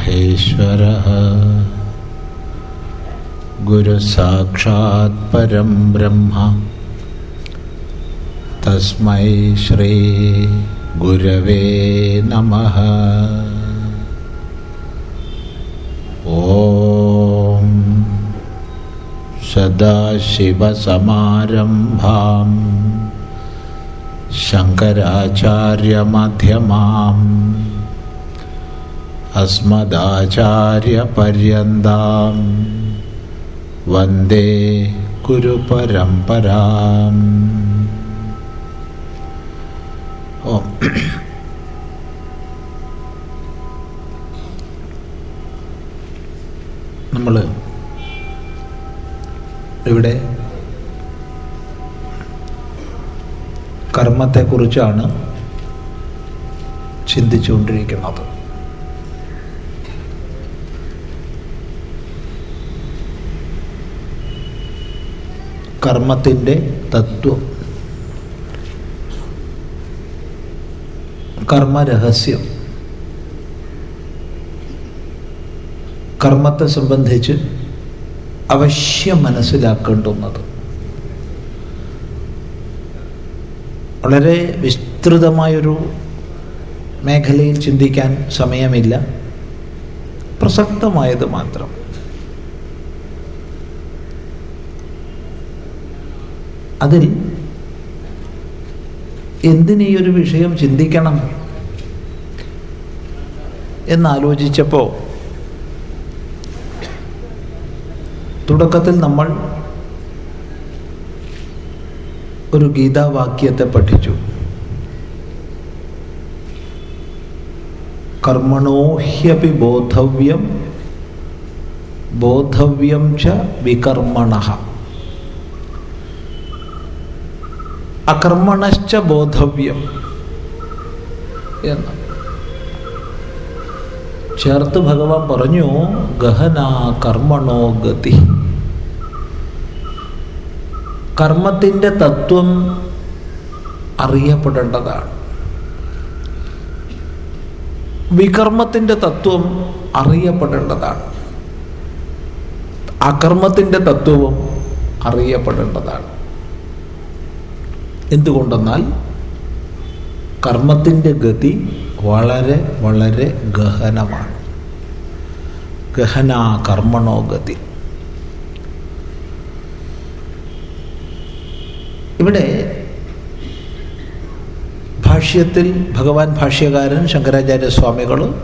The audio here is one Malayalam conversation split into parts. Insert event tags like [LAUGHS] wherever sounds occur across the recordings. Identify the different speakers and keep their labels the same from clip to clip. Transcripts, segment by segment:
Speaker 1: महेश्वरः। गुरुसाक्षात् परं ब्रह्म। तस्मै श्रीगुरवे नमः। ॐ सदाशिवसमारम्भां शङ्कराचार्यमध्यमाम् अस्मदाचार्यपर्यन्तां वन्दे गुरुपरम्पराम् ഓം നമ്മൾ ഇവിടെ കർമ്മത്തെക്കുറിച്ചാണ് ചിന്തിച്ചുകൊണ്ടിരിക്കുന്നത് കർമ്മത്തിന്റെ തത്വം. കർമ്മരഹസ്യം. കർമ്മത്തെ സംബന്ധിച്ച് അവശ്യം മനസ്സിലാക്കേണ്ടുന്നത്. വളരെ വിസ്തൃതമായൊരു മേഖലയിൽ ചിന്തിക്കാൻ സമയമില്ല. പ്രസക്തമായത് മാത്രം. അതിൽ എന്തിനീ ഒരു വിഷയം ചിന്തിക്കണം എന്നാലോചിച്ചപ്പോൾ തുടക്കത്തിൽ നമ്മൾ ഒരു ഗീതാവാക്യത്തെ പഠിച്ചു. കർമ്മണോഹ്യപി ബോധവ്യം ബോധവ്യം ച വികർമ്മണ. അകർമ്മണശ്ച ബോധവ്യം എന്ന്. ചേർത്ത് ഭഗവാൻ പറഞ്ഞു ഗഹന കർമ്മണോ ഗതി. കർമ്മത്തിന്റെ തത്വം അറിയപ്പെടേണ്ടതാണ്. വികർമ്മത്തിന്റെ തത്വം അറിയപ്പെടേണ്ടതാണ്. അകർമ്മത്തിന്റെ തത്വവും അറിയപ്പെടേണ്ടതാണ്. എന്തുകൊണ്ടെന്നാൽ കർമ്മത്തിന്റെ ഗതി വളരെ വളരെ ഗഹനമാണ്. ഗഹന കർമ്മണോ ഗതി. ഇവിടെ ഭാഷ്യത്തിൽ ഭഗവാൻ ഭാഷ്യകാരൻ ശങ്കരാചാര്യ സ്വാമികൾ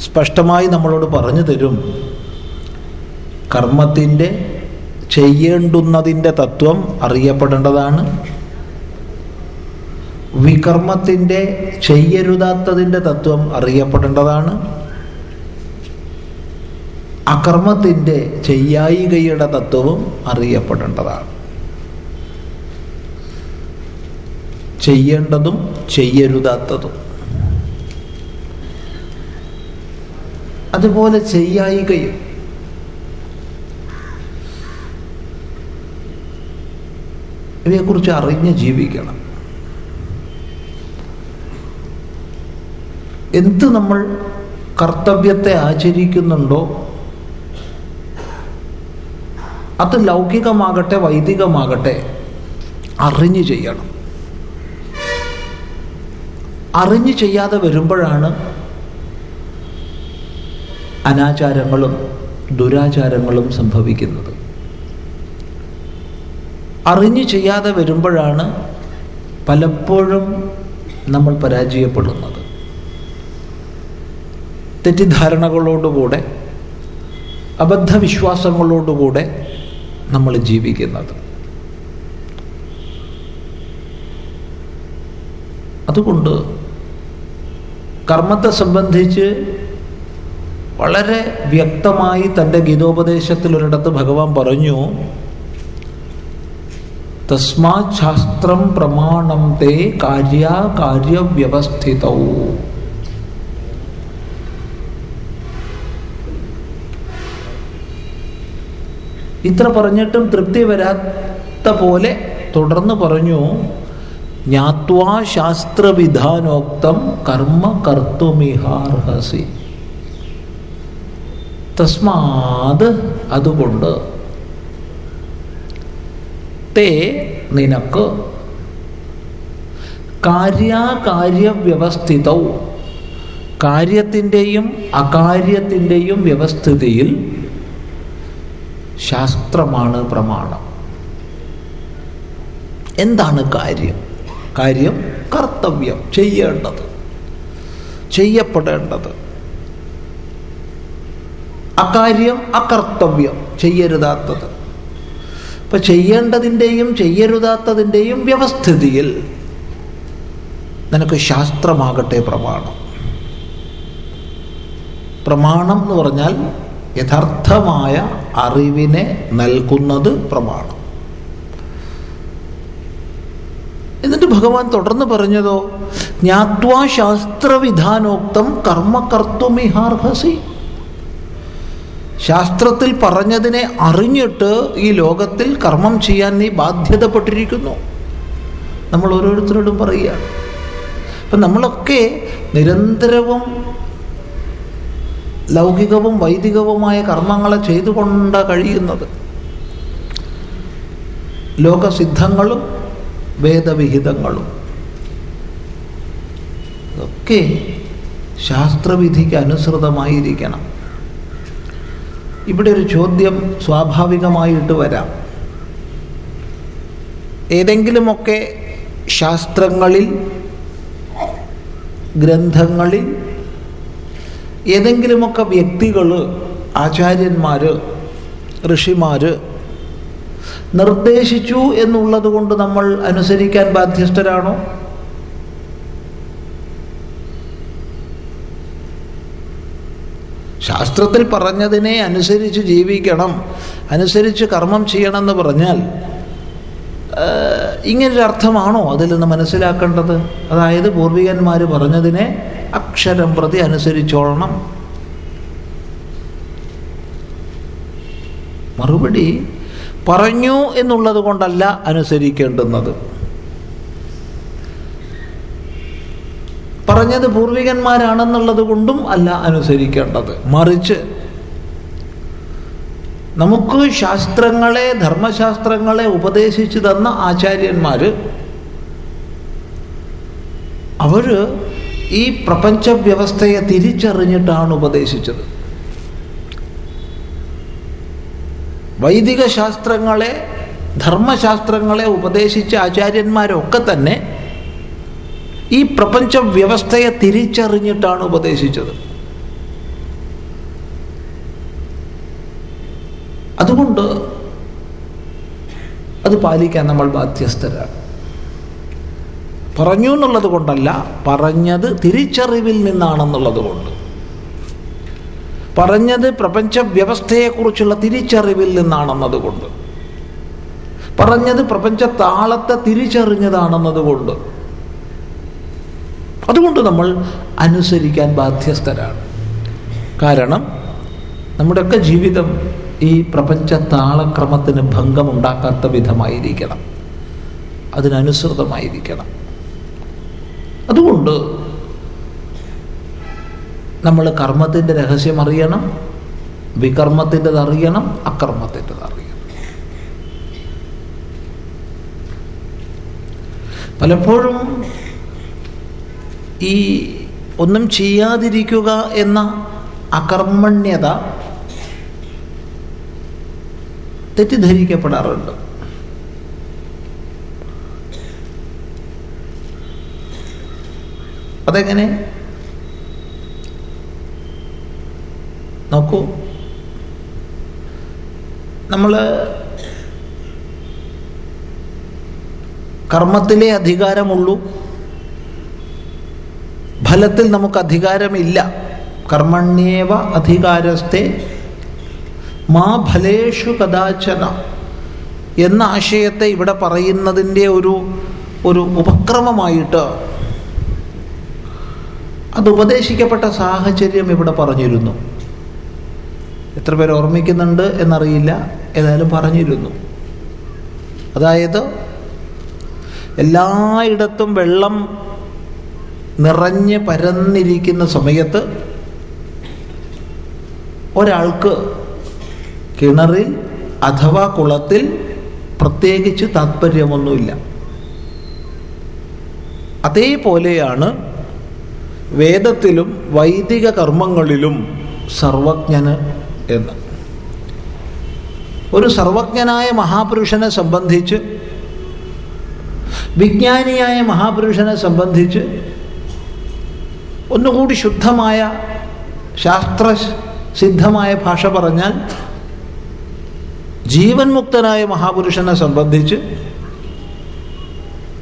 Speaker 1: സ്പഷ്ടമായി നമ്മളോട് പറഞ്ഞു തരും കർമ്മത്തിന്റെ ചെയ്യേണ്ടുന്നതിന്റെ തത്വം അറിയപ്പെടേണ്ടതാണ്. വികർമ്മത്തിന്റെ ചെയ്യരുതാത്തതിന്റെ തത്വം അറിയപ്പെടേണ്ടതാണ്. അകർമ്മത്തിന്റെ ചെയ്യായികയുടെ തത്വവും അറിയപ്പെടേണ്ടതാണ്. ചെയ്യേണ്ടതും ചെയ്യരുതാത്തതും. അതുപോലെ ചെയ്യായികയും ഇവയെക്കുറിച്ച് അറിഞ്ഞ് ജീവിക്കണം. എന്ത് നമ്മൾ കർത്തവ്യത്തെ ആചരിക്കുന്നുണ്ടോ അത് ലൗകികമാകട്ടെ വൈദികമാകട്ടെ അറിഞ്ഞു ചെയ്യണം. അറിഞ്ഞു ചെയ്യാതെ വരുമ്പോഴാണ് അനാചാരങ്ങളും ദുരാചാരങ്ങളും സംഭവിക്കുന്നത്. അറിഞ്ഞു ചെയ്യാതെ വരുമ്പോഴാണ് പലപ്പോഴും നമ്മൾ പരാജയപ്പെടുന്നത്. തെറ്റിദ്ധാരണകളോടുകൂടെ അബദ്ധവിശ്വാസങ്ങളോടുകൂടെ നമ്മൾ ജീവിക്കുന്നത്. അതുകൊണ്ട് കർമ്മത്തെ സംബന്ധിച്ച് വളരെ വ്യക്തമായി തന്റെ ഗീതോപദേശത്തിൽ ഒരിടത്ത് ഭഗവാൻ പറഞ്ഞു തസ്മാത് ശാസ്ത്രം പ്രമാണം തേ കാര്യകാര്യവ്യവസ്ഥിതവും ഇത്ര പറഞ്ഞിട്ടും തൃപ്തി വരാത്ത പോലെ തുടർന്ന് പറഞ്ഞു ജ്ഞാത്വാ ശാസ്ത്രവിധാനോക്തം കർമ്മ കർത്തുമിഹാർഹസി. തസ്മാത് അതുകൊണ്ട് തേ നിനക്ക് കാര്യകാര്യവ്യവസ്ഥിതവും കാര്യത്തിന്റെയും അകാര്യത്തിന്റെയും വ്യവസ്ഥിതിയിൽ ശാസ്ത്രമാണ് പ്രമാണം. എന്താണ് കാര്യം? കാര്യം കർത്തവ്യം ചെയ്യേണ്ടത് ചെയ്യപ്പെടേണ്ടത്. അകാര്യം അകർത്തവ്യം ചെയ്യരുതാത്തത്. ഇപ്പൊ ചെയ്യേണ്ടതിന്റെയും ചെയ്യരുതാത്തതിന്റെയും വ്യവസ്ഥിതിയിൽ നിനക്ക് ശാസ്ത്രമാകട്ടെ പ്രമാണം. പ്രമാണം എന്ന് പറഞ്ഞാൽ യഥാർത്ഥമായ അറിവിനെ നൽകുന്നത് പ്രമാണം. എന്നിട്ട് ഭഗവാൻ തുടർന്ന് പറഞ്ഞതോ ജ്ഞാത്വാ ശാസ്ത്രവിധാനോക്തം കർമ്മകർത്തുമിഹാർഹസി ശാസ്ത്രത്തിൽ പറഞ്ഞതിനെ അറിഞ്ഞിട്ട് ഈ ലോകത്തിൽ കർമ്മം ചെയ്യാൻ നീ ബാധ്യതപ്പെട്ടിരിക്കുന്നു. നമ്മൾ ഓരോരുത്തരോടും പറയുകയാണ്. അപ്പം നമ്മളൊക്കെ നിരന്തരവും ലൗകികവും വൈദികവുമായ കർമ്മങ്ങളെ ചെയ്തുകൊണ്ട് കഴിയുന്നത്. ലോകസിദ്ധങ്ങളും വേദവിഹിതങ്ങളും. ഒക്കെ ശാസ്ത്രവിധിക്ക് അനുസൃതമായിരിക്കണം. ഇവിടെ ഒരു ചോദ്യം സ്വാഭാവികമായിട്ട് വരാം. ഏതെങ്കിലുമൊക്കെ ശാസ്ത്രങ്ങളിൽ ഗ്രന്ഥങ്ങളിൽ ഏതെങ്കിലുമൊക്കെ വ്യക്തികൾ ആചാര്യന്മാർ ഋഷിമാർ നിർദ്ദേശിച്ചു എന്നുള്ളത് കൊണ്ട് നമ്മൾ അനുസരിക്കാൻ ബാധ്യസ്ഥരാണോ? ശാസ്ത്രത്തിൽ പറഞ്ഞതിനെ അനുസരിച്ച് ജീവിക്കണം അനുസരിച്ച് കർമ്മം ചെയ്യണം എന്ന് പറഞ്ഞാൽ ഇങ്ങനൊരർത്ഥമാണോ അതിൽ നിന്ന് മനസ്സിലാക്കേണ്ടത്? അതായത് പൂർവികന്മാർ പറഞ്ഞതിനെ അക്ഷരം പ്രതി അനുസരിച്ചോളണം. മറുപടി പറഞ്ഞു എന്നുള്ളത് കൊണ്ടല്ല അനുസരിക്കേണ്ടുന്നത്. പറഞ്ഞത് പൂർവികന്മാരാണെന്നുള്ളത് കൊണ്ടും അല്ല അനുസരിക്കേണ്ടത്. മറിച്ച് നമുക്ക് ശാസ്ത്രങ്ങളെ ധർമ്മശാസ്ത്രങ്ങളെ ഉപദേശിച്ചു തന്ന ആചാര്യന്മാർ അവർ ഈ പ്രപഞ്ച വ്യവസ്ഥയെ തിരിച്ചറിഞ്ഞിട്ടാണ് ഉപദേശിച്ചത്. വൈദിക ശാസ്ത്രങ്ങളെ ധർമ്മശാസ്ത്രങ്ങളെ ഉപദേശിച്ച ആചാര്യന്മാരൊക്കെ തന്നെ ഈ പ്രപഞ്ച വ്യവസ്ഥയെ തിരിച്ചറിഞ്ഞിട്ടാണ് ഉപദേശിച്ചത്. അതുകൊണ്ട് അത് പാലിക്കാൻ നമ്മൾ ബാധ്യസ്ഥരാണ്. പറഞ്ഞു എന്നുള്ളത് കൊണ്ടല്ല പറഞ്ഞത് തിരിച്ചറിവിൽ നിന്നാണെന്നുള്ളത് കൊണ്ട്. പറഞ്ഞത് പ്രപഞ്ച വ്യവസ്ഥയെക്കുറിച്ചുള്ള തിരിച്ചറിവിൽ നിന്നാണെന്നത് കൊണ്ട്. പറഞ്ഞത് പ്രപഞ്ച താളത്തെ തിരിച്ചറിഞ്ഞതാണെന്നതുകൊണ്ട് അതുകൊണ്ട് നമ്മൾ അനുസരിക്കാൻ ബാധ്യസ്ഥരാണ്. കാരണം നമ്മുടെയൊക്കെ ജീവിതം ഈ പ്രപഞ്ച താളക്രമത്തിന് ഭംഗമുണ്ടാക്കാത്ത വിധമായിരിക്കണം. അതിനനുസൃതമായിരിക്കണം. അതുകൊണ്ട് നമ്മൾ കർമ്മത്തിന്റെ രഹസ്യം അറിയണം വികർമ്മത്തിന്റെത് അറിയണം അക്രമത്തിന്റെത് അറിയണം. പലപ്പോഴും ഈ ഒന്നും ചെയ്യാതിരിക്കുക എന്ന അകർമ്മണ്യത തെറ്റിദ്ധരിക്കപ്പെടാറുണ്ട്. അതെങ്ങനെ? നോക്കൂ. നമ്മൾ കർമ്മത്തിലെ അധികാരമുള്ളൂ. ഫലത്തിൽ നമുക്ക് അധികാരമില്ല. കർമ്മണ്യേവ അധികാരസ്ഥെ മാ ഫലേഷു കഥാചന എന്ന ആശയത്തെ ഇവിടെ പറയുന്നതിന്റെ ഒരു ഒരു ഉപക്രമമായിട്ട് അത് ഉപദേശിക്കപ്പെട്ട സാഹചര്യം ഇവിടെ പറഞ്ഞിരുന്നു. എത്ര പേർ ഓർമ്മിക്കുന്നുണ്ട് എന്നറിയില്ല ഏതായാലും പറഞ്ഞിരുന്നു. അതായത് എല്ലായിടത്തും വെള്ളം നിറഞ്ഞ് പരന്നിരിക്കുന്ന സമയത്ത് ഒരാൾക്ക് കിണറിൽ അഥവാ കുളത്തിൽ പ്രത്യേകിച്ച് താത്പര്യമൊന്നുമില്ല. അതേപോലെയാണ് വേദത്തിലും വൈദിക കർമ്മങ്ങളിലും സർവജ്ഞന് എന്ന്. ഒരു സർവജ്ഞനായ മഹാപുരുഷനെ സംബന്ധിച്ച് വിജ്ഞാനിയായ മഹാപുരുഷനെ സംബന്ധിച്ച് ഒന്നുകൂടി ശുദ്ധമായ ശാസ്ത്ര സിദ്ധമായ ഭാഷ പറഞ്ഞാൽ ജീവൻ മുക്തനായ മഹാപുരുഷനെ സംബന്ധിച്ച്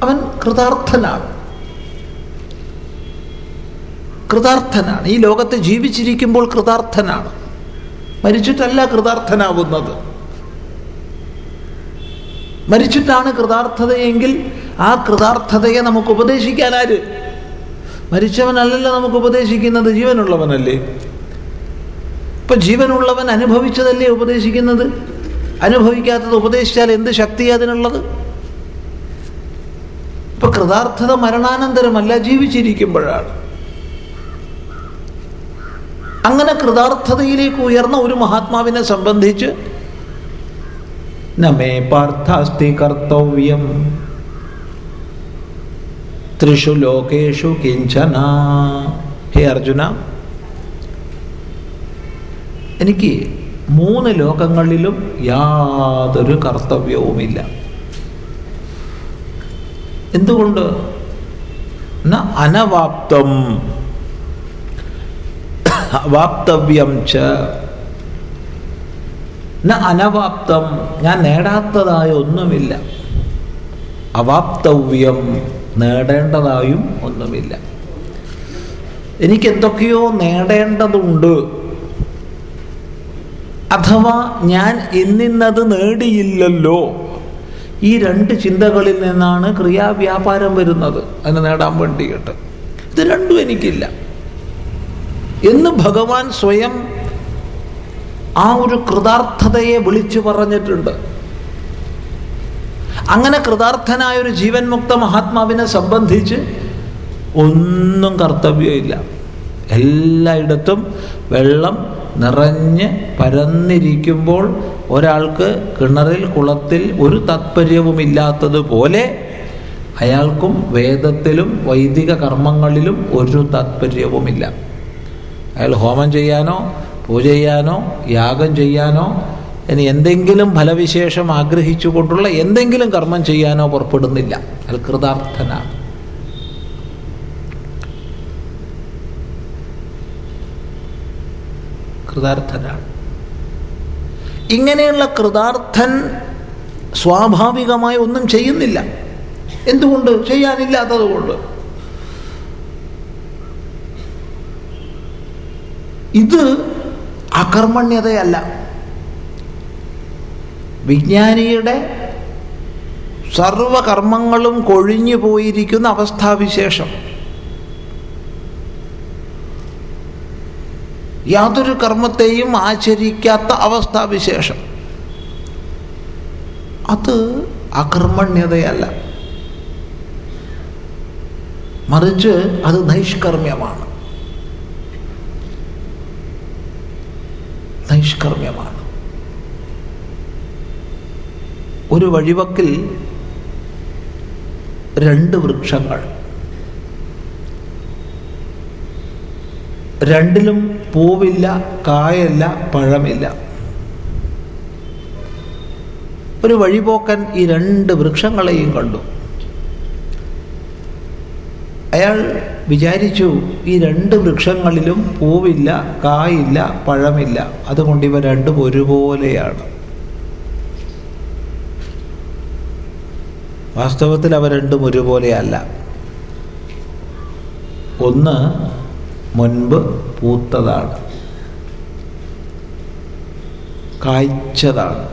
Speaker 1: അവൻ കൃതാർത്ഥനാണ്. കൃതാർത്ഥനാണ്. ഈ ലോകത്തെ ജീവിച്ചിരിക്കുമ്പോൾ കൃതാർത്ഥനാണ്. മരിച്ചിട്ടല്ല കൃതാർത്ഥനാവുന്നത്. മരിച്ചിട്ടാണ് കൃതാർത്ഥതയെങ്കിൽ ആ കൃതാർത്ഥതയെ നമുക്ക് ഉപദേശിക്കാൻ ആര് മരിച്ചവനല്ലല്ലോ നമുക്ക് ഉപദേശിക്കുന്നത് ജീവനുള്ളവനല്ലേ? ഇപ്പൊ ജീവനുള്ളവൻ അനുഭവിച്ചതല്ലേ ഉപദേശിക്കുന്നത്? അനുഭവിക്കാത്തത് ഉപദേശിച്ചാൽ എന്ത് ശക്തി അതിനുള്ളത്? ഇപ്പൊ കൃതാർത്ഥത മരണാനന്തരമല്ല ജീവിച്ചിരിക്കുമ്പോഴാണ്. അങ്ങനെ കൃതാർത്ഥതയിലേക്ക് ഉയർന്ന ഒരു മഹാത്മാവിനെ സംബന്ധിച്ച് നമേ പാർത്ഥാസ്തി കർത്തവ്യം. ത്രിഷു ലോകേഷു കിഞ്ചന. ഹേ അർജുന എനിക്ക് മൂന്ന് ലോകങ്ങളിലും യാതൊരു കർത്തവ്യവുമില്ല. എന്തുകൊണ്ട്? ന അനവാപ്തം. വാപ്തവ്യം ച. ന അനവാപ്തം. ഞാൻ നേടാത്തതായ ഒന്നുമില്ല. അവാപ്തവ്യം. നേടേണ്ടതായും ഒന്നുമില്ല. എനിക്ക് എന്തൊക്കെയോ നേടേണ്ടതുണ്ട്. അഥവാ ഞാൻ ഇന്നിന്നത് നേടിയില്ലല്ലോ. ഈ രണ്ട് ചിന്തകളിൽ നിന്നാണ് ക്രിയാവ്യാപാരം വരുന്നത്. അതിന് നേടാൻ വേണ്ടിയിട്ട്. ഇത് രണ്ടും എനിക്കില്ല. എന്ന് ഭഗവാൻ സ്വയം ആ ഒരു കൃതാർത്ഥതയെ വിളിച്ചു പറഞ്ഞിട്ടുണ്ട്. അങ്ങനെ കൃതാർത്ഥനായ ഒരു ജീവൻ മുക്ത മഹാത്മാവിനെ സംബന്ധിച്ച് ഒന്നും കർത്തവ്യമില്ല. എല്ലായിടത്തും വെള്ളം നിറഞ്ഞ് പരന്നിരിക്കുമ്പോൾ ഒരാൾക്ക് കിണറിൽ കുളത്തിൽ ഒരു താത്പര്യവുമില്ലാത്തതുപോലെ അയാൾക്കും വേദത്തിലും വൈദിക കർമ്മങ്ങളിലും ഒരു താത്പര്യവുമില്ല. അയാൾ ഹോമം ചെയ്യാനോ പൂജ ചെയ്യാനോ യാഗം ചെയ്യാനോ ഇനി എന്തെങ്കിലും ഫലവിശേഷം ആഗ്രഹിച്ചുകൊണ്ടുള്ള എന്തെങ്കിലും കർമ്മം ചെയ്യാനോ പുറപ്പെടുന്നില്ല. അയാൾ കൃതാർത്ഥനാണ് കൃതാർത്ഥനാണ് ഇങ്ങനെയുള്ള കൃതാർത്ഥൻ സ്വാഭാവികമായി ഒന്നും ചെയ്യുന്നില്ല. എന്തുകൊണ്ട്? ചെയ്യാനില്ലാത്തത് കൊണ്ട് ഇത് അകർമ്മണ്യതയല്ല. വിജ്ഞാനിയുടെ സർവകർമ്മങ്ങളും കൊഴിഞ്ഞു പോയിരിക്കുന്ന അവസ്ഥാവിശേഷം. യാതൊരു കർമ്മത്തെയും ആചരിക്കാത്ത അവസ്ഥാവിശേഷം. അത് അകർമ്മണ്യതയല്ല. മറിച്ച് അത് നൈഷ്കർമ്മ്യമാണ്. നൈഷ്കർമ്മ്യമാണ്. ഒരു വഴിവക്കിൽ രണ്ട് വൃക്ഷങ്ങൾ. രണ്ടിലും പൂവില്ല കായല്ല പഴമില്ല. ഒരു വഴിപോക്കൻ ഈ രണ്ട് വൃക്ഷങ്ങളെയും കണ്ടു. അയാൾ വിചാരിച്ചു ഈ രണ്ട് വൃക്ഷങ്ങളിലും പൂവില്ല കായില്ല പഴമില്ല. അതുകൊണ്ട് ഇവ രണ്ടും ഒരുപോലെയാണ്. വാസ്തവത്തിൽ അവ രണ്ടും ഒരുപോലെയല്ല. ഒന്ന് മുൻപ് പൂത്തതാണ്. കായ്ച്ചതാണ്.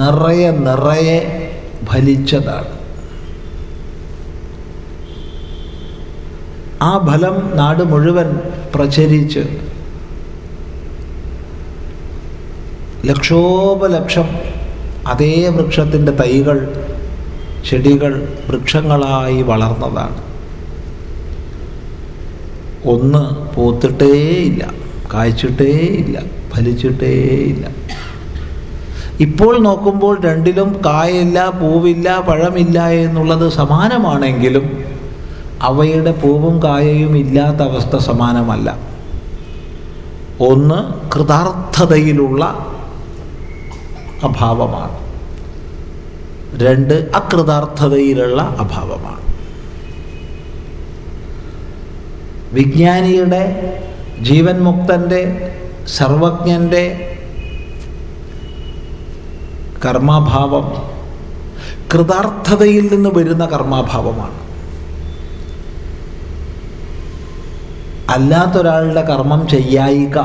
Speaker 1: നിറയെ നിറയെ ഫലിച്ചതാണ്. ആ ഫലം നാട് മുഴുവൻ പ്രചരിച്ച് ലക്ഷോപലക്ഷം അതേ വൃക്ഷത്തിന്റെ തൈകൾ ചെടികൾ വൃക്ഷങ്ങളായി വളർന്നതാണ്. ഒന്ന് പൂത്തിട്ടേയില്ല കായ്ച്ചിട്ടേയില്ല ഫലിച്ചിട്ടേയില്ല ഇപ്പോൾ നോക്കുമ്പോൾ രണ്ടിലും കായില്ല പൂവില്ല പഴമില്ല എന്നുള്ളത് സമാനമാണെങ്കിലും അവയുടെ പൂവും കായയും ഇല്ലാത്ത അവസ്ഥ സമാനമല്ല. ഒന്ന് കൃതാർത്ഥതയിലുള്ള അഭാവമാണ്. രണ്ട് അകൃതാർത്ഥതയിലുള്ള അഭാവമാണ്. വിജ്ഞാനിയുടെ ജീവൻ മുക്തന്റെ സർവജ്ഞന്റെ കർമാഭാവം കൃതാർത്ഥതയിൽ നിന്ന് വരുന്ന കർമാഭാവമാണ്. അല്ലാത്തൊരാളുടെ കർമ്മം ചെയ്യായിക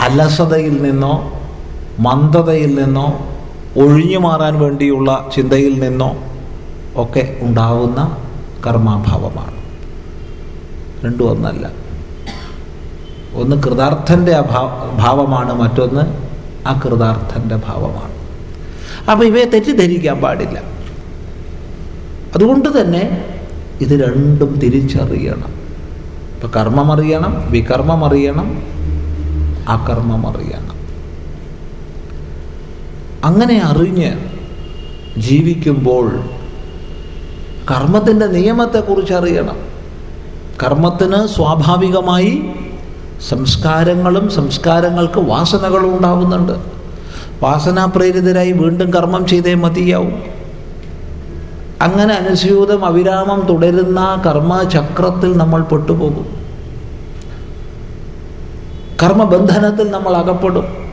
Speaker 1: അലസതയിൽ നിന്നോ മന്ദതയിൽ നിന്നോ ഒഴിഞ്ഞു മാറാൻ വേണ്ടിയുള്ള ചിന്തയിൽ നിന്നോ ഒക്കെ ഉണ്ടാവുന്ന കർമാഭാവമാണ്. രണ്ടും ഒന്നല്ല. ഒന്ന് കൃതാർത്ഥന്റെ ഭാവമാണ് മറ്റൊന്ന് അകൃതാർത്ഥന്റെ ഭാവമാണ്. അപ്പോൾ ഇവയെ തെറ്റിദ്ധരിക്കാൻ പാടില്ല. അതുകൊണ്ട് തന്നെ ഇത് രണ്ടും തിരിച്ചറിയണം. ഇപ്പം കർമ്മമറിയണം വികർമ്മമറിയണം വികർമ്മം അറിയണം അകർമ്മം അറിയണം. അങ്ങനെ അറിഞ്ഞ് ജീവിക്കുമ്പോൾ കർമ്മത്തിന്റെ നിയമത്തെക്കുറിച്ച് അറിയണം കർമ്മത്തിന് സ്വാഭാവികമായി സംസ്കാരങ്ങളും സംസ്കാരങ്ങൾക്ക് വാസനകളും ഉണ്ടാകുന്നുണ്ട്. വാസനാപ്രേരിതരായി വീണ്ടും കർമ്മം ചെയ്തേ മതിയാവും. അങ്ങനെ അനുസ്യൂതം അവിരാമം തുടരുന്ന കർമ്മചക്രത്തിൽ നമ്മൾ പെട്ടുപോകും. കർമ്മബന്ധനത്തിൽ നമ്മൾ അകപ്പെടും.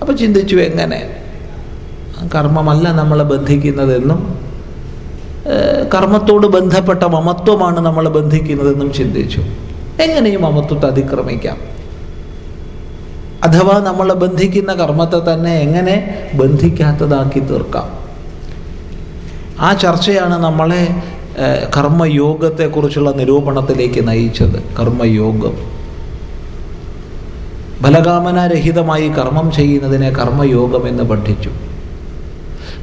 Speaker 1: അപ്പോൾ ചിന്തിച്ചു എങ്ങനെ? കർമ്മമല്ല നമ്മളെ ബന്ധിക്കുന്നതെന്നും കർമ്മത്തോട് ബന്ധപ്പെട്ട മമത്വമാണ് നമ്മളെ ബന്ധിക്കുന്നതെന്നും ചിന്തിച്ചു. എങ്ങനെയും മമത്വത്തെ അതിക്രമിക്കാം. അഥവാ നമ്മളെ ബന്ധിക്കുന്ന കർമ്മത്തെ തന്നെ എങ്ങനെ ബന്ധിക്കാത്തതാക്കി തീർക്കാം. ആ ചർച്ചയാണ് നമ്മളെ കർമ്മയോഗത്തെക്കുറിച്ചുള്ള നിരൂപണത്തിലേക്ക് നയിച്ചത്. കർമ്മയോഗം. ഫലകാമനാരഹിതമായി കർമ്മം ചെയ്യുന്നതിനെ കർമ്മയോഗം എന്ന് പഠിച്ചു.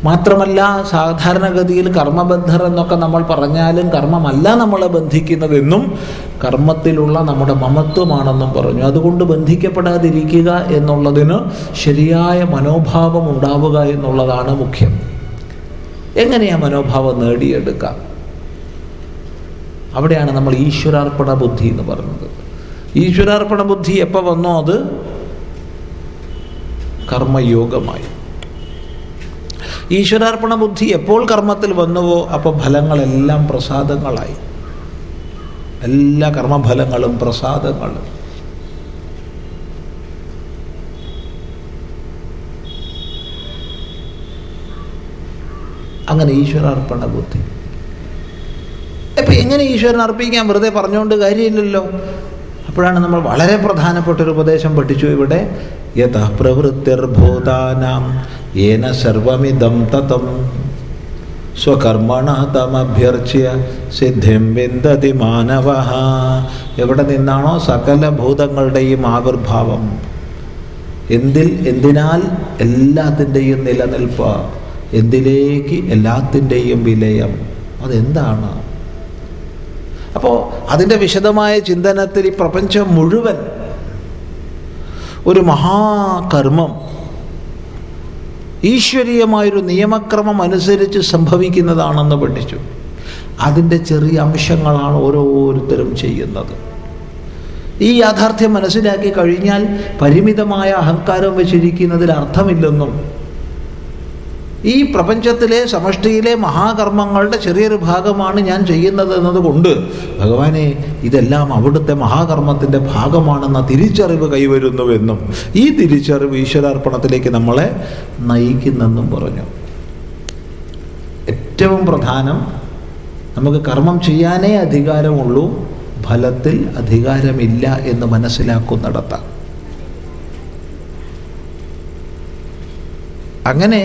Speaker 1: മാത്രമല്ല സാധാരണഗതിയിൽ കർമ്മബദ്ധർ എന്നൊക്കെ നമ്മൾ പറഞ്ഞാലും കർമ്മമല്ല നമ്മളെ ബന്ധിക്കുന്നതെന്നും കർമ്മത്തിലുള്ള നമ്മുടെ മമത്വമാണെന്നും പറഞ്ഞു. അതുകൊണ്ട് ബന്ധിക്കപ്പെടാതിരിക്കുക എന്നുള്ളതിന് ശരിയായ മനോഭാവം ഉണ്ടാവുക എന്നുള്ളതാണ് മുഖ്യം. എങ്ങനെയാ മനോഭാവം നേടിയെടുക്കാം? അവിടെയാണ് നമ്മൾ ഈശ്വരാർപ്പണ ബുദ്ധി എന്ന് പറഞ്ഞത്. ഈശ്വരാർപ്പണ ബുദ്ധി എപ്പോൾ വന്നോ അത് കർമ്മയോഗമായി. ഈശ്വരാർപ്പണ ബുദ്ധി എപ്പോൾ കർമ്മത്തിൽ വന്നുവോ അപ്പോൾ ഫലങ്ങളെല്ലാം പ്രസാദങ്ങളായി. എല്ലാ കർമ്മഫലങ്ങളും പ്രസാദങ്ങളും. അങ്ങനെ ഈശ്വരാർപ്പണ ബുദ്ധി. ഇപ്പം എങ്ങനെ ഈശ്വരൻ അർപ്പിക്കാൻ വെറുതെ പറഞ്ഞുകൊണ്ട് കാര്യമില്ലല്ലോ? അപ്പോഴാണ് നമ്മൾ വളരെ പ്രധാനപ്പെട്ട ഒരു ഉപദേശം പഠിച്ചു ഇവിടെ. യഥ പ്രവൃത്തിർഭൂതാനാം ഏന സർവമിതം തതം. സ്വകർമ്മണ തമഭ്യർച്ച്യ സിദ്ധിം വിന്ദതി മാനവ. എവിടെ നിന്നാണോ സകല ഭൂതങ്ങളുടെയും ആവിർഭാവം. എന്തിൽ എന്തിനാൽ എല്ലാത്തിന്റെയും നിലനിൽപ്പ്. എന്തിലേക്ക് എല്ലാത്തിന്റെയും വിലയം. അതെന്താണ്? അപ്പോൾ അതിന്റെ വിശദമായ ചിന്തനത്തിൽ ഈ പ്രപഞ്ചം മുഴുവൻ ഒരു മഹാകർമ്മം ഈശ്വരീയമായൊരു നിയമക്രമം അനുസരിച്ച് സംഭവിക്കുന്നതാണെന്ന് പഠിച്ചു. അതിന്റെ ചെറിയ അംശങ്ങളാണ് ഓരോരുത്തരും ചെയ്യുന്നത്. ഈ യാഥാർത്ഥ്യം മനസ്സിലാക്കി കഴിഞ്ഞാൽ പരിമിതമായ അഹങ്കാരം വെച്ചിരിക്കുന്നതിൽ അർത്ഥമില്ലെന്നും ഈ പ്രപഞ്ചത്തിലെ സമഷ്ടിയിലെ മഹാകർമ്മങ്ങളുടെ ചെറിയൊരു ഭാഗമാണ് ഞാൻ ചെയ്യുന്നത് എന്നതുകൊണ്ട് ഭഗവാനെ ഇതെല്ലാം അവിടുത്തെ മഹാകർമ്മത്തിന്റെ ഭാഗമാണെന്ന തിരിച്ചറിവ് കൈവരുന്നുവെന്നും ഈ തിരിച്ചറിവ് ഈശ്വരാർപ്പണത്തിലേക്ക് നമ്മളെ നയിക്കുന്നെന്നും പറഞ്ഞു. ഏറ്റവും പ്രധാനം നമുക്ക് കർമ്മം ചെയ്യാനേ അധികാരമുള്ളൂ ഫലത്തിൽ അധികാരമില്ല എന്ന് മനസ്സിലാക്കുന്നിടത്താണ് അങ്ങനെ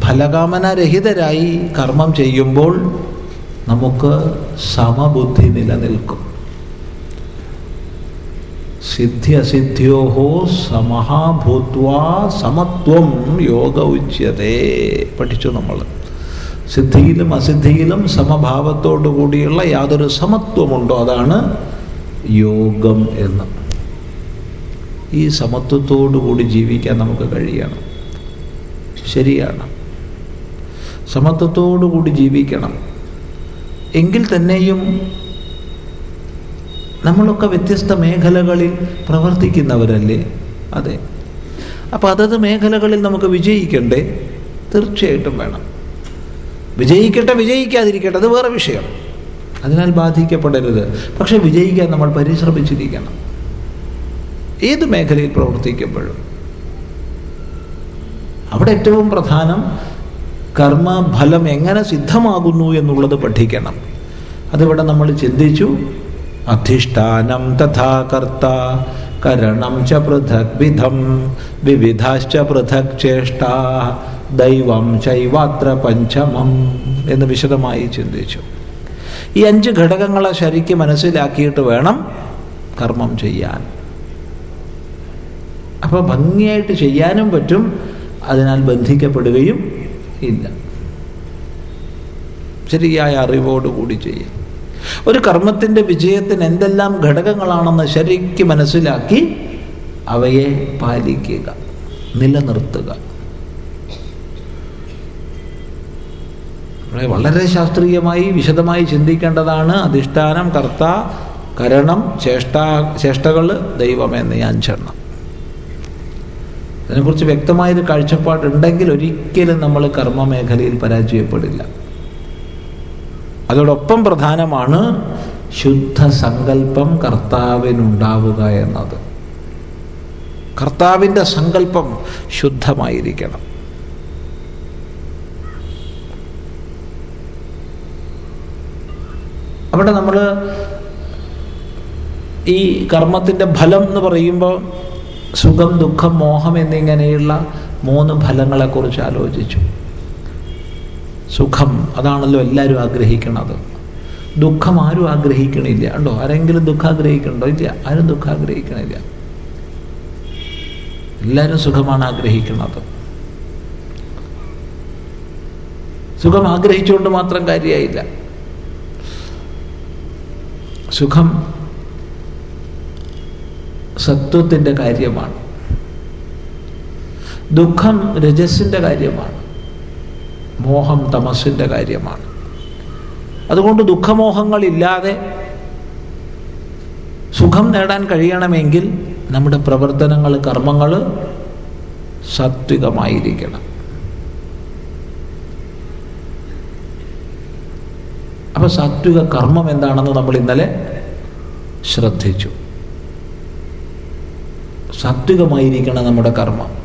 Speaker 1: ഫലകാമനരഹിതരായി കർമ്മം ചെയ്യുമ്പോൾ നമുക്ക് സമബുദ്ധി നിലനിൽക്കും. സിദ്ധി അസിദ്ധ്യോഹോ സമഹാഭൂത്വാ സമത്വം യോഗ ഉച്യതേ പഠിച്ചു നമ്മൾ. സിദ്ധിയിലും അസിദ്ധിയിലും സമഭാവത്തോടു കൂടിയുള്ള യാതൊരു സമത്വമുണ്ടോ? അതാണ് യോഗം എന്ന്. ഈ സമത്വത്തോടു കൂടി ജീവിക്കാൻ നമുക്ക് കഴിയണം. ശരിയാണ്. സമത്വത്തോടു കൂടി ജീവിക്കണം. എങ്കിൽ തന്നെയും നമ്മളൊക്കെ വ്യത്യസ്ത മേഖലകളിൽ പ്രവർത്തിക്കുന്നവരല്ലേ? അതെ. അപ്പോൾ അതത് മേഖലകളിൽ നമുക്ക് വിജയിക്കണ്ടേ? തീർച്ചയായിട്ടും വേണം. വിജയിക്കട്ടെ വിജയിക്കാതിരിക്കട്ടെ അത് വേറെ വിഷയം. അതിനാൽ ബാധിക്കപ്പെടരുത്. പക്ഷെ വിജയിക്കാൻ നമ്മൾ പരിശ്രമിച്ചിരിക്കണം. ഏത് മേഖലയിൽ പ്രവർത്തിക്കുമ്പോഴും. അവിടെ ഏറ്റവും പ്രധാനം കർമ്മഫലം എങ്ങനെ സിദ്ധമാകുന്നു എന്നുള്ളത് പഠിക്കണം. അതിവിടെ നമ്മൾ ചിന്തിച്ചു അധിഷ്ഠാനം തഥാ കർത്ത കരണം ച പൃഥക് വിധം വിവിധാശ്ച പൃഥക് ചേഷ്ട ദൈവം ചൈവാത്ര പഞ്ചമം എന്ന് വിശദമായി ചിന്തിച്ചു. ഈ അഞ്ച് ഘടകങ്ങളെ ശരിക്ക് മനസ്സിലാക്കിയിട്ട് വേണം കർമ്മം ചെയ്യാൻ. അപ്പോൾ ഭംഗിയായിട്ട് ചെയ്യാനും പറ്റും അതിനാൽ ബന്ധിക്കപ്പെടുകയും ഇല്ല. ശരിയായ അറിവോടുകൂടി ചെയ്യും. ഒരു കർമ്മത്തിന്റെ വിജയത്തിന് എന്തെല്ലാം ഘടകങ്ങളാണെന്ന് ശരിക്ക് മനസ്സിലാക്കി അവയെ പാലിക്കുക നിലനിർത്തുക. വളരെ ശാസ്ത്രീയമായി വിശദമായി ചിന്തിക്കേണ്ടതാണ് അധിഷ്ഠാനം കർത്ത കരണം ചേഷ്ട ചേഷ്ടകൾ ദൈവമെന്ന് ഞാൻ അഞ്ചെണ്ണം. അതിനെക്കുറിച്ച് വ്യക്തമായൊരു കാഴ്ചപ്പാടുണ്ടെങ്കിൽ ഒരിക്കലും നമ്മൾ കർമ്മ മേഖലയിൽ പരാജയപ്പെടില്ല. അതോടൊപ്പം പ്രധാനമാണ് ശുദ്ധ സങ്കല്പം കർത്താവിനുണ്ടാവുക എന്നത്. കർത്താവിന്റെ സങ്കല്പം ശുദ്ധമായിരിക്കണം. അവിടെ നമ്മൾ ഈ കർമ്മത്തിന്റെ ഫലം എന്ന് പറയുമ്പോൾ സുഖം ദുഃഖം മോഹം എന്നിങ്ങനെയുള്ള മൂന്ന് ഫലങ്ങളെക്കുറിച്ച് ആലോചിച്ചു. സുഖം അതാണല്ലോ എല്ലാവരും ആഗ്രഹിക്കുന്നത്. ദുഃഖം ആരും ആഗ്രഹിക്കണില്ല. ഉണ്ടോ ആരെങ്കിലും ദുഃഖം ആഗ്രഹിക്കണ്ടോ? ഇല്ല. ആരും ദുഃഖം ആഗ്രഹിക്കണില്ല. എല്ലാവരും സുഖമാണ് ആഗ്രഹിക്കുന്നത്. സുഖം ആഗ്രഹിച്ചുകൊണ്ട് മാത്രം കാര്യമായില്ല. സുഖം സത്വത്തിന്റെ കാര്യമാണ്. ദുഃഖം രജസിന്റെ കാര്യമാണ്. മോഹം തമസിന്റെ കാര്യമാണ്. അതുകൊണ്ട് ദുഃഖമോഹങ്ങളില്ലാതെ സുഖം നേടാൻ കഴിയണമെങ്കിൽ നമ്മുടെ പ്രവർത്തനങ്ങൾ കർമ്മങ്ങൾ സത്വികമായിരിക്കണം. അപ്പൊ സാത്വിക കർമ്മം എന്താണെന്ന് നമ്മൾ ഇന്നലെ ശ്രദ്ധിച്ചു. സാത്വികമായിരിക്കണം നമ്മുടെ കർമ്മം.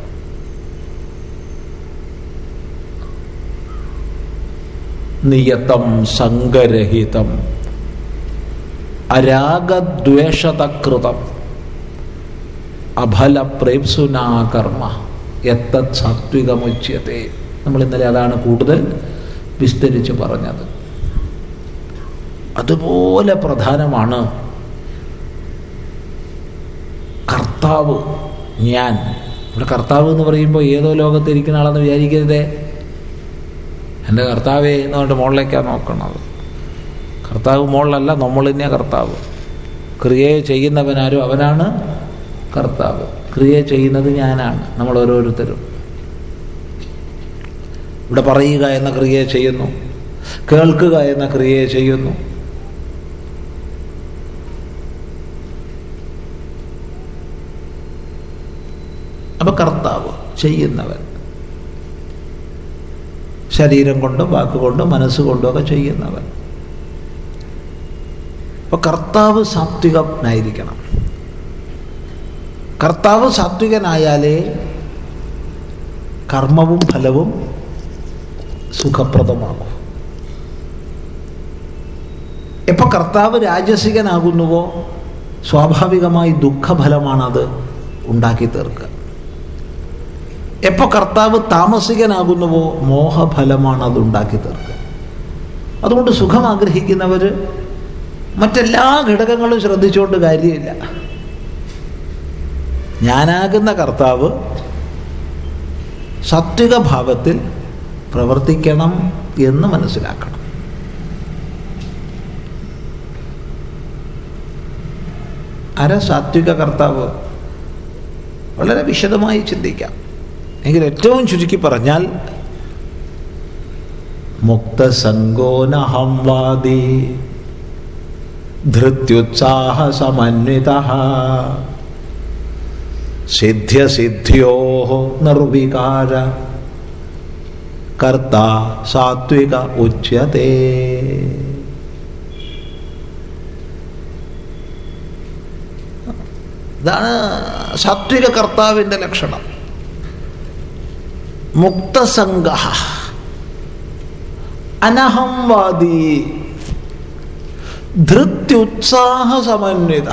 Speaker 1: നിയതം സംഗരഹിതം അരാഗദ്വേഷതകൃതം. അഫല പ്രേംസുനാകർമ്മ എത്തത് സാത്വികമുച്യത്തെ. നമ്മൾ ഇന്നലെ അതാണ് കൂടുതൽ വിസ്തരിച്ച് പറഞ്ഞത്. അതുപോലെ പ്രധാനമാണ് കർത്താവ് ഞാൻ. ഇവിടെ കർത്താവ് എന്ന് പറയുമ്പോൾ ഏതോ ലോകത്തിരിക്കുന്ന ആളെന്ന് വിചാരിക്കരുതേ. എന്റെ കർത്താവേ എന്ന് പറഞ്ഞിട്ട് മുകളിലേക്കാണ് നോക്കണത്. കർത്താവ് മുകളിലല്ല നമ്മൾ തന്നെയാണ് കർത്താവ്. ക്രിയ ചെയ്യുന്നവനാരും അവനാണ് കർത്താവ്. ക്രിയ ചെയ്യുന്നത് ഞാനാണ്. നമ്മൾ ഓരോരുത്തരും. ഇവിടെ പറയുക എന്ന ക്രിയ ചെയ്യുന്നു. കേൾക്കുക എന്ന ക്രിയ ചെയ്യുന്നു. അപ്പൊ കർത്താവ് ചെയ്യുന്നവൻ. ശരീരം കൊണ്ടും വാക്കുകൊണ്ടും മനസ്സുകൊണ്ടും ഒക്കെ ചെയ്യുന്നവൻ. അപ്പൊ കർത്താവ് സാത്വികനായിരിക്കണം. കർത്താവ് സാത്വികനായാലേ കർമ്മവും ഫലവും സുഖപ്രദമാകും. എപ്പോൾ കർത്താവ് രാജസികനാകുന്നുവോ സ്വാഭാവികമായി ദുഃഖഫലമാണത് ഉണ്ടാക്കി തീർക്കുക എപ്പോൾ കർത്താവ് താമസികനാകുന്നുവോ മോഹഫലമാണ് അത് ഉണ്ടാക്കി തീർക്കുക. അതുകൊണ്ട് സുഖം ആഗ്രഹിക്കുന്നവർ മറ്റെല്ലാ ഘടകങ്ങളും ശ്രദ്ധിച്ചുകൊണ്ട് കാര്യമില്ല. ഞാനാകുന്ന കർത്താവ് സത്വിക ഭാവത്തിൽ പ്രവർത്തിക്കണം എന്ന് മനസ്സിലാക്കണം. അര സാത്വിക കർത്താവ് വളരെ വിശദമായി ചിന്തിക്കാം. എങ്കിൽ ഏറ്റവും ചുരുക്കി പറഞ്ഞാൽ മുക്തസംഗോനഹംവാദി ധൃത്യുത്സാഹ സമന്വിത സിദ്ധ്യസിദ്ധ്യോ നിർവികാര കർത്ത സാത്വിക ഉച്യത്തെ ഇതാണ് സാത്വിക കർത്താവിന്റെ ലക്ഷണം. മുക്തസംഗ അനഹംവാദി. ധൃത്യുത്സാഹ സമന്വിത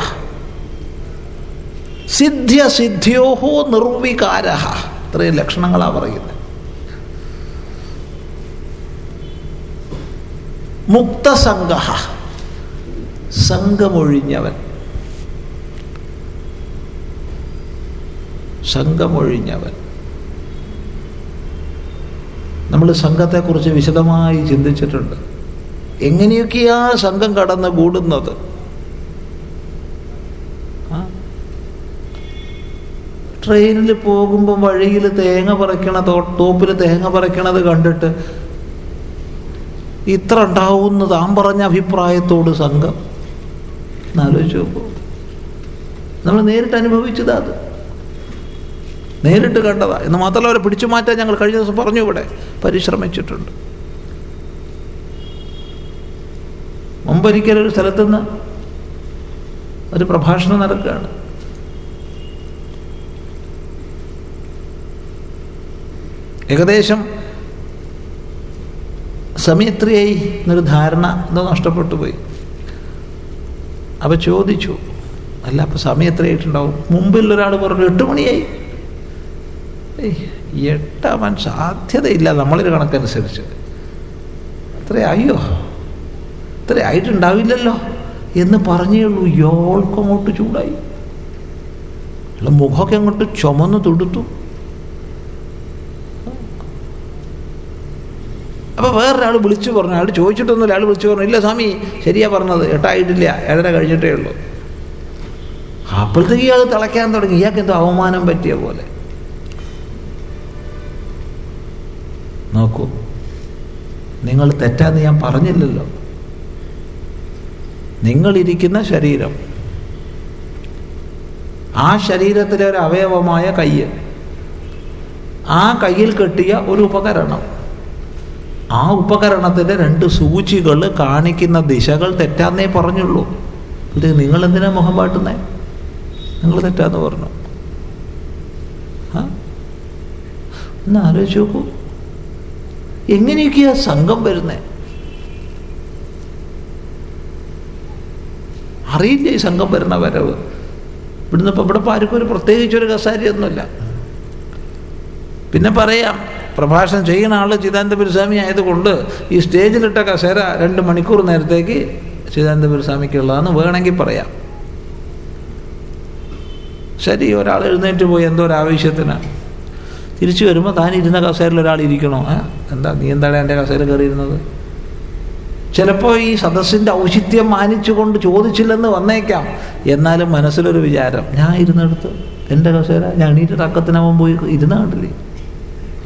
Speaker 1: സിദ്ധ്യസിദ്ധ്യോഹോ നിർവികാര ഇത്രയും ലക്ഷണങ്ങളാണ് പറയുന്നത് മുക്തസംഗ സംഘമൊഴിഞ്ഞവൻ. സംഘമൊഴിഞ്ഞവൻ. നമ്മൾ സംഘത്തെക്കുറിച്ച് വിശദമായി ചിന്തിച്ചിട്ടുണ്ട്. എങ്ങനെയൊക്കെയാ സംഘം കടന്ന് കൂടുന്നത്? ട്രെയിനിൽ പോകുമ്പോൾ വഴിയിൽ തേങ്ങ പറിക്കണ തോപ്പിൽ തേങ്ങ പറിക്കണത് കണ്ടിട്ട് ഇത്ര ഉണ്ടാവുന്ന താൻ പറഞ്ഞ അഭിപ്രായത്തോട് സംഘം? എന്നാലോചിച്ച് നമ്മൾ നേരിട്ട് അനുഭവിച്ചതാ അത്. നേരിട്ട് കണ്ടതാ. എന്ന് മാത്രമല്ല അവരെ പിടിച്ചു മാറ്റാൻ ഞങ്ങൾ കഴിഞ്ഞ ദിവസം പറഞ്ഞു ഇവിടെ. പരിശ്രമിച്ചിട്ടുണ്ട്. മുമ്പൊരിക്കലൊരു സ്ഥലത്തുനിന്ന് ഒരു പ്രഭാഷണം നടക്കുകയാണ്. ഏകദേശം സമയത്രിയായി എന്നൊരു ധാരണ എന്തോ നഷ്ടപ്പെട്ടു പോയി. അപ്പോൾ ചോദിച്ചു അല്ല അപ്പോൾ സമയത്രയായിട്ടുണ്ടാവും. മുമ്പിൽ ഒരാൾ പറഞ്ഞു എട്ട് മണിയായി. എട്ടാവാൻ സാധ്യതയില്ല നമ്മളൊരു കണക്കനുസരിച്ച്. അത്രയായോ അത്രേ ആയിട്ടുണ്ടാവില്ലല്ലോ എന്ന് പറഞ്ഞേ ഉള്ളൂ. ഇയാൾക്ക് അങ്ങോട്ട് ചൂടായി. മുഖമൊക്കെ അങ്ങോട്ട് ചുമന്ന് തൊടുത്തു. അപ്പോൾ വേറൊരാൾ വിളിച്ചു പറഞ്ഞു. അയാൾ ചോദിച്ചിട്ടൊന്നും അയാൾ വിളിച്ചു പറഞ്ഞു ഇല്ല സ്വാമി ശരിയാ പറഞ്ഞത്. എട്ടായിട്ടില്ല. ഏഴര കഴിഞ്ഞിട്ടേ ഉള്ളൂ. അപ്പോഴത്തേക്ക് ഇയാൾ തിളയ്ക്കാൻ തുടങ്ങി. ഇയാൾക്ക് എന്തോ അവമാനം പറ്റിയ പോലെ. നോക്കൂ. നിങ്ങൾ തെറ്റാന്ന് ഞാൻ പറഞ്ഞില്ലല്ലോ. നിങ്ങളിരിക്കുന്ന ശരീരം ആ ശരീരത്തിലെ ഒരു അവയവമായ കയ്യ് ആ കയ്യിൽ കെട്ടിയ ഒരു ഉപകരണം ആ ഉപകരണത്തിന്റെ രണ്ട് സൂചികൾ കാണിക്കുന്ന ദിശകൾ തെറ്റാന്നേ പറഞ്ഞുള്ളൂ. ഇത് നിങ്ങൾ എന്തിനാ മുഖം പാട്ടുന്നേ നിങ്ങൾ തെറ്റാന്ന് പറഞ്ഞു. ഒന്ന് ആലോചിച്ച് നോക്കൂ. എങ്ങനെയൊക്കെയാ സംഘം വരുന്നത് അറിയില്ല ഈ സംഘം വരുന്ന വരവ്. ഇവിടുന്ന് ഇപ്പം ഇവിടെ ആർക്കും ഒരു പ്രത്യേകിച്ചൊരു കസാരിയൊന്നുമില്ല. പിന്നെ പറയാം പ്രഭാഷണം ചെയ്യുന്ന ആൾ ചിദാനന്ദപുരസ്വാമി ആയതുകൊണ്ട് ഈ സ്റ്റേജിലിട്ട കസേര രണ്ട് മണിക്കൂർ നേരത്തേക്ക് ചിദാനന്ദപുരസ്വാമിക്കുള്ളതെന്ന് വേണമെങ്കിൽ പറയാം. ശരി ഒരാൾ എഴുന്നേറ്റ് പോയി എന്തോ ഒരു ആവശ്യത്തിന് തിരിച്ചു വരുമ്പോൾ താൻ ഇരുന്ന കസേരയിൽ ഒരാൾ ഇരിക്കണോ? എന്താ നീ എന്താണ് എന്റെ കസേര കയറിയിരുന്നത്? ചിലപ്പോൾ ഈ സദസ്സിന്റെ ഔചിത്യം മാനിച്ചുകൊണ്ട് ചോദിച്ചില്ലെന്ന് വന്നേക്കാം. എന്നാലും മനസ്സിലൊരു വിചാരം ഞാൻ ഇരുന്നെടുത്ത് എന്റെ കസേര ഞാൻ എണീറ്റ് തക്കത്തിനാവാൻ പോയി ഇരുന്ന കണ്ടില്ലേ?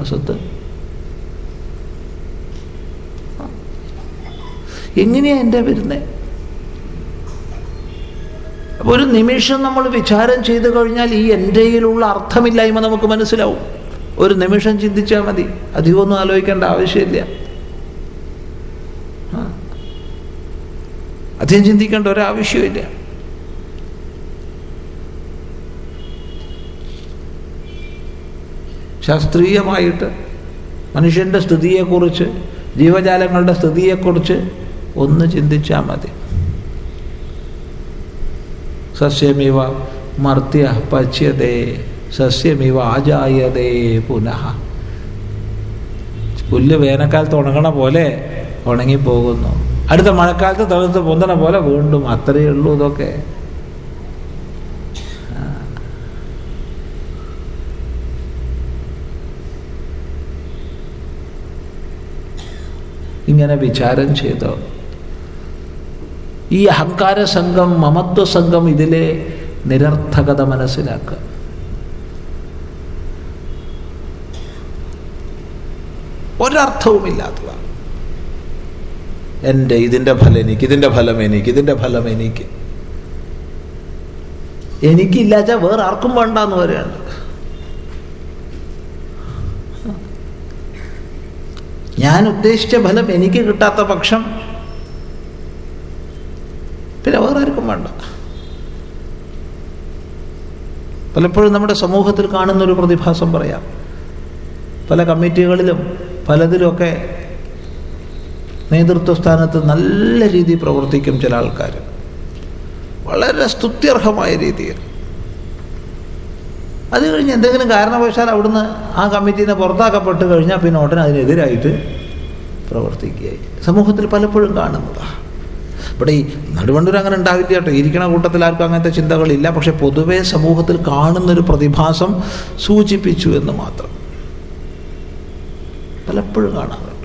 Speaker 1: അസത്ത് എങ്ങനെയാ എന്റെ വരുന്നേ? അപ്പോൾ ഒരു നിമിഷം നമ്മൾ വിചാരം ചെയ്തു കഴിഞ്ഞാൽ ഈ എന്റെയിലുള്ള അർത്ഥമില്ലായ്മ നമുക്ക് മനസ്സിലാവും. ഒരു നിമിഷം ചിന്തിച്ചാൽ മതി. അധികമൊന്നും ആലോചിക്കേണ്ട ആവശ്യമില്ല. അധികം ചിന്തിക്കേണ്ട ഒരാവശ്യമില്ല ശാസ്ത്രീയമായിട്ട് മനുഷ്യന്റെ സ്ഥിതിയെക്കുറിച്ച് ജീവജാലങ്ങളുടെ സ്ഥിതിയെക്കുറിച്ച് ഒന്ന് ചിന്തിച്ചാൽ മതി. സസ്യമേവ മർത്യ പച്യതേ. സസ്യമിവ ആജായതേ പുനഃ. പുല്ല് വേനൽക്കാലത്ത് ഉണങ്ങണ പോലെ ഉണങ്ങിപ്പോകുന്നു. അടുത്ത മഴക്കാലത്ത് തളുത്ത് പൊന്തണ പോലെ വീണ്ടും അത്രയേ ഉള്ളൂ ഇതൊക്കെ. ഇങ്ങനെ വിചാരം ചെയ്തു. ഈ അഹങ്കാര സംഘം മമത്വ സംഘം ഇതിലെ നിരർത്ഥകത മനസ്സിലാക്കുക. ഒരർത്ഥവുമില്ലാത്തതാണ് എന്റെ ഇതിന്റെ ഫലം എനിക്ക് ഇതിന്റെ ഫലം എനിക്ക് ഇതിന്റെ ഫലം എനിക്ക് എനിക്കില്ലാച്ച വേറെ ആർക്കും വേണ്ട എന്ന് പറയാണ് ഞാൻ ഉദ്ദേശിച്ച ഫലം എനിക്ക് കിട്ടാത്ത പക്ഷം പിന്നെ വേറെ ആർക്കും വേണ്ട. പലപ്പോഴും നമ്മുടെ സമൂഹത്തിൽ കാണുന്നൊരു പ്രതിഭാസം പറയാം. പല കമ്മിറ്റികളിലും പലതിലുമൊക്കെ നേതൃത്വ സ്ഥാനത്ത് നല്ല രീതിയിൽ പ്രവർത്തിക്കും ചില ആൾക്കാർ. വളരെ സ്തുത്യർഹമായ രീതിയിൽ. അത് കഴിഞ്ഞ് എന്തെങ്കിലും കാരണവശാൽ അവിടുന്ന് ആ കമ്മിറ്റിയിൽ നിന്ന് പുറത്താക്കപ്പെട്ട് കഴിഞ്ഞാൽ പിന്നെ ഉടനെ അതിനെതിരായിട്ട് പ്രവർത്തിക്കുകയായി. സമൂഹത്തിൽ പലപ്പോഴും കാണുന്നതാണ് ഇവിടെ ഈ നടുവണ്ടൂർ അങ്ങനെ ഉണ്ടാവില്ല കേട്ടോ. ഇരിക്കണ കൂട്ടത്തിൽ ആർക്കും അങ്ങനത്തെ ചിന്തകളില്ല. പക്ഷെ പൊതുവേ സമൂഹത്തിൽ കാണുന്നൊരു പ്രതിഭാസം സൂചിപ്പിച്ചു എന്ന് മാത്രം. പലപ്പോഴും കാണാറുണ്ട്.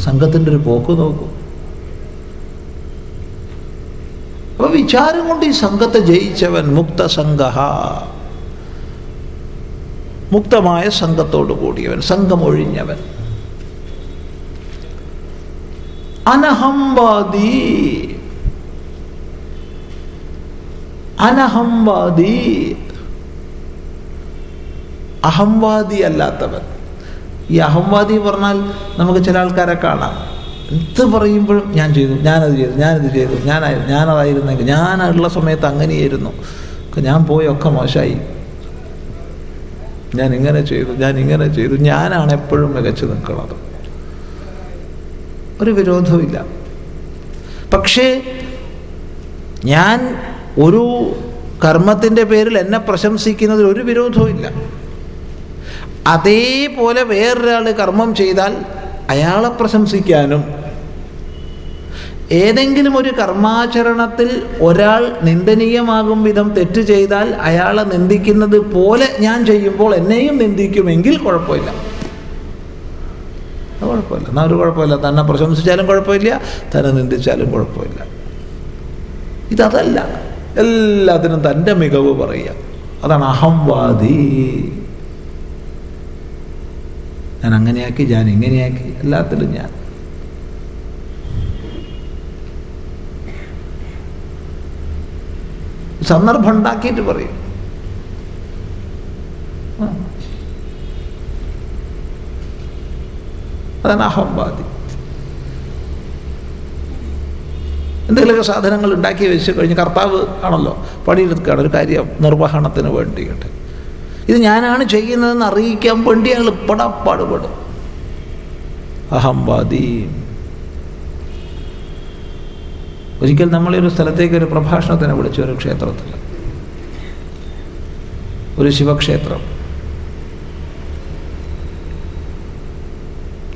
Speaker 1: സംഘത്തിന്റെ ഒരു പോക്ക് നോക്കും. അപ്പൊ വിചാരം കൊണ്ട് ഈ സംഘത്തെ ജയിച്ചവൻ മുക്ത സംഘ മുക്തമായ സംഘത്തോടു കൂടിയവൻ സംഘം ഒഴിഞ്ഞവൻ അനഹംവാദി. അനഹംവാദി. അഹംവാദി അല്ലാത്തവൻ. ഈ അഹംവാദി പറഞ്ഞാൽ നമുക്ക് ചില ആൾക്കാരെ കാണാം. എന്ത് പറയുമ്പോഴും ഞാൻ ചെയ്തു ഞാനത് ചെയ്തു ഞാനിത് ചെയ്തു ഞാനായി ഞാനതായിരുന്നെങ്കിൽ ഞാനുള്ള സമയത്ത് അങ്ങനെയായിരുന്നു. ഞാൻ പോയൊക്കെ മോശമായി. ഞാൻ ഇങ്ങനെ ചെയ്തു ഞാൻ ഇങ്ങനെ ചെയ്തു ഞാനാണ് എപ്പോഴും മികച്ചു നിൽക്കുന്നത്. ഒരു വിരോധമില്ല പക്ഷേ ഞാൻ ഒരു കർമ്മത്തിന്റെ പേരിൽ എന്നെ പ്രശംസിക്കുന്നതിൽ ഒരു വിരോധവും ഇല്ല. അതേപോലെ വേറൊരാൾ കർമ്മം ചെയ്താൽ അയാളെ പ്രശംസിക്കാനും ഏതെങ്കിലും ഒരു കർമാചരണത്തിൽ ഒരാൾ നിന്ദനീയമാകും വിധം തെറ്റ് ചെയ്താൽ അയാളെ നിന്ദിക്കുന്നത് പോലെ ഞാൻ ചെയ്യുമ്പോൾ എന്നെയും നിന്ദിക്കുമെങ്കിൽ കുഴപ്പമില്ല. അത് കുഴപ്പമില്ല. എന്നാൽ ഒരു കുഴപ്പമില്ല. തന്നെ പ്രശംസിച്ചാലും കുഴപ്പമില്ല തന്നെ നിന്ദിച്ചാലും കുഴപ്പമില്ല. ഇതതല്ല. എല്ലാത്തിനും തന്റെ മികവ് പറയുക. അതാണ് അഹംവാദി. ഞാൻ അങ്ങനെയാക്കി ഞാൻ ഇങ്ങനെയാക്കി എല്ലാത്തിലും ഞാൻ. സന്ദർഭം ഉണ്ടാക്കിയിട്ട് പറയും. അതാണ് അഹംവാദി എന്തെങ്കിലുമൊക്കെ സാധനങ്ങൾ ഉണ്ടാക്കി വെച്ച് കഴിഞ്ഞ് കർത്താവ് ആണല്ലോ പണിയെടുക്കുകയാണ്. ഒരു കാര്യം നിർവഹണത്തിന് വേണ്ടിയിട്ട്. ഇത് ഞാനാണ് ചെയ്യുന്നതെന്ന് അറിയിക്കാൻ വേണ്ടി അയാൾ പടപ്പാടുപെടും അഹംവാദി. ഒരിക്കൽ നമ്മൾ ഒരു സ്ഥലത്തേക്ക് ഒരു പ്രഭാഷണത്തിന് വിളിച്ചു ഒരു ക്ഷേത്രത്തിൽ. ഒരു ശിവക്ഷേത്രം.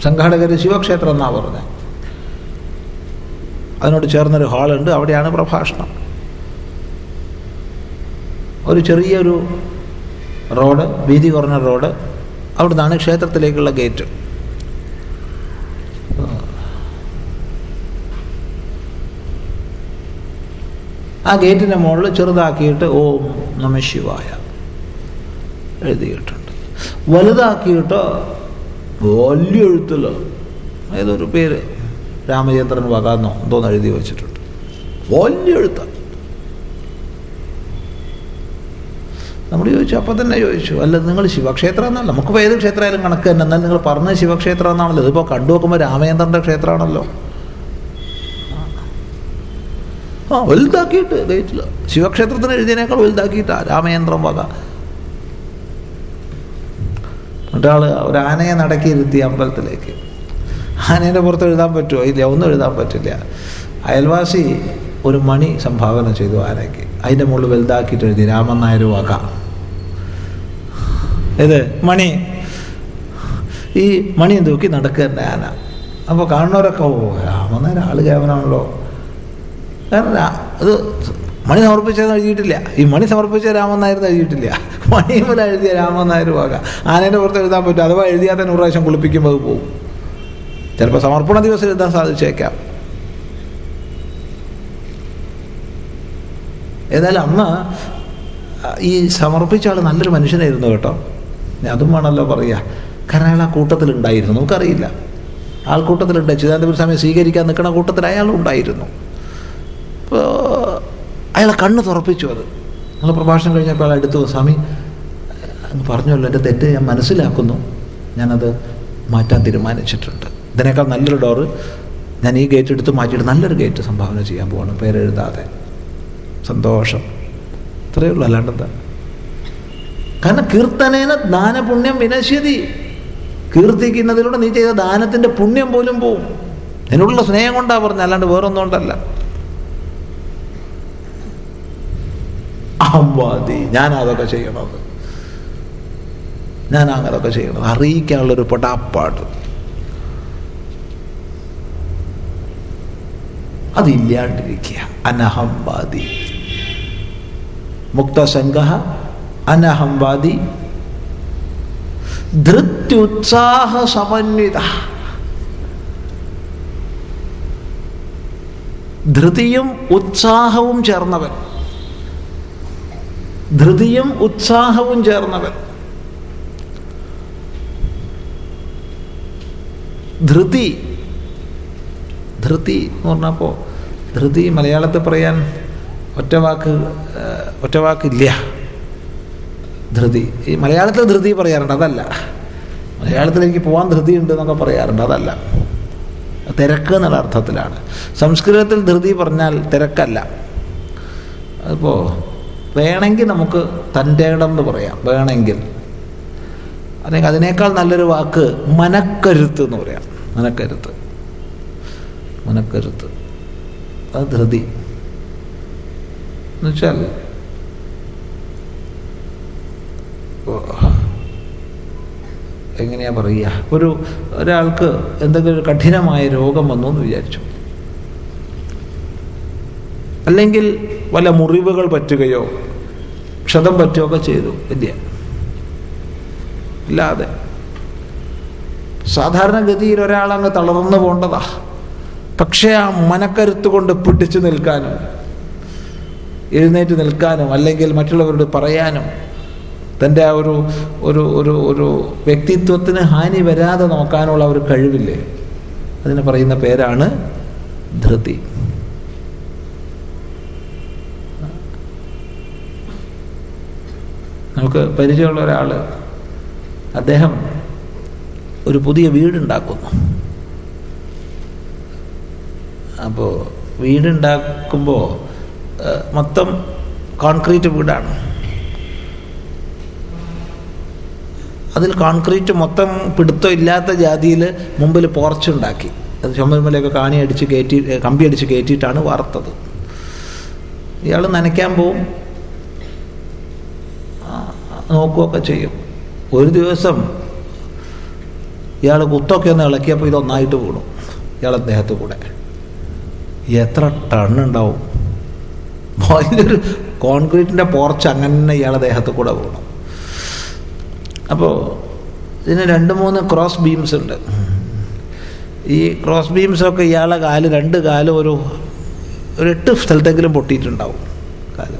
Speaker 1: സംഘാടകർ ശിവക്ഷേത്രം എന്നാണ് പറഞ്ഞത് അതിനോട് ചേർന്നൊരു ഹാളുണ്ട് അവിടെയാണ് പ്രഭാഷണം. ഒരു ചെറിയൊരു റോഡ് വീതി കുറഞ്ഞ റോഡ് അവിടുന്നാണ് ക്ഷേത്രത്തിലേക്കുള്ള ഗേറ്റ്. ആ ഗേറ്റിന്റെ മുകളിൽ ചെറുതാക്കിയിട്ട് ഓം നമ ശിവായ എഴുതിയിട്ടുണ്ട്. വലുതാക്കിയിട്ട് വലിയ എഴുത്തില്ല ഏതൊരു പേര് രാമചന്ദ്രൻ വകാന്നോ എന്തോന്ന് എഴുതി വെച്ചിട്ടുണ്ട്. വലിയ എഴുത്ത. നമ്മൾ ചോദിച്ചു അപ്പം തന്നെ ചോദിച്ചു. അല്ല നിങ്ങൾ ശിവക്ഷേത്രം എന്നല്ല നമുക്കിപ്പോൾ ഏത് ക്ഷേത്രമായാലും കണക്ക് തന്നെ. എന്നാൽ നിങ്ങൾ പറഞ്ഞ ശിവക്ഷേത്രം എന്നാണല്ലോ ഇതിപ്പോൾ കണ്ടു നോക്കുമ്പോൾ രാമചന്ദ്രന്റെ ക്ഷേത്രമാണല്ലോ. ആ വലുതാക്കിയിട്ട് ഗേറ്റിൽ ശിവക്ഷേത്രത്തിന് എഴുതിയതിനേക്കാൾ വലുതാക്കിയിട്ടാ രാമേന്ദ്രം വക. മറ്റാൾ ഒരു ആനയെ നടക്കിയിരുത്തി അമ്പലത്തിലേക്ക്. ആനേന്റെ പുറത്ത് എഴുതാൻ പറ്റുമോ ഇല്ല ഒന്നും എഴുതാൻ പറ്റില്ല. അയൽവാസി ഒരു മണി സംഭാവന ചെയ്തു ആനയ്ക്ക്. അതിന്റെ മുകളിൽ വലുതാക്കിയിട്ട് എഴുതി രാമൻ വക. ഇത് മണി. ഈ മണി തൂക്കി നടക്കുന്ന ആന അപ്പോൾ കാണുന്നവരൊക്കെ ഓ രാമൻ നായർ ആൾ കേവനാണല്ലോ കാരണം അത് മണി സമർപ്പിച്ചതെന്ന് എഴുതിയിട്ടില്ല. ഈ മണി സമർപ്പിച്ച രാമൻ നായർ എഴുതിയിട്ടില്ല. മണി പോലെ എഴുതിയ രാമൻ നായർ ആനേന്റെ പുറത്ത് എഴുതാൻ പറ്റും. അഥവാ എഴുതിയാൽ തന്നെ ഒരു പ്രാവശ്യം കുളിപ്പിക്കുമ്പോൾ അത് പോകും ചിലപ്പോൾ സമർപ്പണ ദിവസം എഴുതാൻ സാധിച്ചേക്കാം. ഏതായാലും അന്ന് ഈ സമർപ്പിച്ച ആൾ നല്ലൊരു മനുഷ്യനായിരുന്നു കേട്ടോ. അതും വേണമല്ലോ പറയുക കാരണം അയാൾ ആ കൂട്ടത്തിലുണ്ടായിരുന്നു. നമുക്കറിയില്ല. ആൾക്കൂട്ടത്തിലുണ്ട്. ചിദാനന്ദപുര സ്വാമി സ്വീകരിക്കാൻ നിൽക്കുന്ന കൂട്ടത്തിൽ അയാൾ ഉണ്ടായിരുന്നു. അപ്പോൾ അയാളെ കണ്ണ് തുറപ്പിച്ചു അത്. നമ്മൾ പ്രഭാഷണം കഴിഞ്ഞപ്പോൾ അയാൾ എടുത്തു സ്വാമി അങ്ങ് പറഞ്ഞല്ലോ എന്റെ തെറ്റ് ഞാൻ മനസ്സിലാക്കുന്നു. ഞാനത് മാറ്റാൻ തീരുമാനിച്ചിട്ടുണ്ട്. ഇതിനേക്കാൾ നല്ലൊരു ഡോറ് ഞാൻ ഈ ഗേറ്റ് എടുത്ത് മാറ്റിയിട്ട് നല്ലൊരു ഗേറ്റ് സംഭാവന ചെയ്യാൻ പോവാണ്. പേരെഴുതാതെ. സന്തോഷം. ഇത്രയേ ഉള്ളൂ. അല്ലാണ്ടെന്താ കാരണം കീർത്തനേന ദാനപുണ്യം വിനശ്യതി. കീർത്തിക്കുന്നതിലൂടെ നീ ചെയ്ത ദാനത്തിന്റെ പുണ്യം പോലും പോവും. നിന്നോടുള്ള സ്നേഹം കൊണ്ടാണ് പറഞ്ഞ അല്ലാണ്ട് വേറൊന്നും കൊണ്ടല്ല. അമ്പാതി ഞാൻ അതൊക്കെ ചെയ്യണത്. ഞാൻ അങ്ങനൊക്കെ ചെയ്യണത്. അറിയിക്കാനുള്ളൊരു പടാപ്പാട്. അതില്ലാണ്ടിരിക്കുക. അനഹംവാദി മുക്തസംഗ അനഹംവാദി. ധൃത്യുത്സാഹ സമന്വിത ധൃതിയും ഉത്സാഹവും ചേർന്നവൻ. ധൃതിയും ഉത്സാഹവും ചേർന്നവൻ. ധൃതി. ധൃതി എന്ന് പറഞ്ഞപ്പോൾ ധൃതി മലയാളത്തിൽ പറയാൻ ഒറ്റവാക്ക് ഒറ്റവാക്കില്ല. ധൃതി. ഈ മലയാളത്തിൽ ധൃതി പറയാറുണ്ട് അതല്ല. മലയാളത്തിൽ എനിക്ക് പോകാൻ ധൃതി ഉണ്ട് എന്നൊക്കെ പറയാറുണ്ട് അതല്ല. തിരക്ക് എന്നുള്ള അർത്ഥത്തിലാണ്. സംസ്കൃതത്തിൽ ധൃതി പറഞ്ഞാൽ തിരക്കല്ല. അപ്പോൾ വേണമെങ്കിൽ നമുക്ക് തന്റെ എന്ന് പറയാം വേണമെങ്കിൽ. അല്ലെങ്കിൽ അതിനേക്കാൾ നല്ലൊരു വാക്ക് മനക്കരുത്ത് എന്ന് പറയാം. മനക്കരുത്ത്. മനക്കരുത്ത്. അത് ധൃതി. എന്നുവെച്ചാൽ ഓ, എങ്ങനെയാ പറയുക? ഒരു ഒരാൾക്ക് എന്തെങ്കിലും ഒരു കഠിനമായ രോഗം വന്നു എന്ന് വിചാരിച്ചു. അല്ലെങ്കിൽ വല്ല മുറിവുകൾ പറ്റുകയോ ക്ഷതം പറ്റുകയൊക്കെ ചെയ്തു ഇല്ല അല്ലാതെ സാധാരണഗതിയിൽ ഒരാൾ അങ്ങ് തളർന്നു പോണ്ടതാ പക്ഷേ ആ മനക്കരുത്ത് കൊണ്ട് പിടിച്ചു നിൽക്കാനും എഴുന്നേറ്റ് നിൽക്കാനും അല്ലെങ്കിൽ മറ്റുള്ളവരോട് പറയാനും തന്റെ ആ ഒരു ഒരു ഒരു ഒരു വ്യക്തിത്വത്തിന് ഹാനി വരാതെ നോക്കാനുള്ള ഒരു കഴിവില്ലേ? അതിന് പറയുന്ന പേരാണ് ധൃതി. നമുക്ക് പരിചയമുള്ള ഒരാൾ അദ്ദേഹം ഒരു പുതിയ വീടുണ്ടാക്കുന്നു. അപ്പോൾ വീടുണ്ടാക്കുമ്പോൾ മൊത്തം കോൺക്രീറ്റ് വീടാണ്. അതിൽ കോൺക്രീറ്റ് മൊത്തം പിടുത്തം ഇല്ലാത്ത ജാതിയിൽ മുമ്പിൽ പോർച്ചുണ്ടാക്കി അത് ചുമരുമലയൊക്കെ കാണി അടിച്ച് കയറ്റി കമ്പി അടിച്ച് കയറ്റിയിട്ടാണ് വാർത്തത്. ഇയാൾ നനയ്ക്കാൻ പോവും. നോക്കുകയൊക്കെ ചെയ്യും. ഒരു ദിവസം ഇയാൾ കുത്തൊക്കെ ഒന്ന് ഇളക്കിയപ്പോൾ ഇതൊന്നായിട്ട് വീണു. ഇയാളെ ദേഹത്ത് കൂടെ. എത്ര ടണ്ണുണ്ടാവും വലിയൊരു കോൺക്രീറ്റിന്റെ പോർച്ച് അങ്ങനെ ഇയാളെ ദേഹത്ത് കൂടെ വീണു. അപ്പോൾ ഇതിന് രണ്ട് മൂന്ന് ക്രോസ് ബീംസ് ഉണ്ട്. ഈ ക്രോസ് ബീംസൊക്കെ ഇയാളെ കാൽ രണ്ട് കാലും ഒരു ഒരു എട്ട് സ്ഥലത്തെങ്കിലും പൊട്ടിയിട്ടുണ്ടാവും കാൽ.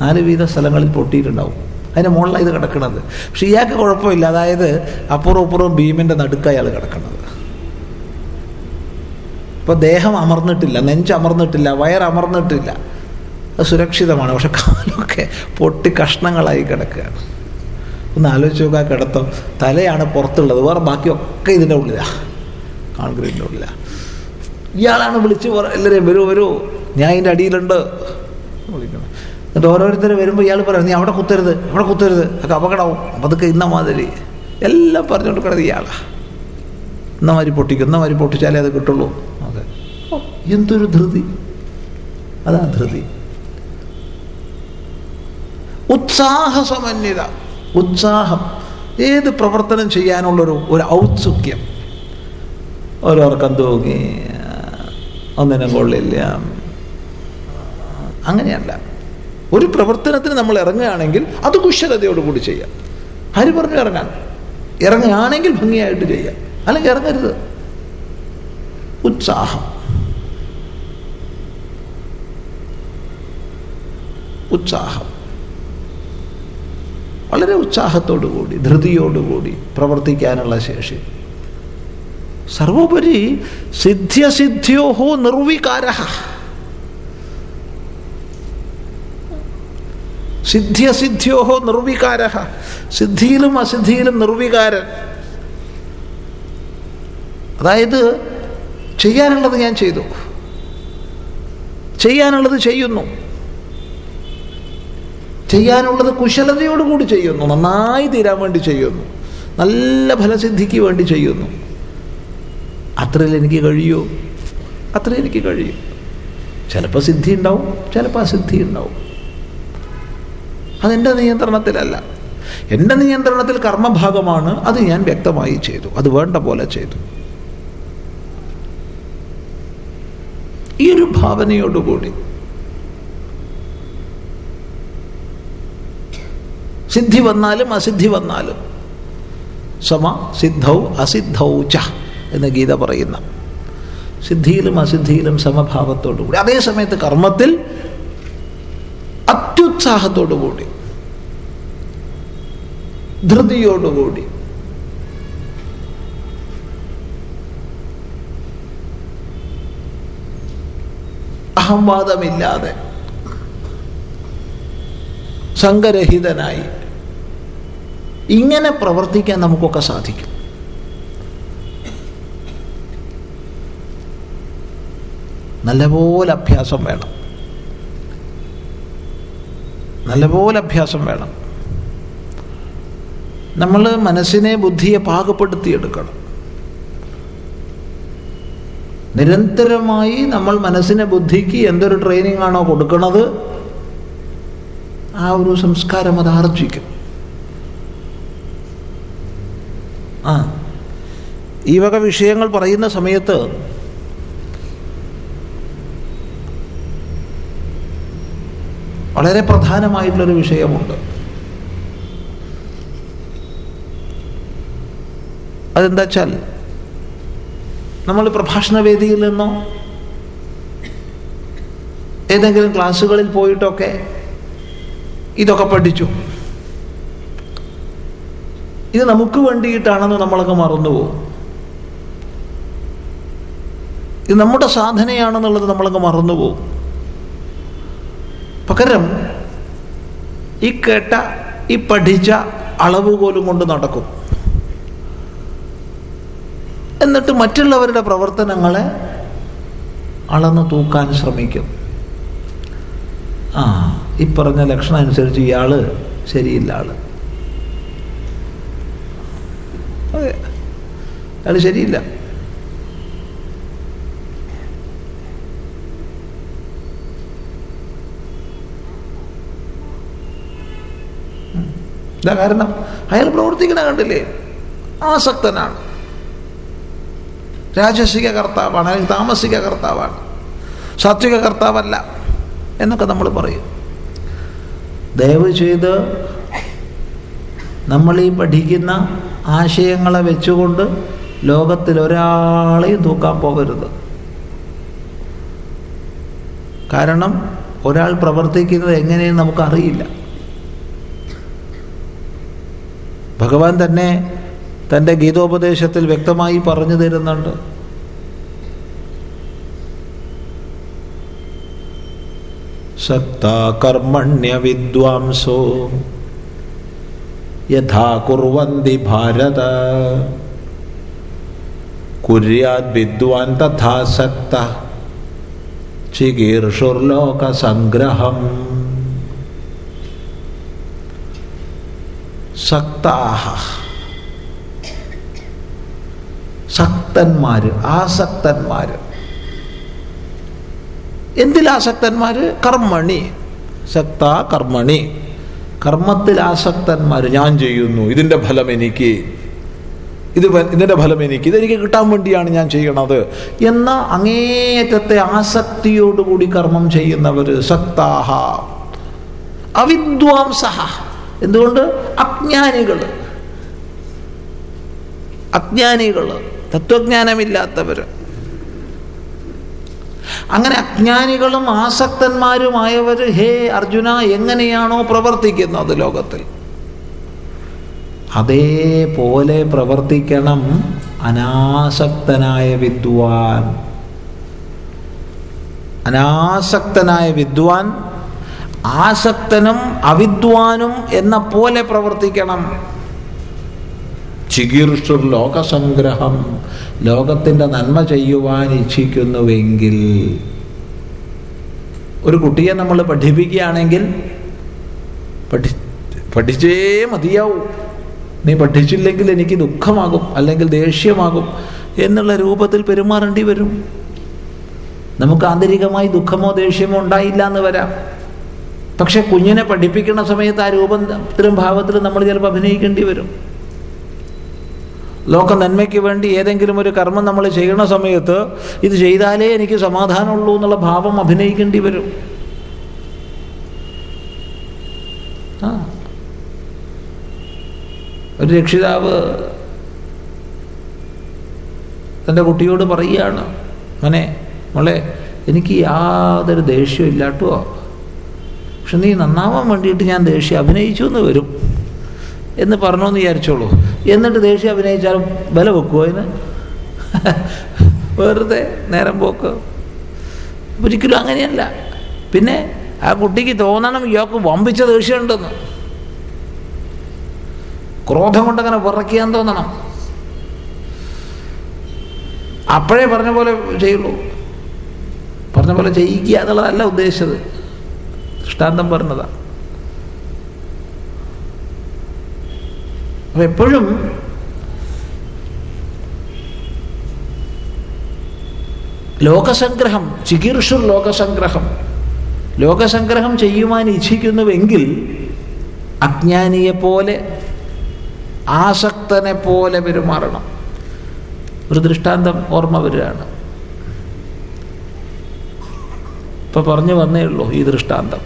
Speaker 1: നാല് വീത സ്ഥലങ്ങളിൽ പൊട്ടിയിട്ടുണ്ടാവും. അതിന്റെ മുകളിലാണ് ഇത് കിടക്കുന്നത് പക്ഷെ ഇയാൾക്ക് കുഴപ്പമില്ല. അതായത് അപ്പുറം അപ്പുറം ഭീമിന്റെ നടുക്ക അയാൾ കിടക്കുന്നത് ഇപ്പോൾ ദേഹം അമർന്നിട്ടില്ല നെഞ്ച് അമർന്നിട്ടില്ല വയർ അമർന്നിട്ടില്ല. അത് സുരക്ഷിതമാണ്. പക്ഷെ കാലൊക്കെ പൊട്ടി കഷ്ണങ്ങളായി കിടക്കുകയാണ്. ഒന്ന് ആലോചിച്ച് നോക്കുക കിടത്തം. തലയാണ് പുറത്തുള്ളത്. വേറെ ബാക്കിയൊക്കെ ഇതിന്റെ ഉള്ളിലാണ് കോൺക്രീറ്റിന്റെ ഉള്ളിലാണ് ഇയാളാണ് വിളിച്ച് എല്ലാവരെയും വരൂ വരൂ. ഞാൻ ഇതിന്റെ അടിയിലുണ്ട്. വിളിക്കണം. എന്നിട്ട് ഓരോരുത്തർ വരുമ്പോൾ ഇയാൾ പറയാം നീ അവിടെ കുത്തരുത് അവിടെ കുത്തരുത്. ഒക്കെ അപകടമാവും. അപ്പം അതൊക്കെ ഇന്ന മാതിരി. എല്ലാം പറഞ്ഞു കൊടുക്കണത് ഇയാളാണ് ഇന്ന മാതിരി പൊട്ടിക്കും ഇന്ന മാതിരി പൊട്ടിച്ചാലേ അത് കിട്ടുള്ളൂ. അതെ. എന്തൊരു ധൃതി. അതാ ധൃതി. ഉത്സാഹസമന്വിത ഉത്സാഹം. ഏത് പ്രവർത്തനം ചെയ്യാനുള്ളൊരു ഒരു ഔത്സുക്യം. ഓരോർക്കം തൂങ്ങി ഒന്നിനും കൊള്ളില്ല. അങ്ങനെയല്ല. ഒരു പ്രവർത്തനത്തിന് നമ്മൾ ഇറങ്ങുകയാണെങ്കിൽ അത് കുശലതയോടുകൂടി ചെയ്യാം. ആര് പറഞ്ഞു ഇറങ്ങാൻ. ഇറങ്ങുകയാണെങ്കിൽ ഭംഗിയായിട്ട് ചെയ്യാം. അല്ലെങ്കിൽ ഇറങ്ങരുത്. ഉത്സാഹം. ഉത്സാഹം. വളരെ ഉത്സാഹത്തോടുകൂടി ധൃതിയോടുകൂടി പ്രവർത്തിക്കാനുള്ള ശേഷി. സർവോപരി സിദ്ധ്യസിദ്ധ്യോഹോ നിർവികാര. സിദ്ധ്യസിദ്ധ്യോഹോ നിർവികാര. സിദ്ധിയിലും അസിദ്ധിയിലും നിർവികാരൻ. അതായത് ചെയ്യാനുള്ളത് ഞാൻ ചെയ്തു. ചെയ്യാനുള്ളത് ചെയ്യുന്നു. ചെയ്യാനുള്ളത് കുശലതയോടുകൂടി ചെയ്യുന്നു. നന്നായി തീരാൻ വേണ്ടി ചെയ്യുന്നു. നല്ല ഫലസിദ്ധിക്ക് വേണ്ടി ചെയ്യുന്നു. അത്രയിൽ എനിക്ക് കഴിയുമോ അത്ര എനിക്ക് കഴിയും. ചിലപ്പോൾ സിദ്ധി ഉണ്ടാവും ചിലപ്പോൾ അസിദ്ധി ഉണ്ടാവും. അതെന്റെ നിയന്ത്രണത്തിലല്ല. എന്റെ നിയന്ത്രണത്തിൽ കർമ്മഭാഗമാണ് അത് ഞാൻ വ്യക്തമായി ചെയ്തു. അത് വേണ്ട പോലെ ചെയ്തു. ഈ ഒരു ഭാവനയോടുകൂടി സിദ്ധി വന്നാലും അസിദ്ധി വന്നാലും. സമ സിദ്ധൗ അസിദ്ധൗ ച എന്ന് ഗീത പറയുന്ന. സിദ്ധിയിലും അസിദ്ധിയിലും സമഭാവത്തോടു കൂടി. അതേ സമയത്ത് കർമ്മത്തിൽ അത്യുത്സാഹത്തോടു കൂടി. ധൃതിയോടുകൂടി അഹംവാദമില്ലാതെ. സംഘരഹിതനായി. ഇങ്ങനെ പ്രവർത്തിക്കാൻ നമുക്കൊക്കെ സാധിക്കും. നല്ലപോലെ അഭ്യാസം വേണം. നല്ലപോലെ അഭ്യാസം വേണം. നമ്മൾ മനസ്സിനെ ബുദ്ധിയെ പാകപ്പെടുത്തിയെടുക്കണം. നിരന്തരമായി നമ്മൾ മനസ്സിനെ ബുദ്ധിക്ക് എന്തൊരു ട്രെയിനിങ് ആണോ കൊടുക്കുന്നത് ആ ഒരു സംസ്കാരം അത് ആർജിക്കും ആ. ഈ വക വിഷയങ്ങൾ പറയുന്ന സമയത്ത് വളരെ പ്രധാനമായിട്ടുള്ളൊരു വിഷയമുണ്ട്. അതെന്താ വെച്ചാൽ നമ്മൾ പ്രഭാഷണ വേദിയിൽ നിന്നോ ഏതെങ്കിലും ക്ലാസ്സുകളിൽ പോയിട്ടൊക്കെ ഇതൊക്കെ പഠിച്ചു. ഇത് നമുക്ക് വേണ്ടിയിട്ടാണെന്ന് നമ്മളൊക്കെ മറന്നുപോകും. ഇത് നമ്മുടെ സാധനയാണെന്നുള്ളത് നമ്മളൊക്കെ മറന്നുപോകും. പകരം ഈ കേട്ട ഈ പഠിച്ച അളവുകോലും കൊണ്ട് നടക്കും. എന്നിട്ട് മറ്റുള്ളവരുടെ പ്രവർത്തനങ്ങളെ അളന്ന് തൂക്കാൻ ശ്രമിക്കും. ആ ഈ പറഞ്ഞ ലക്ഷണം അനുസരിച്ച് ഇയാൾ ശരിയില്ല ആൾ. അതെ. അത് ശരിയില്ല. ഇതാ കാരണം. അയാൾ പ്രവർത്തിക്കണ കണ്ടില്ലേ? ആസക്തനാണ്. രാജസിക കർത്താവാണ്. അല്ലെങ്കിൽ താമസിക കർത്താവാണ്. സാത്വിക കർത്താവല്ല എന്നൊക്കെ നമ്മൾ പറയും. ദയവ് ചെയ്ത് നമ്മൾ ഈ പഠിക്കുന്ന ആശയങ്ങളെ വെച്ചുകൊണ്ട് ലോകത്തിൽ ഒരാളെയും തൂക്കാൻ പോകരുത്. കാരണം ഒരാൾ പ്രവർത്തിക്കുന്നത് എങ്ങനെയെന്ന് നമുക്കറിയില്ല. ഭഗവാൻ തന്നെ തന്റെ ഗീതോപദേശത്തിൽ വ്യക്തമായി പറഞ്ഞു തരുന്നുണ്ട്. സക്താകർമ്മണ്യ വിദ്വാംസോ യഥാ കുർവന്തി ഭാരത കുര്യാത് വിദ്വാൻ തഥാ സക്ത ചികീർഷുർലോകസംഗ്രഹം സക്താഹ ശക്തന്മാർ ആസക്തന്മാർ എന്തിൽ ആസക്തന്മാർ കർമ്മണി. ശക്ത കർമ്മണി. കർമ്മത്തിൽ ആസക്തന്മാർ ഞാൻ ചെയ്യുന്നു ഇതിന്റെ ഫലം എനിക്ക് ഇത് ഇതിന്റെ ഫലം എനിക്ക് ഇതെനിക്ക് കിട്ടാൻ വേണ്ടിയാണ് ഞാൻ ചെയ്യണത് എന്ന അങ്ങേയറ്റത്തെ ആസക്തിയോടുകൂടി കർമ്മം ചെയ്യുന്നവർ സക്താഹ അവിദ്വാംസഹ. എന്തുകൊണ്ട്? അജ്ഞാനികൾ അജ്ഞാനികൾ തത്വജ്ഞാനമില്ലാത്തവർ അങ്ങനെ അജ്ഞാനികളും ആസക്തന്മാരുമായവർ ഹേ അർജുന എങ്ങനെയാണോ പ്രവർത്തിക്കുന്നത് ലോകത്തിൽ? അതേപോലെ പ്രവർത്തിക്കണം അനാസക്തനായ വിദ്വാൻ. അനാസക്തനായ വിദ്വാൻ ആസക്തനും അവിദ്വാനും എന്ന പോലെ പ്രവർത്തിക്കണം. ചികിത്സുർ ലോകസംഗ്രഹം ലോകത്തിന്റെ നന്മ ചെയ്യുവാൻ ഇച്ഛിക്കുന്നുവെങ്കിൽ ഒരു കുട്ടിയെ നമ്മൾ പഠിപ്പിക്കുകയാണെങ്കിൽ പഠി പഠിച്ചേ മതിയാവും. നീ പഠിച്ചില്ലെങ്കിൽ എനിക്ക് ദുഃഖമാകും അല്ലെങ്കിൽ ദേഷ്യമാകും എന്നുള്ള രൂപത്തിൽ പെരുമാറേണ്ടി വരും. നമുക്ക് ആന്തരികമായി ദുഃഖമോ ദേഷ്യമോ ഉണ്ടായില്ല എന്ന് വരാം. പക്ഷെ കുഞ്ഞിനെ പഠിപ്പിക്കുന്ന സമയത്ത് ആ രൂപത്തിലും ഭാവത്തിലും നമ്മൾ ചിലപ്പോൾ അഭിനയിക്കേണ്ടി വരും. ലോക നന്മയ്ക്ക് വേണ്ടി ഏതെങ്കിലും ഒരു കർമ്മം നമ്മൾ ചെയ്യുന്ന സമയത്ത് ഇത് ചെയ്താലേ എനിക്ക് സമാധാനമുള്ളൂ എന്നുള്ള ഭാവം അഭിനയിക്കേണ്ടി വരും. ആ. ഒരു രക്ഷിതാവ് തന്റെ കുട്ടിയോട് പറയുകയാണ് മോനെ മോളെ എനിക്ക് യാതൊരു ദേഷ്യവും ഇല്ലാട്ടോ. പക്ഷെ നീ നന്നാവാൻ വേണ്ടിയിട്ട് ഞാൻ ദേഷ്യം അഭിനയിച്ചു എന്ന് വരും. എന്ന് പറഞ്ഞു എന്ന് വിചാരിച്ചോളൂ. എന്നിട്ട് ദേഷ്യം അഭിനയിച്ചാലും ബല വെക്കുമോ അതിന്? വെറുതെ നേരം പോക്ക്. ഒരിക്കലും അങ്ങനെയല്ല. പിന്നെ ആ കുട്ടിക്ക് തോന്നണം ഇയാൾക്ക് വമ്പിച്ച ദേഷ്യമുണ്ടെന്ന്. ക്രോധം കൊണ്ടങ്ങനെ വിറയ്ക്കാൻ തോന്നണം. അപ്പോഴേ പറഞ്ഞ പോലെ ചെയ്യുള്ളൂ. പറഞ്ഞ പോലെ ചെയ്യിക്കുക എന്നുള്ളതല്ല ഉദ്ദേശിച്ചത്. ദൃഷ്ടാന്തം പറഞ്ഞതാ. അപ്പൊ എപ്പോഴും ലോകസംഗ്രഹം ചികീർഷു ലോകസംഗ്രഹം ലോകസംഗ്രഹം ചെയ്യുവാൻ ഇച്ഛിക്കുന്നുവെങ്കിൽ അജ്ഞാനിയെപ്പോലെ ആസക്തനെ പോലെ പെരുമാറണം. ഒരു ദൃഷ്ടാന്തം ഓർമ്മ വരികയാണ്. ഇപ്പൊ പറഞ്ഞു വന്നേ ഉള്ളൂ ഈ ദൃഷ്ടാന്തം.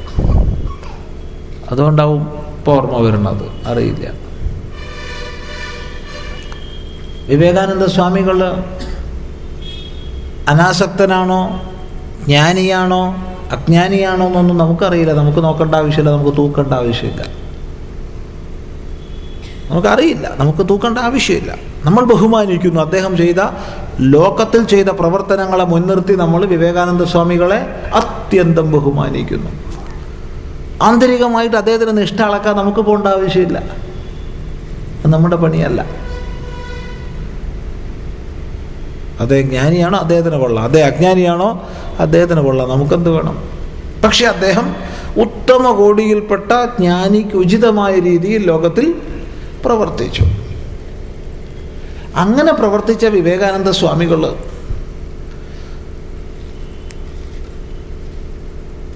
Speaker 1: അതുകൊണ്ടാവും ഇപ്പോൾ ഓർമ്മ വരുന്നത് അറിയില്ല. വിവേകാനന്ദ സ്വാമികൾ അനാസക്തനാണോ ജ്ഞാനിയാണോ അജ്ഞാനിയാണോ എന്നൊന്നും നമുക്കറിയില്ല. നമുക്ക് നോക്കേണ്ട ആവശ്യമില്ല നമുക്ക് തൂക്കേണ്ട ആവശ്യമില്ല. നമുക്കറിയില്ല നമുക്ക് തൂക്കേണ്ട ആവശ്യമില്ല. നമ്മൾ ബഹുമാനിക്കുന്നു. അദ്ദേഹം ചെയ്ത ലോകത്തിൽ ചെയ്ത പ്രവർത്തനങ്ങളെ മുൻനിർത്തി നമ്മൾ വിവേകാനന്ദ സ്വാമികളെ അത്യന്തം ബഹുമാനിക്കുന്നു. ആന്തരികമായിട്ട് അദ്ദേഹത്തിന് നിഷ്ഠ അളക്കാൻ നമുക്ക് പോകേണ്ട ആവശ്യമില്ല. നമ്മുടെ പണിയല്ല. അതേ ജ്ഞാനിയാണോ അദ്ദേഹത്തിന് കൊള്ളാം? അതേ അജ്ഞാനിയാണോ അദ്ദേഹത്തിന് കൊള്ളാം? നമുക്കെന്ത് വേണം? പക്ഷെ അദ്ദേഹം ഉത്തമ കോടിയിൽപ്പെട്ട ജ്ഞാനിക്ക് ഉചിതമായ രീതിയിൽ ലോകത്തിൽ പ്രവർത്തിച്ചു. അങ്ങനെ പ്രവർത്തിച്ച വിവേകാനന്ദ സ്വാമികൾ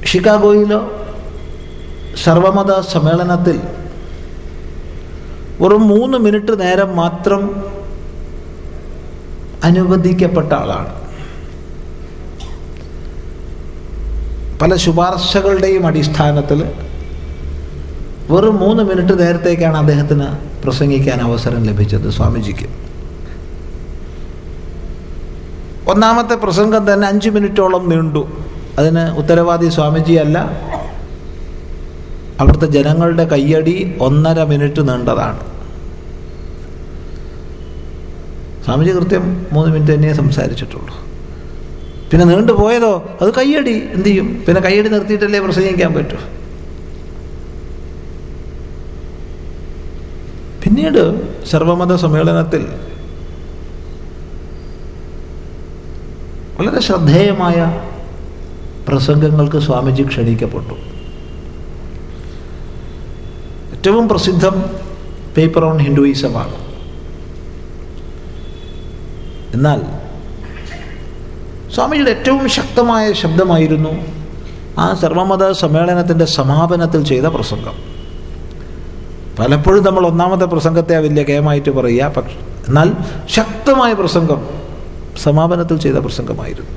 Speaker 1: ഷിക്കാഗോയിലോ സർവമത സമ്മേളനത്തിൽ വെറും മൂന്ന് മിനിറ്റ് നേരം മാത്രം അനുവദിക്കപ്പെട്ട ആളാണ്. പല ശുപാർശകളുടെയും അടിസ്ഥാനത്തിൽ വെറും മൂന്ന് മിനിറ്റ് നേരത്തേക്കാണ് അദ്ദേഹത്തിന് പ്രസംഗിക്കാൻ അവസരം ലഭിച്ചത് സ്വാമിജിക്ക്. ഒന്നാമത്തെ പ്രസംഗം തന്നെ അഞ്ച് മിനിറ്റോളം നീണ്ടു. അതിന് ഉത്തരവാദി സ്വാമിജിയല്ല അവിടുത്തെ ജനങ്ങളുടെ കയ്യടി ഒന്നര മിനിറ്റ് നീണ്ടതാണ്. സ്വാമിജി കൃത്യം മൂന്ന് മിനിറ്റ് തന്നെയേ സംസാരിച്ചിട്ടുള്ളൂ. പിന്നെ നീണ്ടു പോയതോ അത് കയ്യടി എന്ത് ചെയ്യും? പിന്നെ കയ്യടി നിർത്തിയിട്ടല്ലേ പ്രസംഗിക്കാൻ പറ്റൂ? പിന്നീട് സർവമത സമ്മേളനത്തിൽ വളരെ ശ്രദ്ധേയമായ പ്രസംഗങ്ങൾക്ക് സ്വാമിജി ക്ഷണിക്കപ്പെട്ടു. ഏറ്റവും പ്രസിദ്ധം പേപ്പർ ഓൺ ഹിന്ദുയിസമാണ്. എന്നാൽ സ്വാമിജിയുടെ ഏറ്റവും ശക്തമായ ശബ്ദമായിരുന്നു ആ സർവമത സമ്മേളനത്തിന്റെ സമാപനത്തിൽ ചെയ്ത പ്രസംഗം. പലപ്പോഴും നമ്മൾ ഒന്നാമത്തെ പ്രസംഗത്തെ വലിയ കേമായിട്ട് പറയുക പക്ഷെ എന്നാൽ ശക്തമായ പ്രസംഗം സമാപനത്തിൽ ചെയ്ത പ്രസംഗമായിരുന്നു.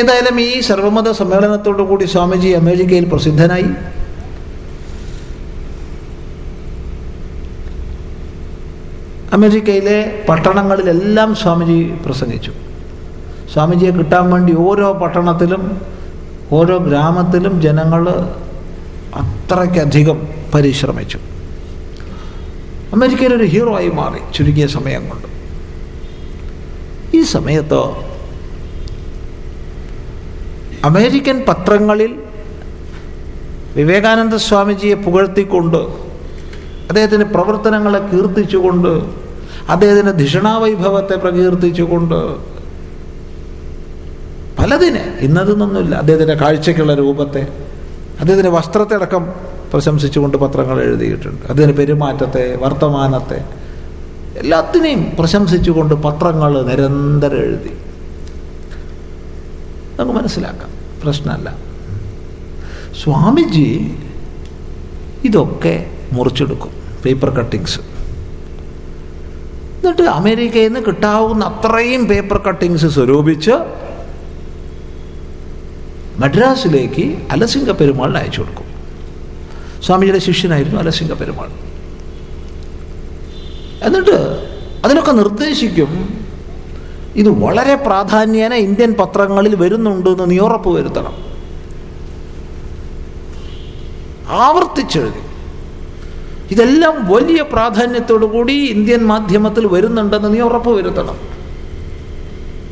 Speaker 1: ഏതായാലും ഈ സർവമത സമ്മേളനത്തോടു കൂടി സ്വാമിജി അമേരിക്കയിൽ പ്രസിദ്ധനായി. അമേരിക്കയിലെ പട്ടണങ്ങളിലെല്ലാം സ്വാമിജി പ്രസംഗിച്ചു. സ്വാമിജിയെ കിട്ടാൻ വേണ്ടി ഓരോ പട്ടണത്തിലും ഓരോ ഗ്രാമത്തിലും ജനങ്ങൾ അത്രയ്ക്കധികം പരിശ്രമിച്ചു. അമേരിക്കയിൽ ഒരു ഹീറോ ആയി മാറി ചുരുങ്ങിയ സമയം കൊണ്ട്. ഈ സമയത്ത് അമേരിക്കൻ പത്രങ്ങളിൽ വിവേകാനന്ദ സ്വാമിജിയെ പുകഴ്ത്തിക്കൊണ്ട് അദ്ദേഹത്തിന്റെ പ്രവർത്തനങ്ങളെ കീർത്തിച്ചുകൊണ്ട് അദ്ദേഹത്തിന്റെ ധിഷണാവൈഭവത്തെ പ്രകീർത്തിച്ചുകൊണ്ട് പലതിന് ഇന്നതെന്നൊന്നുമില്ല അദ്ദേഹത്തിന്റെ കാഴ്ചയ്ക്കുള്ള രൂപത്തെ അദ്ദേഹത്തിന്റെ വസ്ത്രത്തെ അടക്കം പ്രശംസിച്ചുകൊണ്ട് പത്രങ്ങൾ എഴുതിയിട്ടുണ്ട്. അദ്ദേഹത്തിന്റെ പെരുമാറ്റത്തെ വർത്തമാനത്തെ എല്ലാത്തിനെയും പ്രശംസിച്ചുകൊണ്ട് പത്രങ്ങൾ നിരന്തരം എഴുതി. നമുക്ക് മനസ്സിലാക്കാം. പ്രശ്നമല്ല. സ്വാമിജി ഇതൊക്കെ മുറിച്ചെടുക്കും. Paper cuttings. എന്നിട്ട് അമേരിക്കയിൽ നിന്ന് കിട്ടാവുന്ന അത്രയും പേപ്പർ കട്ടിങ്സ് സ്വരൂപിച്ച് മദ്രാസിലേക്ക് അലസിംഗ പെരുമാളിന് അയച്ചു കൊടുക്കും. സ്വാമിജിയുടെ ശിഷ്യനായിരുന്നു അലസിംഗ പെരുമാൾ. എന്നിട്ട് അതിനൊക്കെ നിർദ്ദേശിക്കും ഇത് വളരെ പ്രാധാന്യേന ഇന്ത്യൻ പത്രങ്ങളിൽ വരുന്നുണ്ട് എന്ന് നീ ഉറപ്പ് വരുത്തണം ആവർത്തിച്ചെഴുതി. ഇതെല്ലാം വലിയ പ്രാധാന്യത്തോടു കൂടി ഇന്ത്യൻ മാധ്യമത്തിൽ വരുന്നുണ്ടെന്ന് നീ ഉറപ്പ് വരുത്തണം.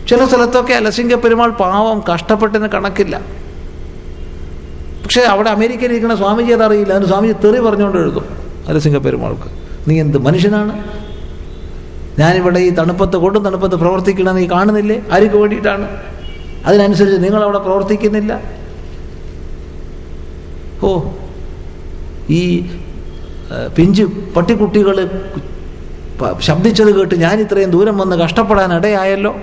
Speaker 1: ചില സ്ഥലത്തൊക്കെ അലസിംഗ പെരുമാൾ പാവം കഷ്ടപ്പെട്ടതിന് കണക്കില്ല. പക്ഷേ അവിടെ അമേരിക്കയിൽ ഇരിക്കുന്ന സ്വാമിജി അതറിയില്ല. അതിന് സ്വാമിജി തെറി പറഞ്ഞുകൊണ്ട് എഴുതും അലസിംഗ പെരുമാൾക്ക്. നീ എന്ത് മനുഷ്യനാണ്? ഞാനിവിടെ ഈ തണുപ്പത്ത് കൊണ്ടും തണുപ്പത്ത് പ്രവർത്തിക്കണം നീ കാണുന്നില്ലേ? ആർക്ക് വേണ്ടിയിട്ടാണ്? അതിനനുസരിച്ച് നിങ്ങളവിടെ പ്രവർത്തിക്കുന്നില്ല. ഓ ഈ പിഞ്ച് പട്ടിക്കുട്ടികൾ ശബ്ദിച്ചത് കേട്ട് ഞാൻ ഇത്രയും ദൂരം വന്ന് കഷ്ടപ്പെടാൻ ഇടയായല്ലോ.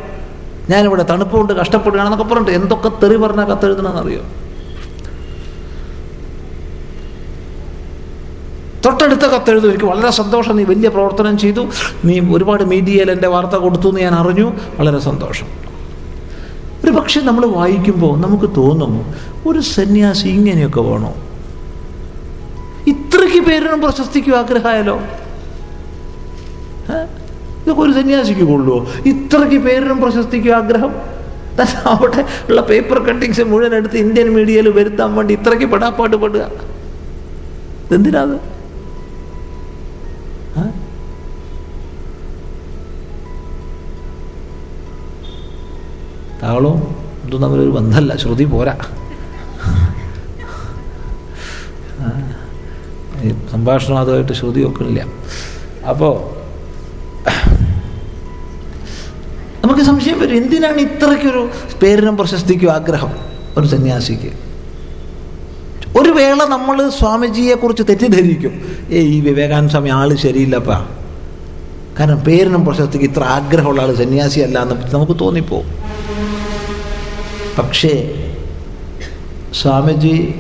Speaker 1: ഞാനിവിടെ തണുപ്പ് കൊണ്ട് കഷ്ടപ്പെടുകയാണെന്നൊക്കെ പറഞ്ഞിട്ട് എന്തൊക്കെ തെറി പറഞ്ഞാൽ കത്തെഴുതണമെന്നറിയോ തൊട്ടടുത്ത കത്തെഴുതും. എനിക്ക് വളരെ സന്തോഷം. നീ വലിയ പ്രവർത്തനം ചെയ്തു. നീ ഒരുപാട് മീഡിയയിൽ എന്റെ വാർത്ത കൊടുത്തു എന്ന് ഞാൻ അറിഞ്ഞു. വളരെ സന്തോഷം. ഒരു പക്ഷെ നമ്മൾ വായിക്കുമ്പോൾ നമുക്ക് തോന്നും ഒരു സന്യാസി ഇങ്ങനെയൊക്കെ വേണോ? ഇത്രയ്ക്ക് പേരിനും പ്രശസ്തിക്കും ആഗ്രഹമായാലോ ഇതൊക്കെ ഒരു സന്യാസിക്ക് കൊള്ളുമോ ഇത്രയ്ക്ക് പേരിനും പ്രശസ്തിക്കും ആഗ്രഹം? അവിടെ ഉള്ള പേപ്പർ കട്ടിങ്സ് മുഴുവൻ എടുത്ത് ഇന്ത്യൻ മീഡിയയിൽ വരുത്താൻ വേണ്ടി ഇത്രയ്ക്ക് പെടാപ്പാട്ട് പെടുക. ഇതെന്തിനാത് താളോ? ഇതും തമ്മിലൊരു ബന്ധമല്ല. ശ്രുതി പോരാ. ഈ സംഭാഷണം അതുമായിട്ട് ശ്രുതി വെക്കുന്നില്ല അപ്പോൾ നമുക്ക് സംശയം വരും എന്തിനാണ് ഇത്രയ്ക്കൊരു പേരിനും പ്രശസ്തിക്കും ആഗ്രഹം ഒരു സന്യാസിക്ക്? ഒരു വേള നമ്മൾ സ്വാമിജിയെ കുറിച്ച് തെറ്റിദ്ധരിക്കും. ഏ ഈ വിവേകാനന്ദ സ്വാമി ആൾ ശരിയില്ലപ്പാ. കാരണം പേരിനും പ്രശസ്തിക്ക് ഇത്ര ആഗ്രഹമുള്ള ആൾ സന്യാസിയല്ല എന്ന് നമുക്ക് തോന്നിപ്പോവും. പക്ഷേ സ്വാമിജി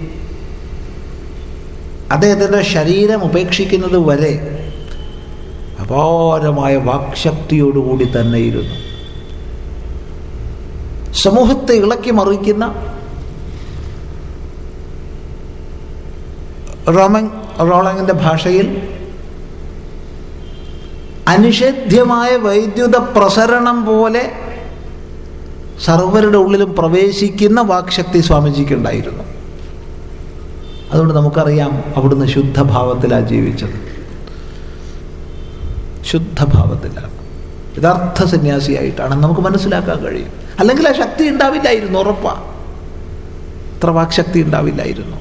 Speaker 1: അദ്ദേഹത്തിന്റെ ശരീരം ഉപേക്ഷിക്കുന്നത് വരെ അപാരമായ വാക്ശക്തിയോടുകൂടി തന്നെ ഇരുന്നു സമൂഹത്തെ ഇളക്കി മറിക്കുന്ന റോമൻ റോളങ്ങിന്റെ ഭാഷയിൽ അനിഷേധ്യമായ വൈദ്യുത പ്രസരണം പോലെ സർവരുടെ ഉള്ളിലും പ്രവേശിക്കുന്ന വാക്ശക്തി സ്വാമിജിക്ക് ഉണ്ടായിരുന്നു അതുകൊണ്ട് നമുക്കറിയാം അവിടുന്ന് ശുദ്ധഭാവത്തിലാണ് ജീവിച്ചത്. ശുദ്ധഭാവത്തിലാണ് യഥാർത്ഥ സന്യാസിയായിട്ടാണ് നമുക്ക് മനസ്സിലാക്കാൻ കഴിയും. അല്ലെങ്കിൽ ആ ശക്തി ഉണ്ടാവില്ലായിരുന്നു ഉറപ്പാ. അത്ര വാക്ശക്തി ഉണ്ടാവില്ലായിരുന്നു.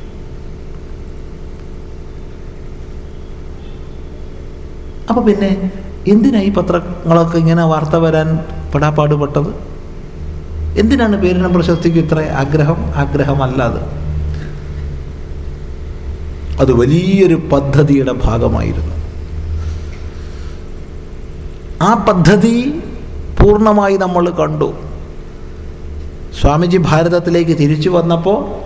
Speaker 1: അപ്പൊ പിന്നെ എന്തിനാ ഈ പത്രങ്ങളൊക്കെ ഇങ്ങനെ വാർത്ത വരാൻ പെടാപ്പാടുപെട്ടത് എന്തിനാണ് പേരിനും പ്രശസ്തിക്ക് ഇത്ര ആഗ്രഹം? ആഗ്രഹമല്ല അത് വലിയൊരു പദ്ധതിയുടെ ഭാഗമായിരുന്നു. ആ പദ്ധതി പൂർണമായി നമ്മൾ കണ്ടു. സ്വാമിജി ഭാരതത്തിലേക്ക് തിരിച്ചു വന്നപ്പോൾ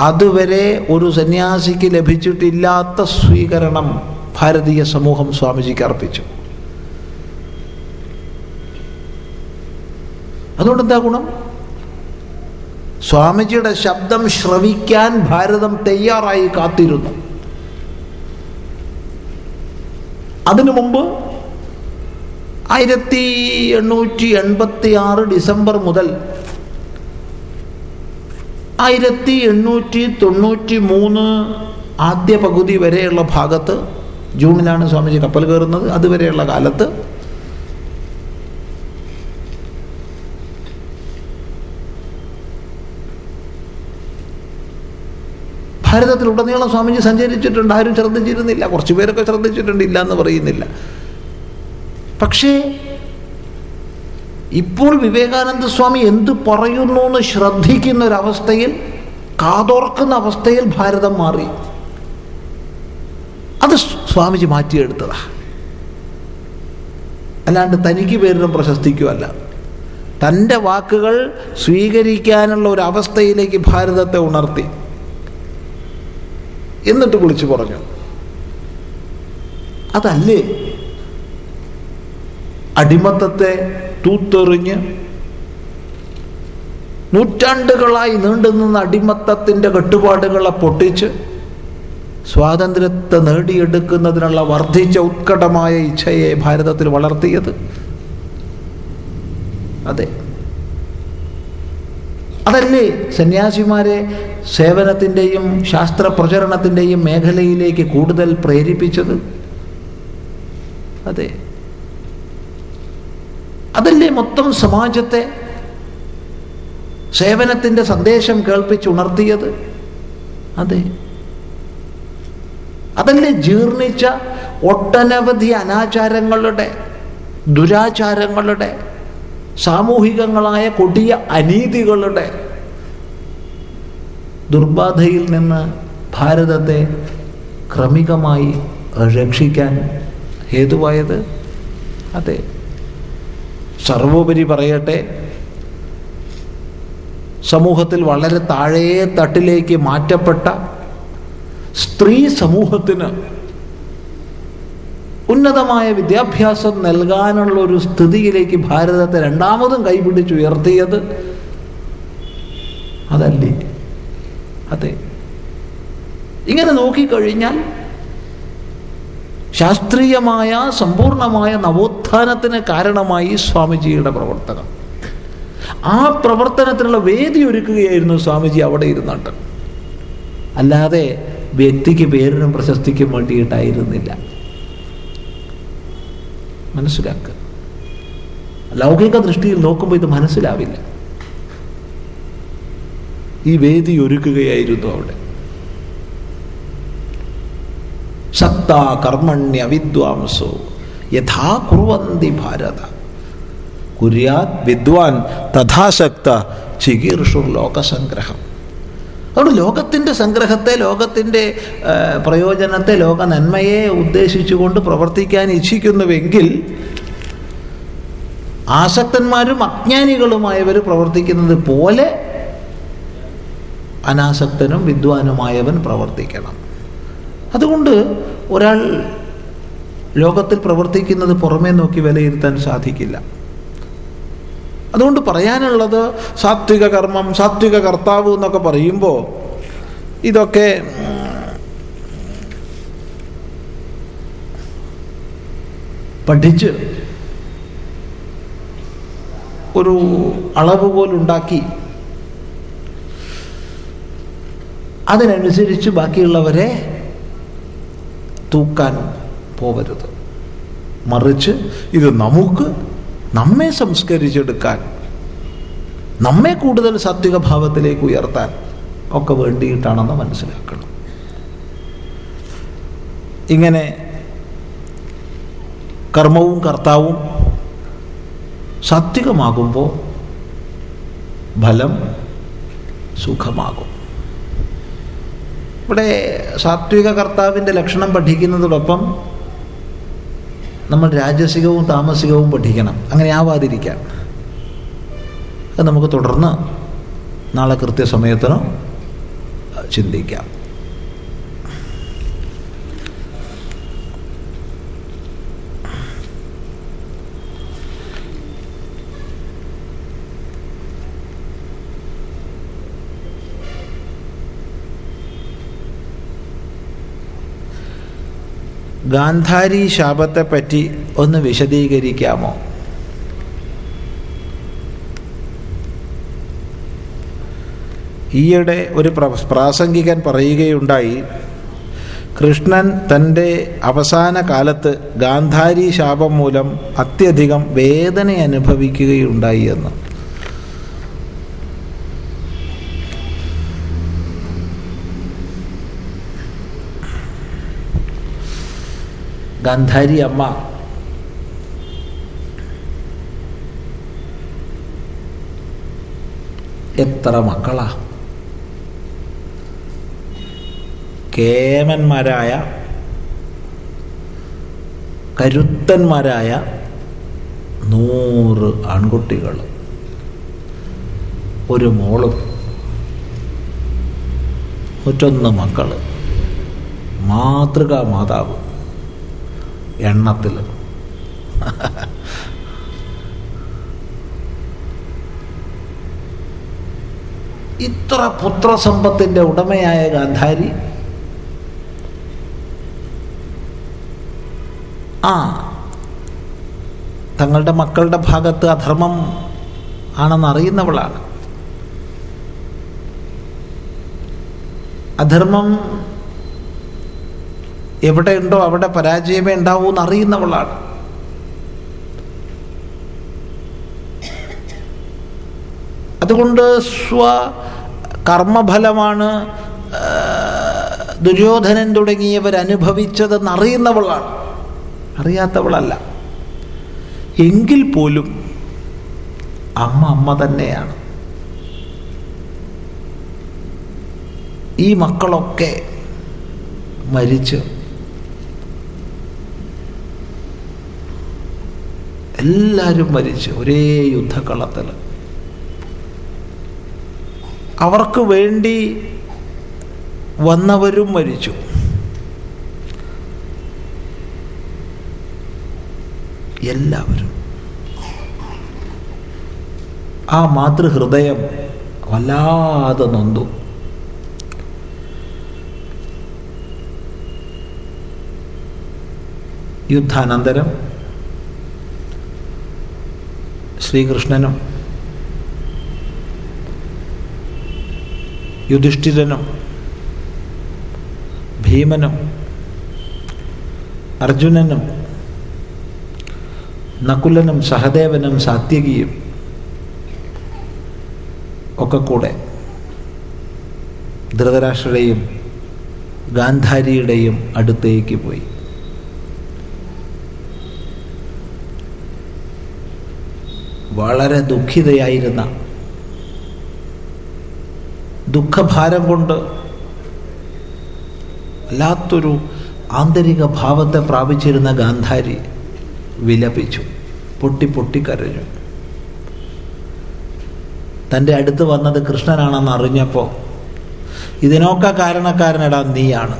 Speaker 1: അതുവരെ ഒരു സന്യാസിക്ക് ലഭിച്ചിട്ടില്ലാത്ത സ്വീകരണം ഭാരതീയ സമൂഹം സ്വാമിജിക്ക് അർപ്പിച്ചു. അതുകൊണ്ട് എന്താ ഗുണം? സ്വാമിജിയുടെ ശബ്ദം ശ്രവിക്കാൻ ഭാരതം തയ്യാറായി കാത്തിരുന്നു. അതിനു മുമ്പ് ആയിരത്തി എണ്ണൂറ്റി എൺപത്തി ആറ് ഡിസംബർ മുതൽ ആയിരത്തി എണ്ണൂറ്റി തൊണ്ണൂറ്റി മൂന്ന് ആദ്യ പകുതി വരെയുള്ള ഭാഗത്ത് ജൂണിലാണ് സ്വാമിജി കപ്പൽ കയറുന്നത്. അതുവരെയുള്ള കാലത്ത് ഭാരതത്തിലുടനീളം സ്വാമിജി സഞ്ചരിച്ചിട്ടുണ്ട്. ആരും ശ്രദ്ധിച്ചിരുന്നില്ല. കുറച്ച് പേരൊക്കെ ശ്രദ്ധിച്ചിട്ടുണ്ട്. ഇല്ല എന്ന് പറയുന്നില്ല. പക്ഷേ ഇപ്പോൾ വിവേകാനന്ദ സ്വാമി എന്ത് പറയുന്നു എന്ന് ശ്രദ്ധിക്കുന്ന ഒരവസ്ഥയിൽ കാതോർക്കുന്ന അവസ്ഥയിൽ ഭാരതം മാറി. അത് സ്വാമിജി മാറ്റിയെടുത്തതാ. അല്ലാണ്ട് തനിക്ക് പേരിനും പ്രശസ്തിക്കുമല്ല തന്റെ വാക്കുകൾ സ്വീകരിക്കാനുള്ള ഒരു അവസ്ഥയിലേക്ക് ഭാരതത്തെ ഉണർത്തി. എന്നിട്ട് വിളിച്ചു പറഞ്ഞു. അതല്ലേ? അടിമത്തത്തെ തൂത്തെറിഞ്ഞ് നൂറ്റാണ്ടുകളായി നീണ്ടുനിന്ന അടിമത്തത്തിന്റെ കെട്ടുപാടുകളെ പൊട്ടിച്ച് സ്വാതന്ത്ര്യത്തെ നേടിയെടുക്കുന്നതിനുള്ള വർദ്ധിച്ച ഉത്കടമായ ഇച്ഛയെ ഭാരതത്തിൽ വളർത്തിയത്. അതെ. അതല്ലേ? സന്യാസിമാരെ സേവനത്തിന്റെയും ശാസ്ത്ര പ്രചരണത്തിന്റെയും മേഖലയിലേക്ക് കൂടുതൽ പ്രേരിപ്പിച്ചത്? അതെ. അതല്ലേ മൊത്തം സമാജത്തെ സേവനത്തിന്റെ സന്ദേശം കേൾപ്പിച്ചുണർത്തിയത്? അതെ. അതല്ലേ ജീർണിച്ച ഒട്ടനവധി അനാചാരങ്ങളുടെ ദുരാചാരങ്ങളുടെ സാമൂഹികങ്ങളായ കൊടിയ അനീതികളുടെ ദുർബാധയിൽ നിന്ന് ഭാരതത്തെ ക്രമികമായി രക്ഷിക്കാൻ ഹേതുവായത് അതെ. സർവോപരി പറയട്ടെ സമൂഹത്തിൽ വളരെ താഴേ തട്ടിലേക്ക് മാറ്റപ്പെട്ട സ്ത്രീ സമൂഹത്തിന് ഉന്നതമായ വിദ്യാഭ്യാസം നൽകാനുള്ള ഒരു സ്ഥിതിയിലേക്ക് ഭാരതത്തെ രണ്ടാമതും കൈപിടിച്ചുയർത്തിയത് അതല്ലേ? അതെ. ഇങ്ങനെ നോക്കിക്കഴിഞ്ഞാൽ ശാസ്ത്രീയമായ സമ്പൂർണമായ നവോത്ഥാനത്തിന് കാരണമായി സ്വാമിജിയുടെ പ്രവർത്തനം. ആ പ്രവർത്തനത്തിനുള്ള വേദി ഒരുക്കുകയായിരുന്നു സ്വാമിജി അവിടെ ഇരുന്നിട്ട്. അല്ലാതെ വ്യക്തിക്ക് പേരിനും പ്രശസ്തിക്കും വേണ്ടിയിട്ടായിരുന്നില്ല. മനസ്സിലാക്കുക ലൗകിക ദൃഷ്ടിയിൽ നോക്കുമ്പോൾ ഇത് മനസ്സിലാവില്ല. ഈ വേദി ഒരുക്കുകയായിരുന്നു അവിടെ. സക്ത കർമ്മണ്യ വിദ്വാംസോ യഥാ കുറുവന്തി ഭാരത. കുര്യാത് വിദ്വാൻ തഥാശക്ത ചികീർഷുർ ലോകസംഗ്രഹം. അതുകൊണ്ട് ലോകത്തിന്റെ സംഗ്രഹത്തെ ലോകത്തിന്റെ പ്രയോജനത്തെ ലോക നന്മയെ ഉദ്ദേശിച്ചുകൊണ്ട് പ്രവർത്തിക്കാൻ ഇച്ഛിക്കുന്നുവെങ്കിൽ ആസക്തന്മാരും അജ്ഞാനികളുമായവർ പ്രവർത്തിക്കുന്നത് പോലെ അനാസക്തനും വിദ്വാനുമായവൻ പ്രവർത്തിക്കണം. അതുകൊണ്ട് ഒരാൾ ലോകത്തിൽ പ്രവർത്തിക്കുന്നത് പുറമേ നോക്കി വിലയിരുത്താൻ സാധിക്കില്ല. അതുകൊണ്ട് പറയാനുള്ളത് സാത്വിക കർമ്മം സാത്വിക കർത്താവ് എന്നൊക്കെ പറയുമ്പോൾ ഇതൊക്കെ പഠിച്ച് ഒരു അളവ് പോലുണ്ടാക്കി അതിനനുസരിച്ച് ബാക്കിയുള്ളവരെ തൂക്കാൻ പോവരുത്. മറിച്ച് ഇത് നമുക്ക് നമ്മെ സംസ്കരിച്ചെടുക്കാൻ നമ്മെ കൂടുതൽ സാത്വിക ഭാവത്തിലേക്ക് ഉയർത്താൻ ഒക്കെ വേണ്ടിയിട്ടാണെന്ന് മനസ്സിലാക്കണം. ഇങ്ങനെ കർമ്മവും കർത്താവും സാത്വികമാകുമ്പോൾ ഫലം സുഖമാകും. ഇവിടെ സാത്വിക കർത്താവിന്റെ ലക്ഷണം പഠിക്കുന്നതോടൊപ്പം നമ്മൾ രാജസികവും താമസികവും പഠിക്കണം. അങ്ങനെ ആവാതിരിക്കാം അത് നമുക്ക് തുടർന്ന് നാളെ കൃത്യസമയത്തിനോ ചിന്തിക്കാം. ഗാന്ധാരി ശാപത്തെ ശാപത്തെപ്പറ്റി ഒന്ന് വിശദീകരിക്കാമോ? ഈയിടെ ഒരു പ്ര- പ്രാസംഗികൻ പറയുകയുണ്ടായി കൃഷ്ണൻ തന്റെ അവസാന കാലത്ത് ഗാന്ധാരി ശാപം മൂലം അത്യധികം വേദന അനുഭവിക്കുകയുണ്ടായി എന്ന്. ഗാന്ധാരി അമ്മ. എത്ര മക്കളാ. കേമന്മാരായ കരുത്തന്മാരായ നൂറ് ആൺകുട്ടികൾ. ഒരു മോളും നൂറ്റൊന്ന് മക്കൾ മാതൃകാ മാതാവ്. എണ്ണത്തിൽ ഇത്ര പുത്രസമ്പത്തിന്റെ ഉടമയായ ഗാന്ധാരി ആ തങ്ങളുടെ മക്കളുടെ ഭാഗത്ത് അധർമ്മം ആണെന്ന് അറിയുന്നവളാണ് അധർമ്മം എവിടെയുണ്ടോ അവിടെ പരാജയമേ ഉണ്ടാവൂ എന്നറിയുന്നവളാണ്. അതുകൊണ്ട് സ്വ കർമ്മഫലമാണ് ദുര്യോധനൻ തുടങ്ങിയവർ അനുഭവിച്ചതെന്ന് അറിയുന്നവളാണ് അറിയാത്തവളല്ല. എങ്കിൽ പോലും അമ്മ അമ്മ തന്നെയാണ്. ഈ മക്കളൊക്കെ മരിച്ച് എല്ലാവരും മരിച്ചു. ഒരേ യുദ്ധക്കളത്തിൽ. അവർക്ക് വേണ്ടി വന്നവരും മരിച്ചു. എല്ലാവരും. ആ മാതൃഹൃദയം വല്ലാതെ നൊന്തു. യുദ്ധാനന്തരം ശ്രീകൃഷ്ണനും യുധിഷ്ഠിരനും ഭീമനും അർജുനനും നകുലനും സഹദേവനും സാത്യകിയും ഒക്കെ കൂടെ ധൃതരാഷ്ട്രയുടെയും ഗാന്ധാരിയുടെയും അടുത്തേക്ക് പോയി. വളരെ ദുഃഖിതയായിരുന്ന ദുഃഖഭാരം കൊണ്ട് വല്ലാത്തൊരു ആന്തരിക ഭാവത്തെ പ്രാപിച്ചിരുന്ന ഗാന്ധാരി വിലപിച്ചു പൊട്ടി പൊട്ടിക്കരഞ്ഞു തന്റെ അടുത്ത് വന്നത് കൃഷ്ണനാണെന്ന് അറിഞ്ഞപ്പോൾ ഇതിനൊക്കെ കാരണക്കാരനടാ നീയാണ്.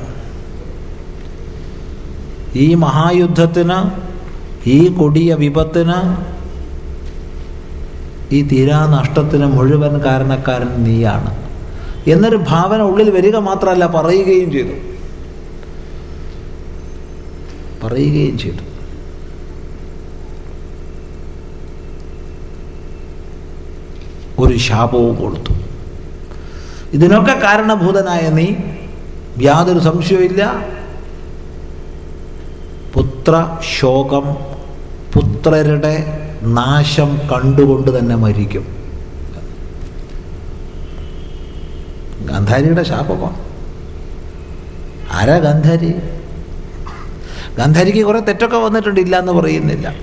Speaker 1: ഈ മഹായുദ്ധത്തിന് ഈ കൊടിയ വിപത്തിന് ഈ തീരാനഷ്ടത്തിന് മുഴുവൻ കാരണക്കാരൻ നീയാണ്. എന്നൊരു ഭാവന ഉള്ളിൽ വരിക മാത്രമല്ല പറയുകയും ചെയ്തു. പറയുകയും ചെയ്തു. ഒരു ശാപവും കൊടുത്തു. ഇതിനൊക്കെ കാരണഭൂതനായ നീ യാതൊരു സംശയവുമില്ല. പുത്ര ശോകം പുത്രരുടെ നാശം കണ്ടുകൊണ്ട് തന്നെ മരിക്കും. ഗാന്ധാരിയുടെ ശാപമാണ് ആരാ ഗാന്ധാരി? ഗാന്ധാരിക്ക് കുറെ തെറ്റൊക്കെ വന്നിട്ടുണ്ട് ഇല്ല എന്ന് പറയുന്നില്ല.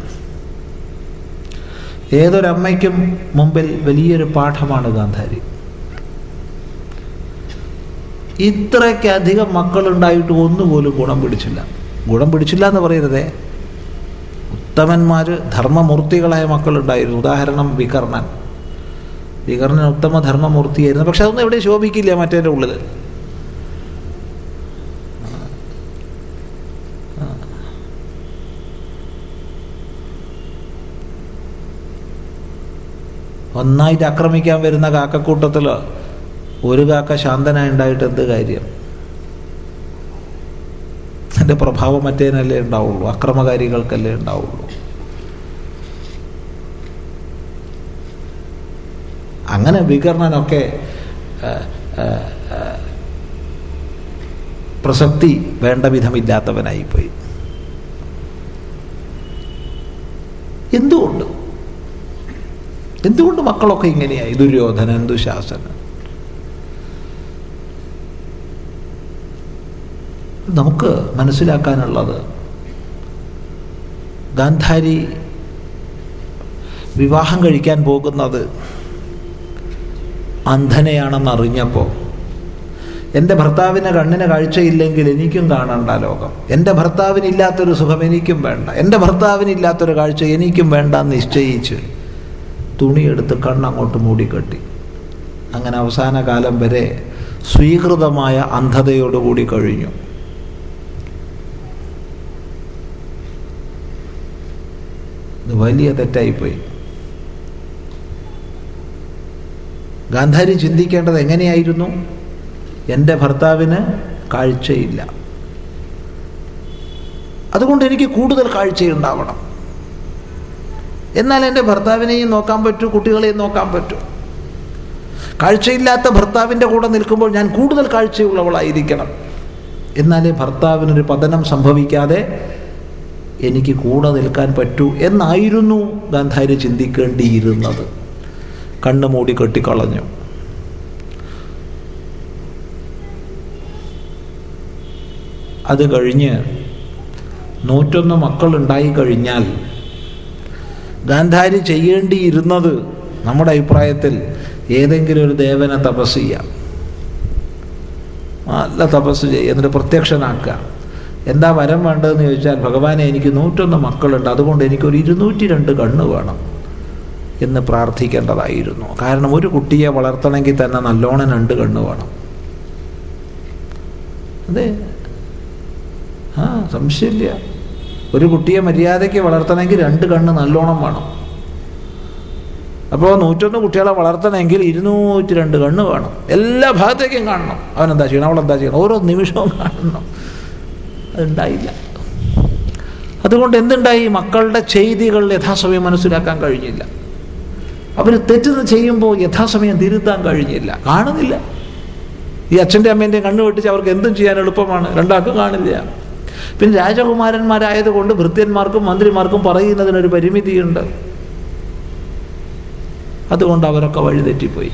Speaker 1: ഏതൊരമ്മയ്ക്കും മുമ്പിൽ വലിയൊരു പാഠമാണ് ഗാന്ധാരി. ഇത്രയ്ക്കധികം മക്കളുണ്ടായിട്ട് ഒന്നുപോലും ഗുണം പിടിച്ചില്ല. ഗുണം പിടിച്ചില്ല എന്ന് പറയരുതേ. ഉത്തമന്മാർ ധർമ്മമൂർത്തികളായ മക്കളുണ്ടായിരുന്നു. ഉദാഹരണം വികർണൻ. വികർണൻ ഉത്തമ ധർമ്മമൂർത്തിയായിരുന്നു. പക്ഷെ അതൊന്നും എവിടെ ശോഭിക്കില്ല മറ്റേന്റെ ഉള്ളിൽ ഒന്നായിട്ട് ആക്രമിക്കാൻ വരുന്ന കാക്കക്കൂട്ടത്തിൽ ഒരു കാക്ക ശാന്തനായി ഉണ്ടായിട്ട് എന്ത് കാര്യം? അതിന്റെ പ്രഭാവം മറ്റേനല്ലേ ഉണ്ടാവുള്ളൂ. അക്രമകാരികൾക്കല്ലേ ഉണ്ടാവുള്ളൂ. അങ്ങനെ വികർണനൊക്കെ പ്രസക്തി വേണ്ട വിധമില്ലാത്തവനായിപ്പോയി. എന്തുകൊണ്ട്? എന്തുകൊണ്ട് മക്കളൊക്കെ ഇങ്ങനെയായി? ദുര്യോധനൻ ദുശാസനൻ. നമുക്ക് മനസ്സിലാക്കാനുള്ളത്. ഗാന്ധാരി വിവാഹം കഴിക്കാൻ പോകുന്നത് അന്ധനെയാണെന്ന് അറിഞ്ഞപ്പോൾ എന്റെ ഭർത്താവിന് കണ്ണിന് കാഴ്ചയില്ലെങ്കിൽ എനിക്കും കാണണ്ട ലോകം. എന്റെ ഭർത്താവിനില്ലാത്തൊരു സുഖം എനിക്കും വേണ്ട. എന്റെ ഭർത്താവിനില്ലാത്തൊരു കാഴ്ച എനിക്കും വേണ്ട എന്ന് നിശ്ചയിച്ച് തുണിയെടുത്ത് കണ്ണങ്ങോട്ട് മൂടിക്കെട്ടി. അങ്ങനെ അവസാന കാലം വരെ സ്വീകൃതമായ അന്ധതയോടുകൂടി കഴിഞ്ഞു. വലിയ തെറ്റായിപ്പോയി. ഗാന്ധാരി ചിന്തിക്കേണ്ടത് എങ്ങനെയായിരുന്നു? എന്റെ ഭർത്താവിന് കാഴ്ചയില്ല. അതുകൊണ്ട് എനിക്ക് കൂടുതൽ കാഴ്ചയുണ്ടാവണം. എന്നാൽ എന്റെ ഭർത്താവിനെയും നോക്കാൻ പറ്റൂ കുട്ടികളെയും നോക്കാൻ പറ്റൂ. കാഴ്ചയില്ലാത്ത ഭർത്താവിന്റെ കൂടെ നിൽക്കുമ്പോൾ ഞാൻ കൂടുതൽ കാഴ്ചയുള്ളവളായിരിക്കണം. എന്നാലേ ഭർത്താവിനൊരു പതനം സംഭവിക്കാതെ എനിക്ക് കൂടെ നിൽക്കാൻ പറ്റൂ എന്നായിരുന്നു ഗാന്ധാരി ചിന്തിക്കേണ്ടിയിരുന്നത്. കണ്ണു മൂടി കെട്ടിക്കളഞ്ഞു. അത് കഴിഞ്ഞ് നൂറ്റൊന്ന് മക്കളുണ്ടായി കഴിഞ്ഞാൽ ഗാന്ധാരി ചെയ്യേണ്ടിയിരുന്നത് നമ്മുടെ അഭിപ്രായത്തിൽ ഏതെങ്കിലും ഒരു ദേവനെ തപസ് ചെയ്യാം. നല്ല തപസ് ചെയ്യുക എന്നിട്ട് പ്രത്യക്ഷനാക്കുക എന്താ വരം വേണ്ടതെന്ന് ചോദിച്ചാൽ ഭഗവാനെ എനിക്ക് നൂറ്റൊന്ന് മക്കളുണ്ട്. അതുകൊണ്ട് എനിക്കൊരു ഇരുന്നൂറ്റി രണ്ട് കണ്ണ് വേണം എന്ന് പ്രാർത്ഥിക്കേണ്ടതായിരുന്നു. കാരണം ഒരു കുട്ടിയെ വളർത്തണമെങ്കിൽ തന്നെ നല്ലോണം രണ്ട് കണ്ണ് വേണം. അതെ. ആ സംശയമില്ല. ഒരു കുട്ടിയെ മര്യാദയ്ക്ക് വളർത്തണമെങ്കിൽ രണ്ട് കണ്ണ് നല്ലോണം വേണം. അപ്പോൾ നൂറ്റൊന്ന് കുട്ടികളെ വളർത്തണമെങ്കിൽ ഇരുന്നൂറ്റി രണ്ട് കണ്ണ് വേണം. എല്ലാ ഭാഗത്തേക്കും കാണണം. അവനെന്താ ചെയ്യണം? അവളെന്താ ചെയ്യണം? ഓരോ നിമിഷവും കാണണം. അതുണ്ടായില്ല. അതുകൊണ്ട് എന്തുണ്ടായി? മക്കളുടെ ചെയ്തികൾ യഥാസമയം മനസ്സിലാക്കാൻ കഴിഞ്ഞില്ല. അവർ തെറ്റ് ചെയ്യുമ്പോൾ യഥാസമയം തിരുത്താൻ കഴിഞ്ഞില്ല. കാണുന്നില്ല. ഈ അച്ഛന്റെ അമ്മേന്റെയും കണ്ണു വെട്ടിച്ച് അവർക്ക് എന്തും ചെയ്യാൻ എളുപ്പമാണ്. രണ്ടാൾക്കും കാണില്ല. പിന്നെ രാജകുമാരന്മാരായതുകൊണ്ട് ഭൃത്യന്മാർക്കും മന്ത്രിമാർക്കും പറയുന്നതിനൊരു പരിമിതിയുണ്ട്. അതുകൊണ്ട് അവരൊക്കെ വഴിതെറ്റിപ്പോയി.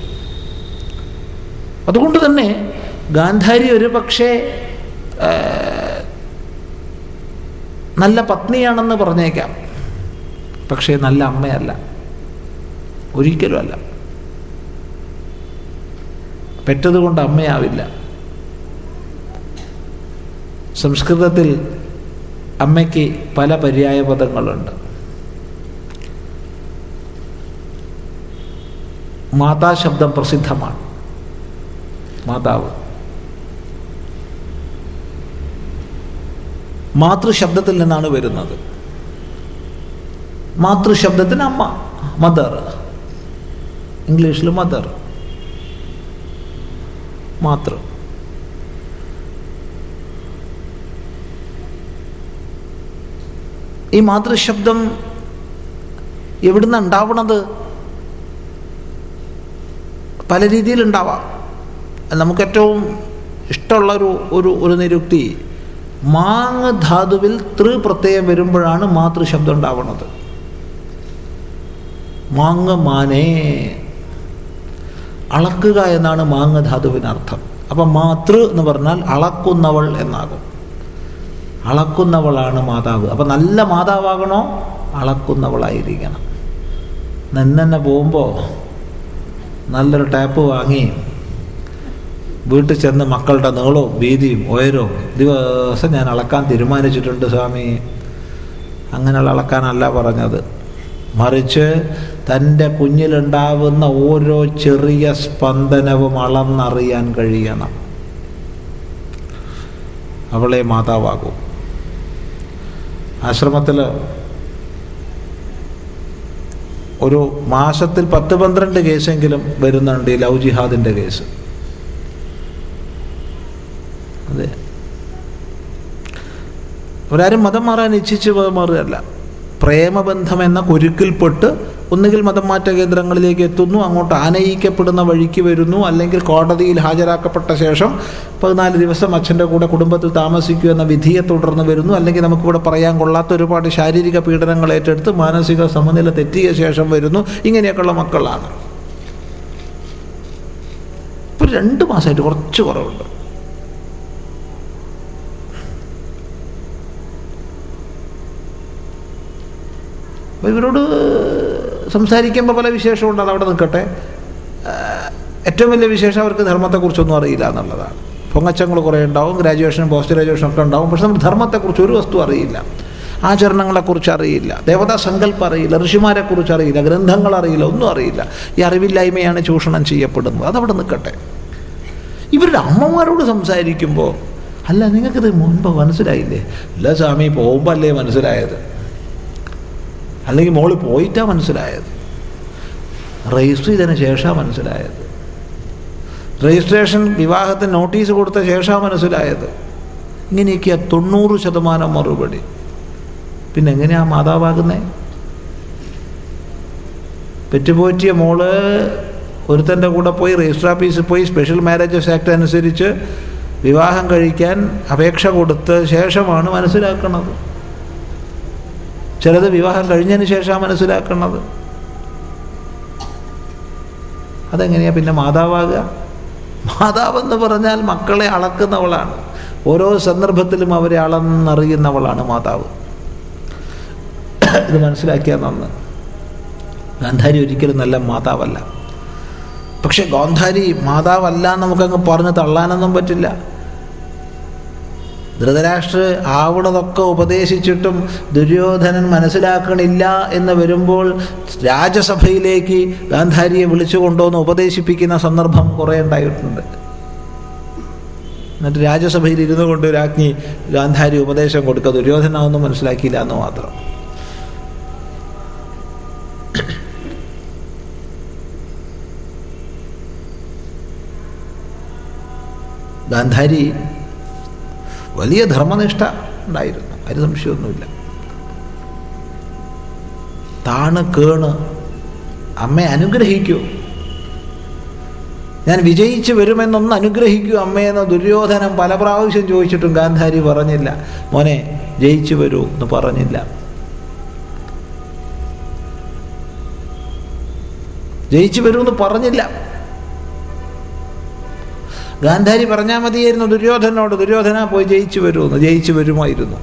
Speaker 1: അതുകൊണ്ട് തന്നെ ഗാന്ധാരി ഒരു പക്ഷേ നല്ല പത്നിയാണെന്ന് പറഞ്ഞേക്കാം. പക്ഷേ നല്ല അമ്മയല്ല. ഒരിക്കലും അല്ല. പെറ്റതുകൊണ്ട് അമ്മയാവില്ല. സംസ്കൃതത്തിൽ അമ്മയ്ക്ക് പല പര്യായ പദങ്ങളുണ്ട് മാതാ ശബ്ദം പ്രസിദ്ധമാണ്. മാതാവ്. മാതൃശബ്ദത്തിൽ നിന്നാണ് വരുന്നത്. മാതൃശബ്ദത്തിന് അമ്മ മദർ ഇംഗ്ലീഷിൽ മദർ മാതൃ. ഈ മാതൃശബ്ദം എവിടുന്ന് ഉണ്ടാവണത് പല രീതിയിൽ ഉണ്ടാവാം നമുക്ക് ഏറ്റവും ഇഷ്ടമുള്ള ഒരു ഒരു ഒരു നിരുക്തി മാങ് ധാതുവിൽ തൃ പ്രത്യയം വരുമ്പോഴാണ് മാതൃശബ്ദം ഉണ്ടാവുന്നത്. മാങ് മാനേ. അളക്കുക എന്നാണ് മാങ് ധാതുവിനർത്ഥം അപ്പം മാതൃ എന്ന് പറഞ്ഞാൽ അളക്കുന്നവൾ എന്നാകും. അളക്കുന്നവളാണ് മാതാവ്. അപ്പം നല്ല മാതാവാകണോ? അളക്കുന്നവളായിരിക്കണം. നിന്നെ പോകുമ്പോൾ നല്ലൊരു ടാപ്പ് വാങ്ങി വീട്ടിൽ ചെന്ന് മക്കളുടെ നീളവും വീതിയും ഉയരവും ദിവസം ഞാൻ അളക്കാൻ തീരുമാനിച്ചിട്ടുണ്ട് സ്വാമി. അങ്ങനെയുള്ള അളക്കാനല്ല പറഞ്ഞത്. മറിച്ച് തന്റെ കുഞ്ഞിലുണ്ടാവുന്ന ഓരോ ചെറിയ സ്പന്ദനവും അളന്നറിയാൻ കഴിയണം. അവളെ മാതാവാകൂ. ആശ്രമത്തിൽ ഒരു മാസത്തിൽ പത്ത് പന്ത്രണ്ട് കേസെങ്കിലും വരുന്നുണ്ട് ഈ ലവ് ജിഹാദിന്റെ കേസ്. അവരാരും മതം മാറാൻ ഇച്ഛിച്ച് മാറുകയല്ല. പ്രേമബന്ധം എന്ന കുരുക്കിൽപ്പെട്ട് ഒന്നുകിൽ മതം മാറ്റ കേന്ദ്രങ്ങളിലേക്ക് എത്തുന്നു അങ്ങോട്ട് ആനയിക്കപ്പെടുന്ന വഴിക്ക് വരുന്നു അല്ലെങ്കിൽ കോടതിയിൽ ഹാജരാക്കപ്പെട്ട ശേഷം പതിനാല് ദിവസം അച്ഛന്റെ കൂടെ കുടുംബത്തിൽ താമസിക്കൂ എന്ന വിധിയെ തുടർന്ന് വരുന്നു. അല്ലെങ്കിൽ നമുക്കിവിടെ പറയാൻ കൊള്ളാത്ത ഒരുപാട് ശാരീരിക പീഡനങ്ങൾ ഏറ്റെടുത്ത് മാനസിക സമനില തെറ്റിയ ശേഷം വരുന്നു. ഇങ്ങനെയൊക്കെയുള്ള മക്കളാണ്. ഇപ്പോൾ രണ്ട് മാസമായിട്ട് കുറച്ച് കുറവുണ്ട്. അപ്പോൾ ഇവരോട് സംസാരിക്കുമ്പോൾ പല വിശേഷമുണ്ട്. അതവിടെ നിൽക്കട്ടെ. ഏറ്റവും വലിയ വിശേഷം അവർക്ക് ധർമ്മത്തെക്കുറിച്ചൊന്നും അറിയില്ല എന്നുള്ളതാണ്. പൊങ്ങച്ചങ്ങൾ കുറേ ഉണ്ടാവും ഗ്രാജുവേഷനും പോസ്റ്റ് ഗ്രാജുവേഷനും ഒക്കെ ഉണ്ടാവും. പക്ഷെ നമുക്ക് ധർമ്മത്തെക്കുറിച്ച് ഒരു വസ്തു അറിയില്ല. ആചരണങ്ങളെക്കുറിച്ച് അറിയില്ല. ദേവതാ സങ്കല്പം അറിയില്ല. ഋഷിമാരെക്കുറിച്ച് അറിയില്ല. ഗ്രന്ഥങ്ങൾ അറിയില്ല. ഒന്നും അറിയില്ല. ഈ അറിവില്ലായ്മയാണ് ചൂഷണം ചെയ്യപ്പെടുന്നത്. അതവിടെ നിൽക്കട്ടെ. ഇവരുടെ അമ്മമാരോട് സംസാരിക്കുമ്പോൾ അല്ല നിങ്ങൾക്കിത് മുൻപ് മനസ്സിലായില്ലേ? അല്ല സ്വാമി പോകുമ്പോൾ അല്ലേ മനസ്സിലായത്? അല്ലെങ്കിൽ മോൾ പോയിട്ടാ മനസ്സിലായത്. രജിസ്റ്റർ ചെയ്തതിന് ശേഷമാണ് മനസ്സിലായത്. രജിസ്ട്രേഷൻ വിവാഹത്തിന് നോട്ടീസ് കൊടുത്ത ശേഷമാണ് മനസ്സിലായത്. ഇങ്ങനെയൊക്കെയാ തൊണ്ണൂറ് ശതമാനം മറുപടി. പിന്നെ എങ്ങനെയാ മാതാവാകുന്നേ? പെറ്റുപോറ്റിയ മോൾ ഒരുത്തന്റെ കൂടെ പോയി രജിസ്റ്റർ ഓഫീസിൽ പോയി സ്പെഷ്യൽ മാരേജസ് ആക്ട് അനുസരിച്ച് വിവാഹം കഴിക്കാൻ അപേക്ഷ കൊടുത്ത ശേഷമാണ് മനസ്സിലാക്കുന്നത് ചിലത് വിവാഹം കഴിഞ്ഞതിന് ശേഷമാണ് മനസ്സിലാക്കുന്നത്. അതെങ്ങനെയാ പിന്നെ മാതാവാകുക? മാതാവെന്ന് പറഞ്ഞാൽ മക്കളെ അളക്കുന്നവളാണ്. ഓരോ സന്ദർഭത്തിലും അവരെ അളന്നറിയുന്നവളാണ് മാതാവ്. ഇത് മനസ്സിലാക്കിയാൽ നന്ന്. ഗാന്ധാരി ഒരിക്കലും നല്ല മാതാവല്ല. പക്ഷെ ഗാന്ധാരി മാതാവല്ല നമുക്കങ്ങ് പറഞ്ഞ് തള്ളാനൊന്നും പറ്റില്ല. ധൃതരാഷ്ട്ര ആവണതൊക്കെ ഉപദേശിച്ചിട്ടും ദുര്യോധനൻ മനസ്സിലാക്കണില്ല എന്ന് വരുമ്പോൾ രാജസഭയിലേക്ക് ഗാന്ധാരിയെ വിളിച്ചു കൊണ്ടുവന്ന് ഉപദേശിപ്പിക്കുന്ന സന്ദർഭം കുറേ ഉണ്ടായിട്ടുണ്ട്. എന്നിട്ട് രാജ്യസഭയിൽ ഇരുന്നു കൊണ്ട് രാജ്ഞി ഗാന്ധാരി ഉപദേശം കൊടുക്കുക ദുര്യോധന ഒന്നും മനസ്സിലാക്കിയില്ല എന്ന് മാത്രം. ഗാന്ധാരി വലിയ ധർമ്മനിഷ്ഠ ഉണ്ടായിരുന്നു. അതിന് സംശയമൊന്നുമില്ല. താണ് കേണ് അമ്മയെ അനുഗ്രഹിക്കൂ. ഞാൻ വിജയിച്ചു വരുമെന്നൊന്ന് അനുഗ്രഹിക്കൂ അമ്മയെന്ന് ദുര്യോധനം പല പ്രാവശ്യം ചോദിച്ചിട്ടും ഗാന്ധാരി പറഞ്ഞില്ല. മോനെ ജയിച്ചു വരൂ എന്ന് പറഞ്ഞില്ല. ജയിച്ചു വരൂ എന്ന് പറഞ്ഞില്ല. ഗാന്ധാരി പറഞ്ഞാൽ മതിയായിരുന്നു ദുര്യോധനോട് ദുര്യോധന പോയി ജയിച്ചു വരുമെന്ന് ജയിച്ചു വരുമായിരുന്നു.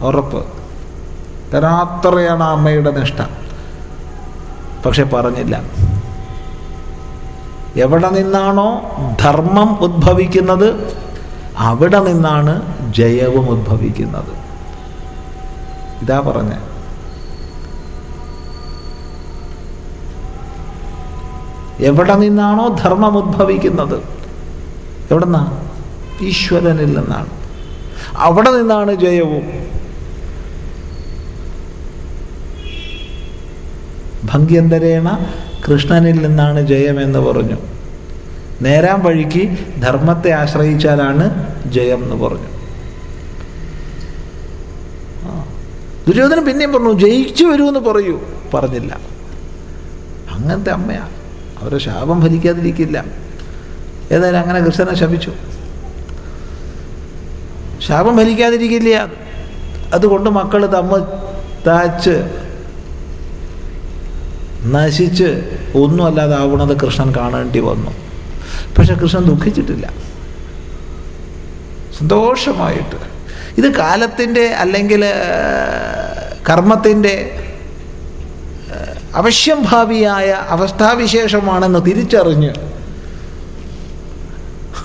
Speaker 1: ഉറപ്പ്. തരാത്രയാണ് അമ്മയുടെ നിഷ്ഠ. പക്ഷെ പറഞ്ഞില്ല. എവിടെ നിന്നാണോ ധർമ്മം ഉദ്ഭവിക്കുന്നത് അവിടെ നിന്നാണ് ജയവും ഉദ്ഭവിക്കുന്നത്. ഇതാ പറഞ്ഞ. എവിടെ നിന്നാണോ ധർമ്മം ഉദ്ഭവിക്കുന്നത് എവിടെന്നാ? ഈശ്വരനിൽ നിന്നാണ് അവിടെ നിന്നാണ് ജയവും. ഭംഗ്യന്തരേണ കൃഷ്ണനിൽ നിന്നാണ് ജയമെന്ന് പറഞ്ഞു. നേരാൻ വഴിക്ക് ധർമ്മത്തെ ആശ്രയിച്ചാലാണ് ജയം എന്ന് പറഞ്ഞു ദുര്യോധനൻ പിന്നെയും പറഞ്ഞു ജയിച്ചു വരൂ എന്ന് പറയൂ. പറഞ്ഞില്ല. അങ്ങനത്തെ അമ്മയാണ് അവരെ ശാപം ഫലിക്കാതിരിക്കില്ല ഏതായാലും അങ്ങനെ കൃഷ്ണനെ ശപിച്ചു. ശാപം ഫലിക്കാതിരിക്കില്ല അതുകൊണ്ട് മക്കൾ തമ്മ താച്ച് നശിച്ച് ഒന്നുമല്ലാതെ കൃഷ്ണൻ കാണേണ്ടി വന്നു. പക്ഷെ കൃഷ്ണൻ ദുഃഖിച്ചിട്ടില്ല. സന്തോഷമായിട്ട്. ഇത് കാലത്തിന്റെ അല്ലെങ്കിൽ കർമ്മത്തിന്റെ അവശ്യം ഭാവിയായ അവസ്ഥാവിശേഷമാണെന്ന് തിരിച്ചറിഞ്ഞ്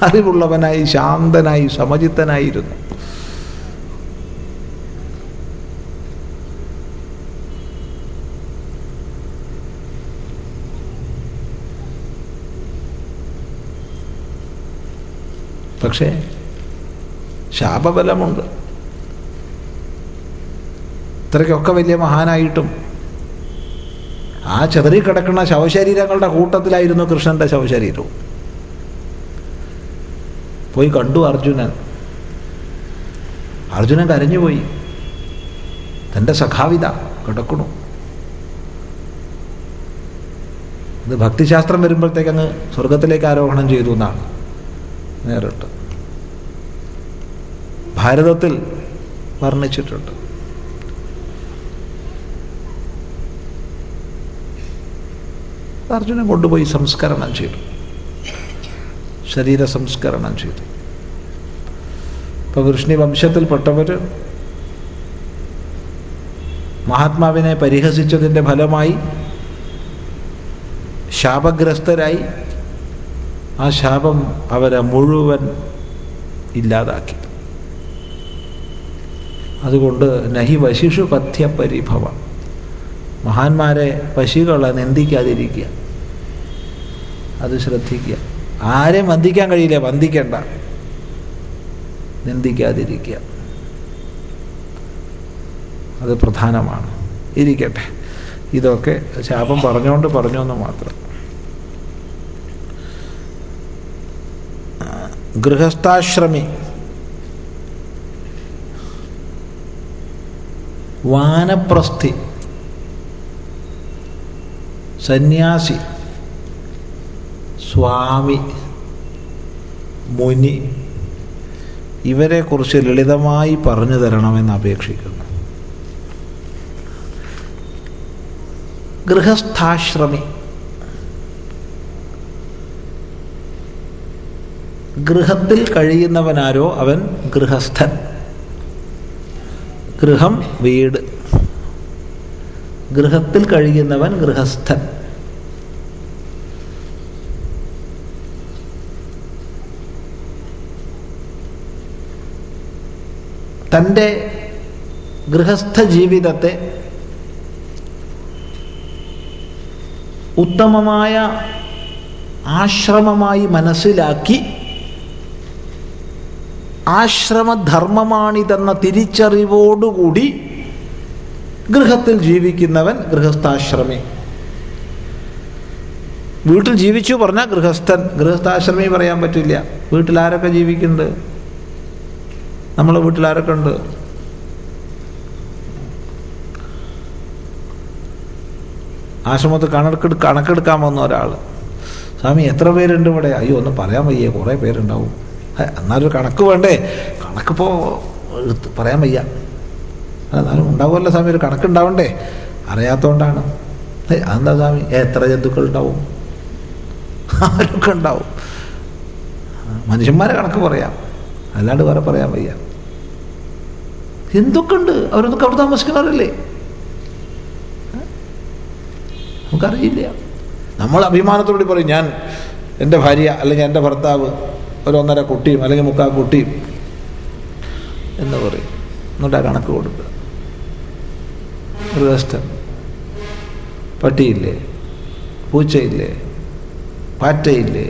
Speaker 1: അറിവുള്ളവനായി ശാന്തനായി സമചിത്തനായിരുന്നു. പക്ഷേ ശാപബലമുണ്ട്. ഇത്രയ്ക്കൊക്കെ വലിയ മഹാനായിട്ടും ആ ചെതറിക്കിടക്കുന്ന ശവശരീരങ്ങളുടെ കൂട്ടത്തിലായിരുന്നു കൃഷ്ണന്റെ ശവശരീരവും. പോയി കണ്ടു അർജുനൻ. അർജുനൻ കരഞ്ഞുപോയി തന്റെ സഖാവിത കിടക്കണു ഇത് ഭക്തിശാസ്ത്രം വരുമ്പോഴത്തേക്ക് അങ്ങ് സ്വർഗത്തിലേക്ക് ആരോഹണം ചെയ്തു എന്നാണ് നേരിട്ട്. ഭാരതത്തിൽ വർണിച്ചിട്ടുണ്ട്. അർജുനൻ കൊണ്ടുപോയി സംസ്കരണം ചെയ്തു. ശരീര സംസ്കരണം ചെയ്തു. ഇപ്പൊ വൃഷ്ണി വംശത്തിൽപ്പെട്ടവർ മഹാത്മാവിനെ പരിഹസിച്ചതിന്റെ ഫലമായി ശാപഗ്രസ്തരായി ആ ശാപം അവരെ മുഴുവൻ ഇല്ലാതാക്കി. അതുകൊണ്ട് നഹി വശിഷു പഥ്യ പരിഭവ. മഹാന്മാരെ വശികളെ നിന്ദിക്കാതിരിക്കുക. അത് ശ്രദ്ധിക്കുക. ആരെയും വന്ദിക്കാൻ കഴിയില്ല. വന്ദിക്കേണ്ട. നിന്ദിക്കാതിരിക്കുക. അത് പ്രധാനമാണ്. ഇരിക്കട്ടെ. ഇതൊക്കെ ശാപം പറഞ്ഞുകൊണ്ട് പറഞ്ഞു എന്ന് മാത്രം. ഗൃഹസ്ഥാശ്രമി. വാനപ്രസ്ഥി. സന്യാസി. സ്വാമി മുനി ഇവരെക്കുറിച്ച് ലളിതമായി പറഞ്ഞു തരണമെന്ന് അപേക്ഷിക്കുന്നു. ഗൃഹസ്ഥാശ്രമി. ഗൃഹത്തിൽ കഴിയുന്നവനാരോ അവൻ ഗൃഹസ്ഥൻ. ഗൃഹം വീട്. ഗൃഹത്തിൽ കഴിയുന്നവൻ ഗൃഹസ്ഥൻ. തന്റെ ഗൃഹസ്ഥ ജീവിതത്തെ ഉത്തമമായ ആശ്രമമായി മനസ്സിലാക്കി ആശ്രമധർമ്മമാണിതെന്ന തിരിച്ചറിവോടുകൂടി ഗൃഹത്തിൽ ജീവിക്കുന്നവൻ ഗൃഹസ്ഥാശ്രമി. വീട്ടിൽ ജീവിച്ചു പറഞ്ഞാൽ ഗൃഹസ്ഥൻ ഗൃഹസ്ഥാശ്രമി പറയാൻ പറ്റില്ല. വീട്ടിൽ ആരൊക്കെ ജീവിക്കുന്നുണ്ട്? നമ്മളെ വീട്ടിൽ ആരൊക്കെ ഉണ്ട്? ആശ്രമത്തിൽ കണക്കെടു കണക്കെടുക്കാൻ വന്ന ഒരാൾ സ്വാമി എത്ര പേരുണ്ട് ഇവിടെ? അയ്യോ ഒന്നും പറയാൻ വയ്യ. കുറേ പേരുണ്ടാവും. എന്നാലൊരു കണക്ക് വേണ്ടേ? കണക്കിപ്പോൾ പറയാൻ വയ്യ. എന്നാലും ഉണ്ടാവുമല്ലോ സ്വാമി ഒരു കണക്കുണ്ടാവണ്ടേ അറിയാത്തതുകൊണ്ടാണ് അതെന്താ സ്വാമി? എത്ര ജന്തുക്കൾ ഉണ്ടാവും ആരൊക്കെ ഉണ്ടാവും? മനുഷ്യന്മാരെ കണക്ക് പറയാം. അല്ലാണ്ട് വേറെ പറയാൻ വയ്യ. എന്തൊക്കെ അവരൊന്നും കവിടെ താമസിക്കുന്നവരല്ലേ? നമുക്കറിയില്ല. നമ്മൾ അഭിമാനത്തോടെ പറയും ഞാൻ എന്റെ ഭാര്യ അല്ലെങ്കിൽ എന്റെ ഭർത്താവ് ഒരു ഒന്നര കുട്ടിയും അല്ലെങ്കിൽ മുക്കാൽ കുട്ടിയും എന്ന് പറയും. എന്നിട്ട് ആ കണക്ക് കൊടുക്കുക. മൃഗസ്ഥൻ പട്ടിയില്ലേ? പൂച്ചയില്ലേ? പാറ്റയില്ലേ?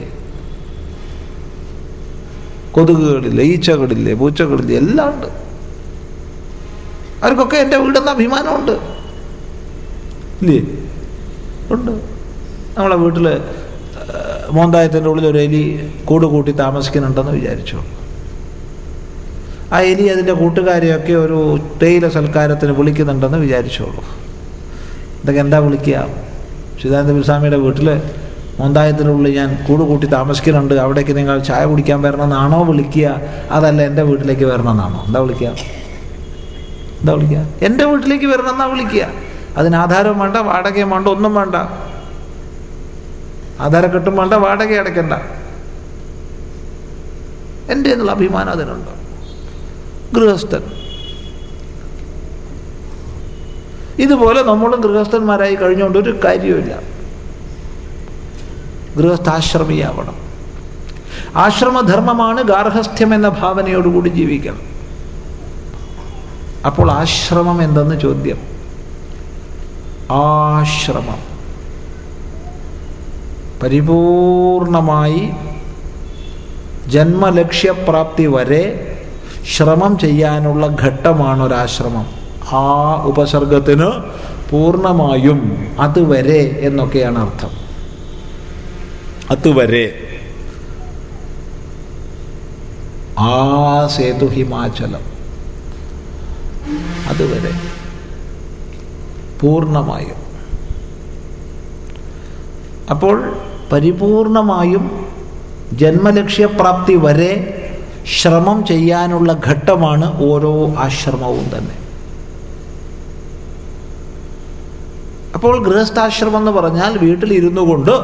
Speaker 1: കൊതുകുകളില്ലേ? ഈച്ചകളില്ലേ? പൂച്ചകളില്ലേ? എല്ലാം ഉണ്ട്. അവർക്കൊക്കെ എന്റെ വീടെന്ന അഭിമാനമുണ്ട്. ഇല്ലേ? ഉണ്ട്. നമ്മളെ വീട്ടിൽ മോന്തായത്തിന്റെ ഉള്ളിൽ ഒരു എലി കൂട് കൂട്ടി താമസിക്കുന്നുണ്ടെന്ന് വിചാരിച്ചു. ആ എലി അതിന്റെ കൂട്ടുകാരെയൊക്കെ ഒരു തേയില സൽക്കാരത്തിന് വിളിക്കുന്നുണ്ടെന്ന് വിചാരിച്ചോളൂ. ഇതൊക്കെ എന്താ വിളിക്കുക? ചിദാനന്ദ ഗുരുസ്വാമിയുടെ വീട്ടിൽ മോന്തായത്തിനുള്ളിൽ ഞാൻ കൂട് കൂട്ടി താമസിക്കുന്നുണ്ട്. അവിടേക്ക് നിങ്ങൾ ചായ കുടിക്കാൻ വരണമെന്നാണോ വിളിക്കുക? അതല്ല എന്റെ വീട്ടിലേക്ക് വരണമെന്നാണോ? എന്താ വിളിക്കുക? എന്താ വിളിക്കുക. എന്റെ വീട്ടിലേക്ക് വരണം എന്നാ വിളിക്കുക. അതിന് ആധാരം വേണ്ട വാടകയും വേണ്ട ഒന്നും വേണ്ട. ആധാരം കിട്ടും വേണ്ട വാടക അടയ്ക്കണ്ട. എന്റെ എന്നുള്ള അഭിമാനം അതിനുണ്ട്? ഗൃഹസ്ഥൻ. ഇതുപോലെ നമ്മളും ഗൃഹസ്ഥന്മാരായി കഴിഞ്ഞുകൊണ്ട് ഒരു കാര്യമില്ല ഗൃഹസ്ഥാശ്രമിയാവണം. ആശ്രമധർമ്മമാണ് ഗാർഹസ്ഥ്യം എന്ന ഭാവനയോടുകൂടി ജീവിക്കണം. അപ്പോൾ ആശ്രമം എന്തെന്ന് ചോദ്യം? ആശ്രമം. പരിപൂർണമായി ജന്മലക്ഷ്യപ്രാപ്തി വരെ ശ്രമം ചെയ്യാനുള്ള ഘട്ടമാണ് ഒരാശ്രമം ആ ഉപസർഗത്തിന് പൂർണമായും അതുവരെ എന്നൊക്കെയാണ് അർത്ഥം. അതുവരെ. ആ സേതു ഹിമാചലം. അതുവരെ പൂർണമായും അപ്പോൾ പരിപൂർണമായും ജന്മലക്ഷ്യപ്രാപ്തി വരെ ശ്രമം ചെയ്യാനുള്ള ഘട്ടമാണ് ഓരോ ആശ്രമവും തന്നെ. അപ്പോൾ ഗൃഹസ്ഥാശ്രമം എന്ന് പറഞ്ഞാൽ വീട്ടിലിരുന്നു കൊണ്ട്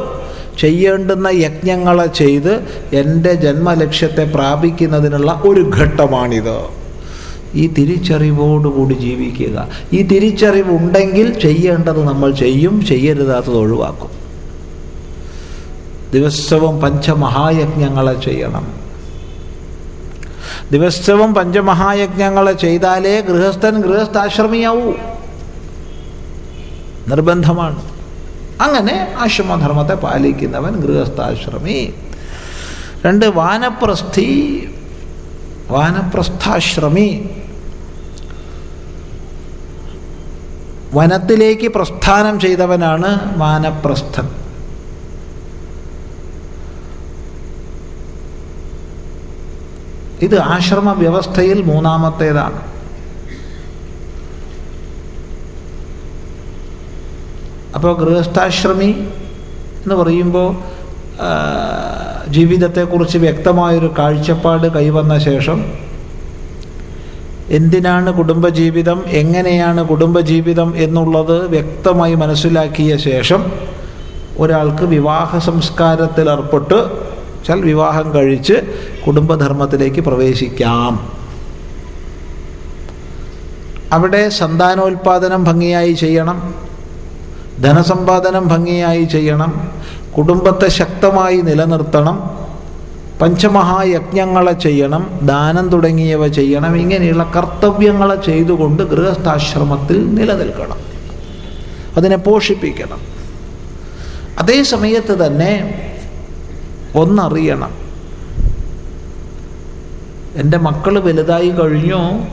Speaker 1: ചെയ്യേണ്ടുന്ന യജ്ഞങ്ങളെ ചെയ്ത് എന്റെ ജന്മലക്ഷ്യത്തെ പ്രാപിക്കുന്നതിനുള്ള ഒരു ഘട്ടമാണിത്. ഈ തിരിച്ചറിവോടുകൂടി ജീവിക്കുക. ഈ തിരിച്ചറിവുണ്ടെങ്കിൽ ചെയ്യേണ്ടത് നമ്മൾ ചെയ്യും ചെയ്യരുതാത്തത് ഒഴിവാക്കും. ദിവസവും പഞ്ചമഹായജ്ഞങ്ങളെ ചെയ്യണം. ദിവസവും പഞ്ചമഹായജ്ഞങ്ങളെ ചെയ്താലേ ഗൃഹസ്ഥൻ ഗൃഹസ്ഥാശ്രമിയാവൂ. നിർബന്ധമാണ്. അങ്ങനെ ആശ്രമധർമ്മത്തെ പാലിക്കുന്നവൻ ഗൃഹസ്ഥാശ്രമി. രണ്ട് വാനപ്രസ്ഥി വാനപ്രസ്ഥാശ്രമി. വനത്തിലേക്ക് പ്രസ്ഥാനം ചെയ്തവനാണ് വാനപ്രസ്ഥൻ. ഇത് ആശ്രമ വ്യവസ്ഥയിൽ മൂന്നാമത്തേതാണ്. അപ്പോൾ ഗൃഹസ്ഥാശ്രമി എന്ന് പറയുമ്പോൾ ജീവിതത്തെക്കുറിച്ച് വ്യക്തമായൊരു കാഴ്ചപ്പാട് കൈവന്ന ശേഷം എന്തിനാണ് കുടുംബജീവിതം എങ്ങനെയാണ് കുടുംബജീവിതം എന്നുള്ളത് വ്യക്തമായി മനസ്സിലാക്കിയ ശേഷം ഒരാൾക്ക് വിവാഹ സംസ്കാരത്തിൽ ഏർപ്പെട്ട് ചൽ വിവാഹം കഴിച്ച് കുടുംബധർമ്മത്തിലേക്ക് പ്രവേശിക്കാം. അവിടെ സന്താനോൽപാദനം ഭംഗിയായി ചെയ്യണം ധനസമ്പാദനം ഭംഗിയായി ചെയ്യണം കുടുംബത്തെ ശക്തമായി നിലനിർത്തണം പഞ്ചമഹായജ്ഞങ്ങളെ ചെയ്യണം ദാനം തുടങ്ങിയവ ചെയ്യണം ഇങ്ങനെയുള്ള കർത്തവ്യങ്ങളെ ചെയ്തുകൊണ്ട് ഗൃഹസ്ഥാശ്രമത്തിൽ നിലനിൽക്കണം. അതിനെ പോഷിപ്പിക്കണം. അതേ സമയത്ത് തന്നെ ഒന്നറിയണം. എന്റെ മക്കൾ വലുതായി കഴിഞ്ഞു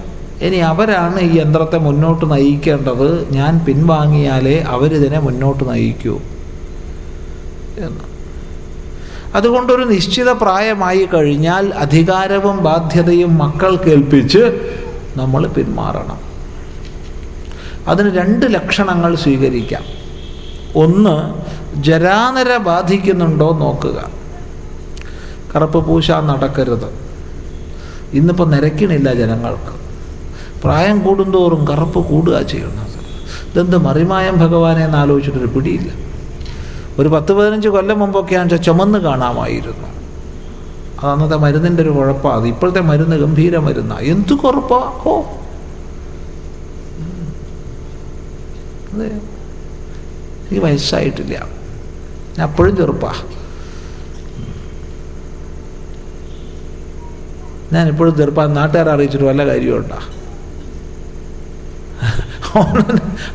Speaker 1: ഇനി അവരാണ് ഈ യന്ത്രത്തെ മുന്നോട്ട് നയിക്കേണ്ടത്. ഞാൻ പിൻവാങ്ങിയാലേ അവരിതിനെ മുന്നോട്ട് നയിക്കൂ എന്ന്. അതുകൊണ്ടൊരു നിശ്ചിത പ്രായമായി കഴിഞ്ഞാൽ അധികാരവും ബാധ്യതയും മക്കൾ കേൾപ്പിച്ച് നമ്മൾ പിന്മാറണം. അതിന് രണ്ട് ലക്ഷണങ്ങൾ സ്വീകരിക്കാം. ഒന്ന് ജരാനര ബാധിക്കുന്നുണ്ടോ നോക്കുക. കറുപ്പ് പൂശ നടക്കരുത്. ഇന്നിപ്പോൾ നിരക്കണില്ല ജനങ്ങൾക്ക്. പ്രായം കൂടുന്തോറും കറുപ്പ് കൂടുക ചെയ്യുന്നത്. ഇതെന്ത് മറിമായം ഭഗവാനെ എന്നാലോചിച്ചിട്ടൊരു പിടിയില്ല. ഒരു പത്ത് പതിനഞ്ച് കൊല്ലം മുമ്പൊക്കെയാണെന്ന് വെച്ചാൽ ചുമന്ന് കാണാമായിരുന്നു. അത് അന്നത്തെ മരുന്നിന്റെ ഒരു കുഴപ്പമാണ് അത്. ഇപ്പോഴത്തെ മരുന്ന് ഗംഭീര മരുന്നാണ് എന്തു അതെ. എനിക്ക് വയസ്സായിട്ടില്ല. ഞാൻ അപ്പോഴും ചെറുപ്പാ. ഞാൻ ഇപ്പോഴും ചെറുപ്പാ. നാട്ടുകാരെ അറിയിച്ചിട്ട് വല്ല കാര്യമുണ്ടാ?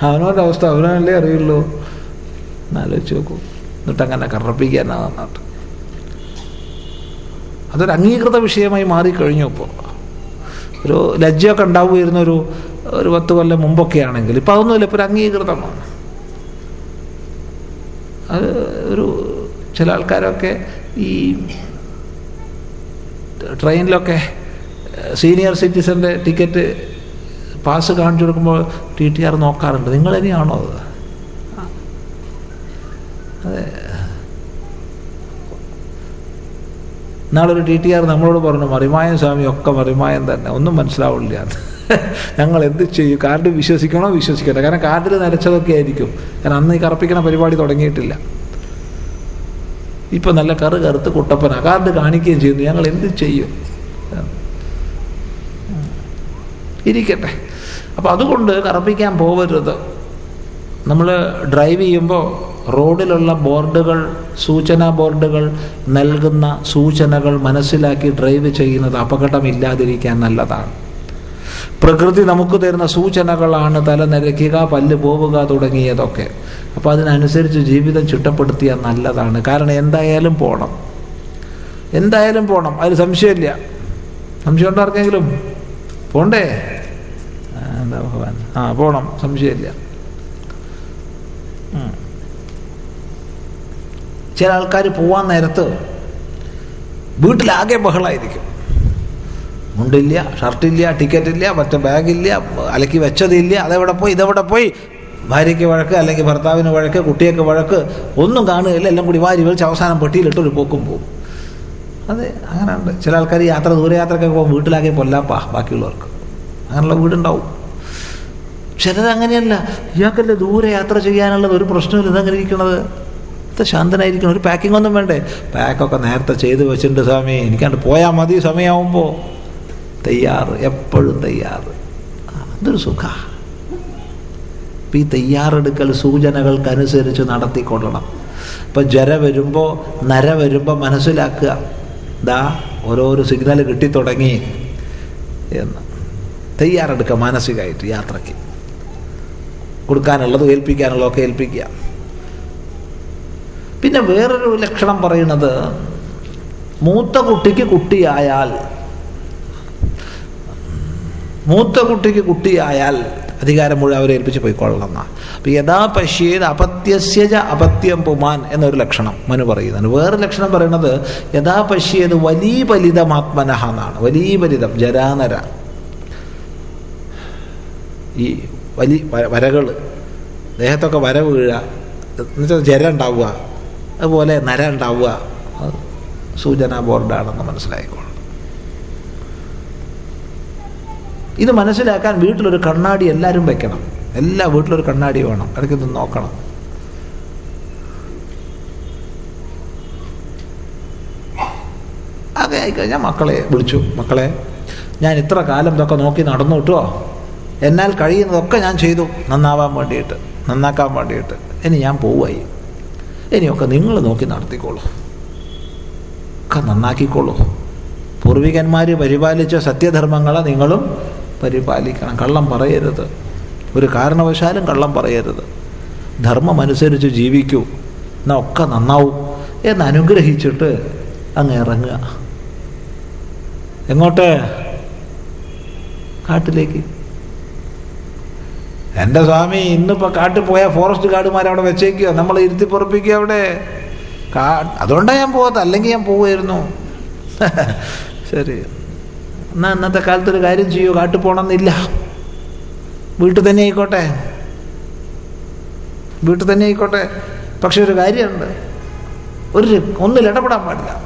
Speaker 1: അവനവന്റെ അവസ്ഥ അവനല്ലേ അറിയുള്ളൂ. എന്നാലോചിച്ച് നോക്കൂ. എന്നിട്ട് അങ്ങനെ കറപ്പിക്കാനാ നന്നാട്ട് അതൊരു അംഗീകൃത വിഷയമായി മാറിക്കഴിഞ്ഞു ഇപ്പോൾ. ഒരു ലജ്ജയൊക്കെ ഉണ്ടാവുമായിരുന്ന ഒരു ഒരു പത്ത് കൊല്ലം മുമ്പൊക്കെ ആണെങ്കിൽ ഇപ്പം അതൊന്നുമില്ല ഇപ്പോൾ ഒരു അംഗീകൃതമാണ്. അത് ഒരു ചില ആൾക്കാരൊക്കെ ഈ ട്രെയിനിലൊക്കെ സീനിയർ സിറ്റിസന്റെ ടിക്കറ്റ് പാസ് കാണിച്ചു കൊടുക്കുമ്പോൾ ടി ടി ആർ നോക്കാറുണ്ട്. നിങ്ങൾ തന്നെയാണോ അത്? അതെ നാളൊരു ടി ടി ആർ നമ്മളോട് പറഞ്ഞു മറിമായൻ സ്വാമി ഒക്കെ മറിമായൻ തന്നെ. ഒന്നും മനസ്സിലാവില്ല. ഞങ്ങൾ എന്ത് ചെയ്യും? കാർഡ് വിശ്വസിക്കണോ? വിശ്വസിക്കട്ടെ. കാരണം കാർഡിൽ നരച്ചതൊക്കെ ആയിരിക്കും. കാരണം അന്ന് ഈ കറപ്പിക്കണ പരിപാടി തുടങ്ങിയിട്ടില്ല. ഇപ്പം നല്ല കറ് കറുത്ത് കുട്ടപ്പന. കാർഡ് കാണിക്കുകയും ചെയ്യുന്നു. ഞങ്ങൾ എന്ത് ചെയ്യും? ഇരിക്കട്ടെ. അപ്പം അതുകൊണ്ട് കറപ്പിക്കാൻ പോകരുത് നമ്മൾ ഡ്രൈവ് ചെയ്യുമ്പോൾ റോഡിലുള്ള ബോർഡുകൾ സൂചനാ ബോർഡുകൾ നൽകുന്ന സൂചനകൾ മനസ്സിലാക്കി ഡ്രൈവ് ചെയ്യുന്നത് അപകടമില്ലാതിരിക്കാൻ നല്ലതാണ്. പ്രകൃതി നമുക്ക് തരുന്ന സൂചനകളാണ് തല നരയ്ക്കുക പല്ല് പോവുക തുടങ്ങിയതൊക്കെ. അപ്പം അതിനനുസരിച്ച് ജീവിതം ചിട്ടപ്പെടുത്തിയാൽ നല്ലതാണ്. കാരണം എന്തായാലും പോകണം എന്തായാലും പോകണം അതിൽ സംശയമില്ല. സംശയം ഉണ്ടോ ആർക്കെങ്കിലും? പോണ്ടേ? എന്താ ഭഗവാൻ? ആ പോകണം സംശയമില്ല. ചില ആൾക്കാർ പോവാൻ നേരത്ത് വീട്ടിലാകെ ബഹളമായിരിക്കും മുണ്ടില്ല ഷർട്ടില്ല ടിക്കറ്റില്ല മറ്റേ ബാഗില്ല അലക്കി വെച്ചതില്ല അതെവിടെ പോയി ഇതെവിടെ പോയി? ഭാര്യയ്ക്ക് വഴക്ക് അല്ലെങ്കിൽ ഭർത്താവിന് വഴക്ക് കുട്ടിയൊക്കെ വഴക്ക് ഒന്നും കാണുകയില്ല. എല്ലാം കൂടി വാരി വലിച്ച് അവസാനം പെട്ടിയിലിട്ട് ഒരു പോക്കും പോകും അതെ അങ്ങനെയുണ്ട്. ചില ആൾക്കാർ യാത്ര ദൂരയാത്രക്കൊക്കെ പോകും വീട്ടിലാകെ പൊല്ലാപ്പാ ബാക്കിയുള്ളവർക്ക്. അങ്ങനെയുള്ള വീടുണ്ടാവും. ചിലത് അങ്ങനെയല്ല ഇയാൾക്കല്ലേ ദൂരെ യാത്ര ചെയ്യാനുള്ളത് ഒരു പ്രശ്നമില്ല ഇതങ്ങനെ ഇരിക്കണത്? ഇത് ശാന്തനായിരിക്കണം. ഒരു പാക്കിംഗ് ഒന്നും വേണ്ടേ? പാക്കൊക്കെ നേരത്തെ ചെയ്ത് വെച്ചിട്ടുണ്ട് സ്വാമി. എനിക്കാണ്ട് പോയാൽ മതി സമയമാവുമ്പോൾ തയ്യാറ് എപ്പോഴും തയ്യാറ്. അതൊരു സുഖ. അപ്പം ഈ തയ്യാറെടുക്കൽ സൂചനകൾക്കനുസരിച്ച് നടത്തിക്കൊള്ളണം. ഇപ്പം ജര വരുമ്പോൾ നര വരുമ്പോൾ മനസ്സിലാക്കുക. ദാ ഓരോരോ സിഗ്നൽ കിട്ടിത്തുടങ്ങി എന്ന്. തയ്യാറെടുക്കുക മാനസികമായിട്ട് യാത്രയ്ക്ക്. കൊടുക്കാനുള്ളത് ഏൽപ്പിക്കാനുള്ളതൊക്കെ ഏൽപ്പിക്കുക. പിന്നെ വേറൊരു ലക്ഷണം പറയുന്നത് മൂത്ത കുട്ടിക്ക് കുട്ടിയായാൽ മൂത്ത കുട്ടിക്ക് കുട്ടിയായാൽ അധികാരം മുഴുവൻ അവരെ ഏൽപ്പിച്ച് പോയിക്കൊള്ളണം അപ്പം യഥാ പശ്യേത് അപത്യസ്യജ അപത്യം പുമാൻ എന്നൊരു ലക്ഷണം മനു പറയുന്നുണ്ട്. വേറെ ലക്ഷണം പറയുന്നത് യഥാ പശ്യേത് വലിയ ഫലിതമാത്മനഹ എന്നാണ്. വലിയ ഫലിതം ജരാനര. ഈ വലിയ വരകൾ ദേഹത്തൊക്കെ വര വീഴുക എന്നുവെച്ചാൽ ജര ഉണ്ടാവുക. അതുപോലെ നര ഉണ്ടാവുക. സൂചനാ ബോർഡാണെന്ന് മനസ്സിലായിക്കോളും. ഇത് മനസ്സിലാക്കാൻ വീട്ടിലൊരു കണ്ണാടി എല്ലാവരും വെക്കണം. എല്ലാ വീട്ടിലൊരു കണ്ണാടി വേണം. ഇടയ്ക്ക് ഇത് നോക്കണം. അതെ ആയിക്കഴിഞ്ഞാൽ മക്കളെ വിളിച്ചു. മക്കളെ ഞാൻ ഇത്ര കാലം ഇതൊക്കെ നോക്കി നടന്നു കിട്ടുമോ എന്നാൽ കഴിയുന്നതൊക്കെ ഞാൻ ചെയ്തു. നന്നാവാൻ വേണ്ടിയിട്ട് നന്നാക്കാൻ വേണ്ടിയിട്ട്. ഇനി ഞാൻ പോവുമായി ഇനിയൊക്കെ നിങ്ങൾ നോക്കി നടത്തിക്കോളൂ. ഒക്കെ നന്നാക്കിക്കോളൂ. പൂർവികന്മാർ പരിപാലിച്ച സത്യധർമ്മങ്ങളെ നിങ്ങളും പരിപാലിക്കണം. കള്ളം പറയരുത്. ഒരു കാരണവശാലും കള്ളം പറയരുത്. ധർമ്മം അനുസരിച്ച് ജീവിക്കൂ. എന്നാൽ ഒക്കെ നന്നാവും. എന്ന് അനുഗ്രഹിച്ചിട്ട് അങ്ങ് ഇറങ്ങുക. എങ്ങോട്ട്? കാട്ടിലേക്ക്. എന്റെ സ്വാമി ഇന്നിപ്പോൾ കാട്ടിൽ പോയാൽ ഫോറസ്റ്റ് ഗാർഡുമാർ അവിടെ വെച്ചേക്കുക നമ്മൾ ഇരുത്തി പുറപ്പിക്കുക അവിടെ. കാ അതുകൊണ്ടാണ് ഞാൻ പോകാത്ത അല്ലെങ്കിൽ ഞാൻ പോവുമായിരുന്നു. [LAUGHS] ശരി. എന്നാൽ ഇന്നത്തെ കാലത്തൊരു കാര്യം ചെയ്യൂ കാട്ടിൽ പോകണമെന്നില്ല വീട്ടിൽ തന്നെ ആയിക്കോട്ടെ. വീട്ടിൽ തന്നെ ആയിക്കോട്ടെ. പക്ഷെ ഒരു കാര്യമുണ്ട്. ഒരു ഒന്നിൽ ഇടപെടാൻ പാടില്ല.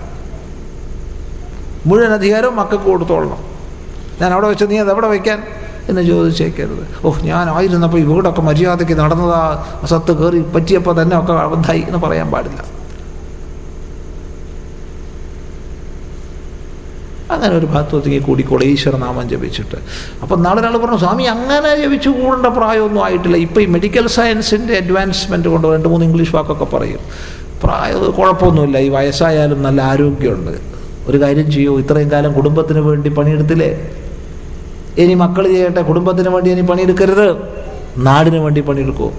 Speaker 1: മുഴുവൻ അധികാരവും മക്കൾക്ക് കൊടുത്തോളണം. ഞാൻ അവിടെ വെച്ച് നീ അത് എവിടെ വയ്ക്കാൻ? എന്ന് ചോദിച്ചേക്കരുത്. ഓഹ് ഞാനായിരുന്നപ്പോൾ ഈ വീടൊക്കെ മര്യാദയ്ക്ക് നടന്നതാ സത്ത് കയറി പറ്റിയപ്പോൾ തന്നെ ഒക്കെ അബദ്ധായി എന്ന് പറയാൻ പാടില്ല. അങ്ങനെ ഒരു ഭാഗത്വത്തേക്ക് കൂടിക്കോളെ ഈശ്വരനാമം ജപിച്ചിട്ട്. അപ്പം നാളെ ഒരാൾ പറഞ്ഞു സ്വാമി അങ്ങനെ ജപിച്ചു കൂടേണ്ട പ്രായമൊന്നും ആയിട്ടില്ല. ഇപ്പം ഈ മെഡിക്കൽ സയൻസിന്റെ അഡ്വാൻസ്മെന്റ് കൊണ്ട് രണ്ട് മൂന്ന് ഇംഗ്ലീഷ് വാക്കൊക്കെ പറയും. പ്രായം കുഴപ്പമൊന്നുമില്ല. ഈ വയസ്സായാലും നല്ല ആരോഗ്യമുണ്ട്. ഒരു കാര്യം ചെയ്യൂ. ഇത്രയും കാലം കുടുംബത്തിന് വേണ്ടി പണിയെടുത്തില്ലേ? ഇനി മക്കൾ ചെയ്യട്ടെ കുടുംബത്തിന് വേണ്ടി ഇനി പണിയെടുക്കരുത്. നാടിന് വേണ്ടി പണിയെടുക്കൂ.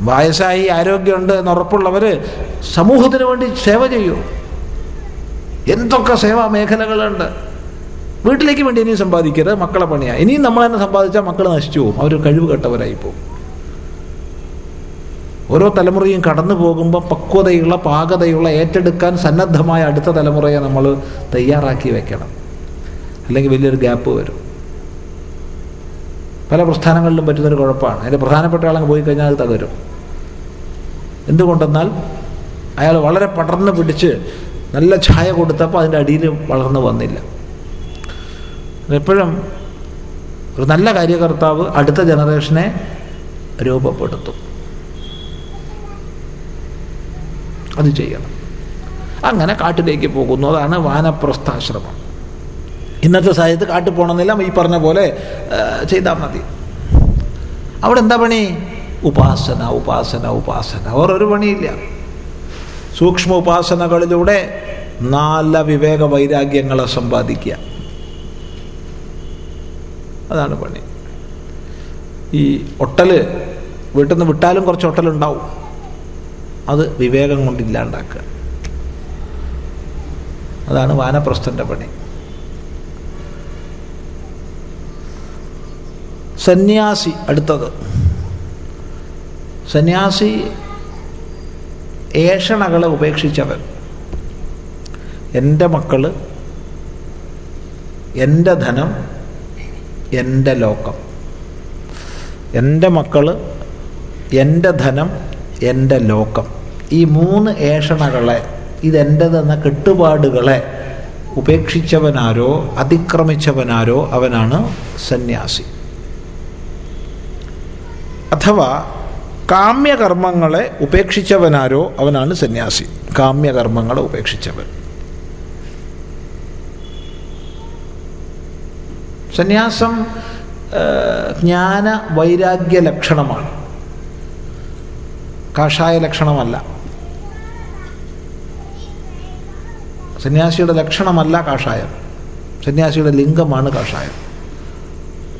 Speaker 1: വയസ്സായി ആരോഗ്യമുണ്ട് എന്ന് ഉറപ്പുള്ളവർ സമൂഹത്തിന് വേണ്ടി സേവ ചെയ്യൂ. എന്തൊക്കെ സേവാ മേഖലകളുണ്ട്. വീട്ടിലേക്ക് വേണ്ടി ഇനിയും സമ്പാദിക്കരുത് മക്കളെ പണിയാ. ഇനിയും നമ്മൾ തന്നെ സമ്പാദിച്ചാൽ മക്കൾ നശിച്ചു പോകും അവർ കഴിവ് കെട്ടവരായി പോകും. ഓരോ തലമുറയും കടന്നു പോകുമ്പോൾ പക്വതയുള്ള പാകതയുള്ള ഏറ്റെടുക്കാൻ സന്നദ്ധമായ അടുത്ത തലമുറയെ നമ്മൾ തയ്യാറാക്കി വെക്കണം. അല്ലെങ്കിൽ വലിയൊരു ഗ്യാപ്പ് വരും. പല പ്രസ്ഥാനങ്ങളിലും പറ്റുന്നൊരു കുഴപ്പമാണ്. അതിന്റെ പ്രധാനപ്പെട്ട ആളങ്ങ് പോയി കഴിഞ്ഞാൽ അത് തകരും. എന്തുകൊണ്ടെന്നാൽ അയാൾ വളരെ പടർന്ന് പിടിച്ച് നല്ല ഛായ കൊടുത്തപ്പോൾ അതിന്റെ അടിയിൽ വളർന്നു വന്നില്ല. എപ്പോഴും ഒരു നല്ല കാര്യകർത്താവ് അടുത്ത ജനറേഷനെ രൂപപ്പെടുത്തും. അത് ചെയ്യണം. അങ്ങനെ കാട്ടിലേക്ക് പോകുന്നു. അതാണ് വാനപ്രസ്ഥാശ്രമം. ഇന്നത്തെ സാഹചര്യത്തിൽ കാട്ടിൽ പോകണമെന്നില്ല ഈ പറഞ്ഞ പോലെ ചെയ്താൽ മതി. അവിടെ എന്താ പണി? ഉപാസന ഉപാസന ഉപാസന. വേറൊരു പണിയില്ല. സൂക്ഷ്മ ഉപാസനകളിലൂടെ നല്ല വിവേക വൈരാഗ്യങ്ങളെ സമ്പാദിക്കുക. അതാണ് പണി. ഈ ഒട്ടൽ വീട്ടിൽ നിന്ന് വിട്ടാലും കുറച്ച് ഒട്ടലുണ്ടാവും അത് വിവേകം കൊണ്ടില്ലാണ്ടാക്കുക അതാണ് വാനപ്രസ്ഥന്റെ പണി. സന്യാസി അടുത്തത്. സന്യാസി ഏഷണകളെ ഉപേക്ഷിച്ചവൻ. എന്റെ മക്കൾ എന്റെ ധനം എന്റെ ലോകം. എന്റെ മക്കൾ എന്റെ ധനം എന്റെ ലോകം. ഈ മൂന്ന് ഏഷണകളെ ഇതെന്റെതെന്ന കെട്ടുപാടുകളെ ഉപേക്ഷിച്ചവനാരോ അതിക്രമിച്ചവനാരോ അവനാണ് സന്യാസി. അഥവാ കാമ്യകർമ്മങ്ങളെ ഉപേക്ഷിച്ചവനാരോ അവനാണ് സന്യാസി. കാമ്യകർമ്മങ്ങളെ ഉപേക്ഷിച്ചവൻ. സന്യാസം ജ്ഞാന വൈരാഗ്യ ലക്ഷണമാണ്. കാഷായ ലക്ഷണമല്ല. സന്യാസിയുടെ ലക്ഷണമല്ല കാഷായം. സന്യാസിയുടെ ലിംഗമാണ് കാഷായം.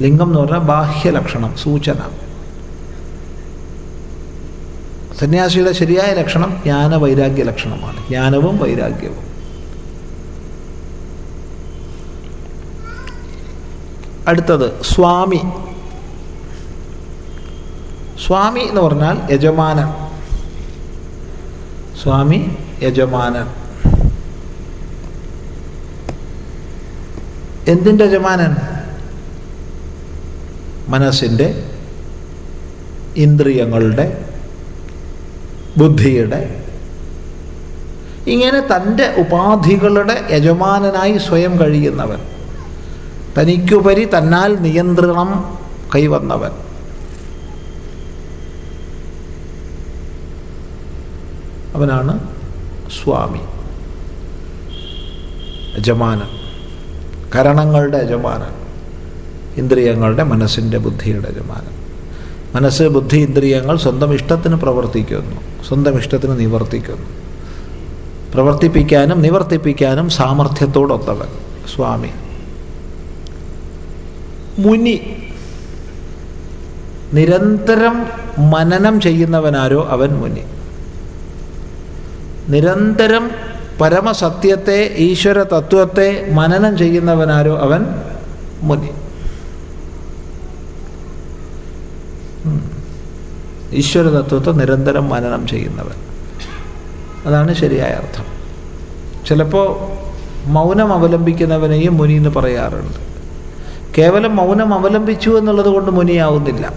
Speaker 1: ലിംഗം എന്ന് പറഞ്ഞാൽ ബാഹ്യ ലക്ഷണം സൂചന. സന്യാസിയുടെ ശരിയായ ലക്ഷണം ജ്ഞാന വൈരാഗ്യ ലക്ഷണമാണ്. ജ്ഞാനവും വൈരാഗ്യവും. അടുത്തത് സ്വാമി. സ്വാമി എന്ന് പറഞ്ഞാൽ യജമാനൻ. സ്വാമി യജമാനൻ. എന്തിന്റെ യജമാനൻ? മനസ്സിന്റെ ഇന്ദ്രിയങ്ങളുടെ ബുദ്ധിയുടെ. ഇങ്ങനെ തന്റെ ഉപാധികളുടെ യജമാനനായി സ്വയം കഴിയുന്നവൻ തനിക്കുപരി തന്നാൽ നിയന്ത്രണം കൈവന്നവൻ. അവനാണ് സ്വാമി യജമാനൻ കരണങ്ങളുടെ യജമാനൻ ഇന്ദ്രിയങ്ങളുടെ മനസ്സിന്റെ ബുദ്ധിയുടെ യജമാനൻ. മനസ്സ് ബുദ്ധി ഇന്ദ്രിയങ്ങൾ സ്വന്തം ഇഷ്ടത്തിന് പ്രവർത്തിക്കുന്നു. സ്വന്തം ഇഷ്ടത്തിന് നിവർത്തിക്കുന്നു. പ്രവർത്തിപ്പിക്കാനും നിവർത്തിപ്പിക്കാനും സാമർഥ്യത്തോടൊത്തവൻ സ്വാമി. മുനി. നിരന്തരം മനനം ചെയ്യുന്നവനാരോ അവൻ മുനി. നിരന്തരം പരമസത്യത്തെ ഈശ്വര തത്വത്തെ മനനം ചെയ്യുന്നവനാരോ അവൻ മുനി. ഈശ്വര തത്വത്തെ നിരന്തരം മനനം ചെയ്യുന്നവൻ. അതാണ് ശരിയായ അർത്ഥം. ചിലപ്പോൾ മൗനം അവലംബിക്കുന്നവനെയും മുനി എന്ന് പറയാറുണ്ട്. കേവലം മൗനം അവലംബിച്ചു എന്നുള്ളത് കൊണ്ട് മുനിയാവുന്നില്ല.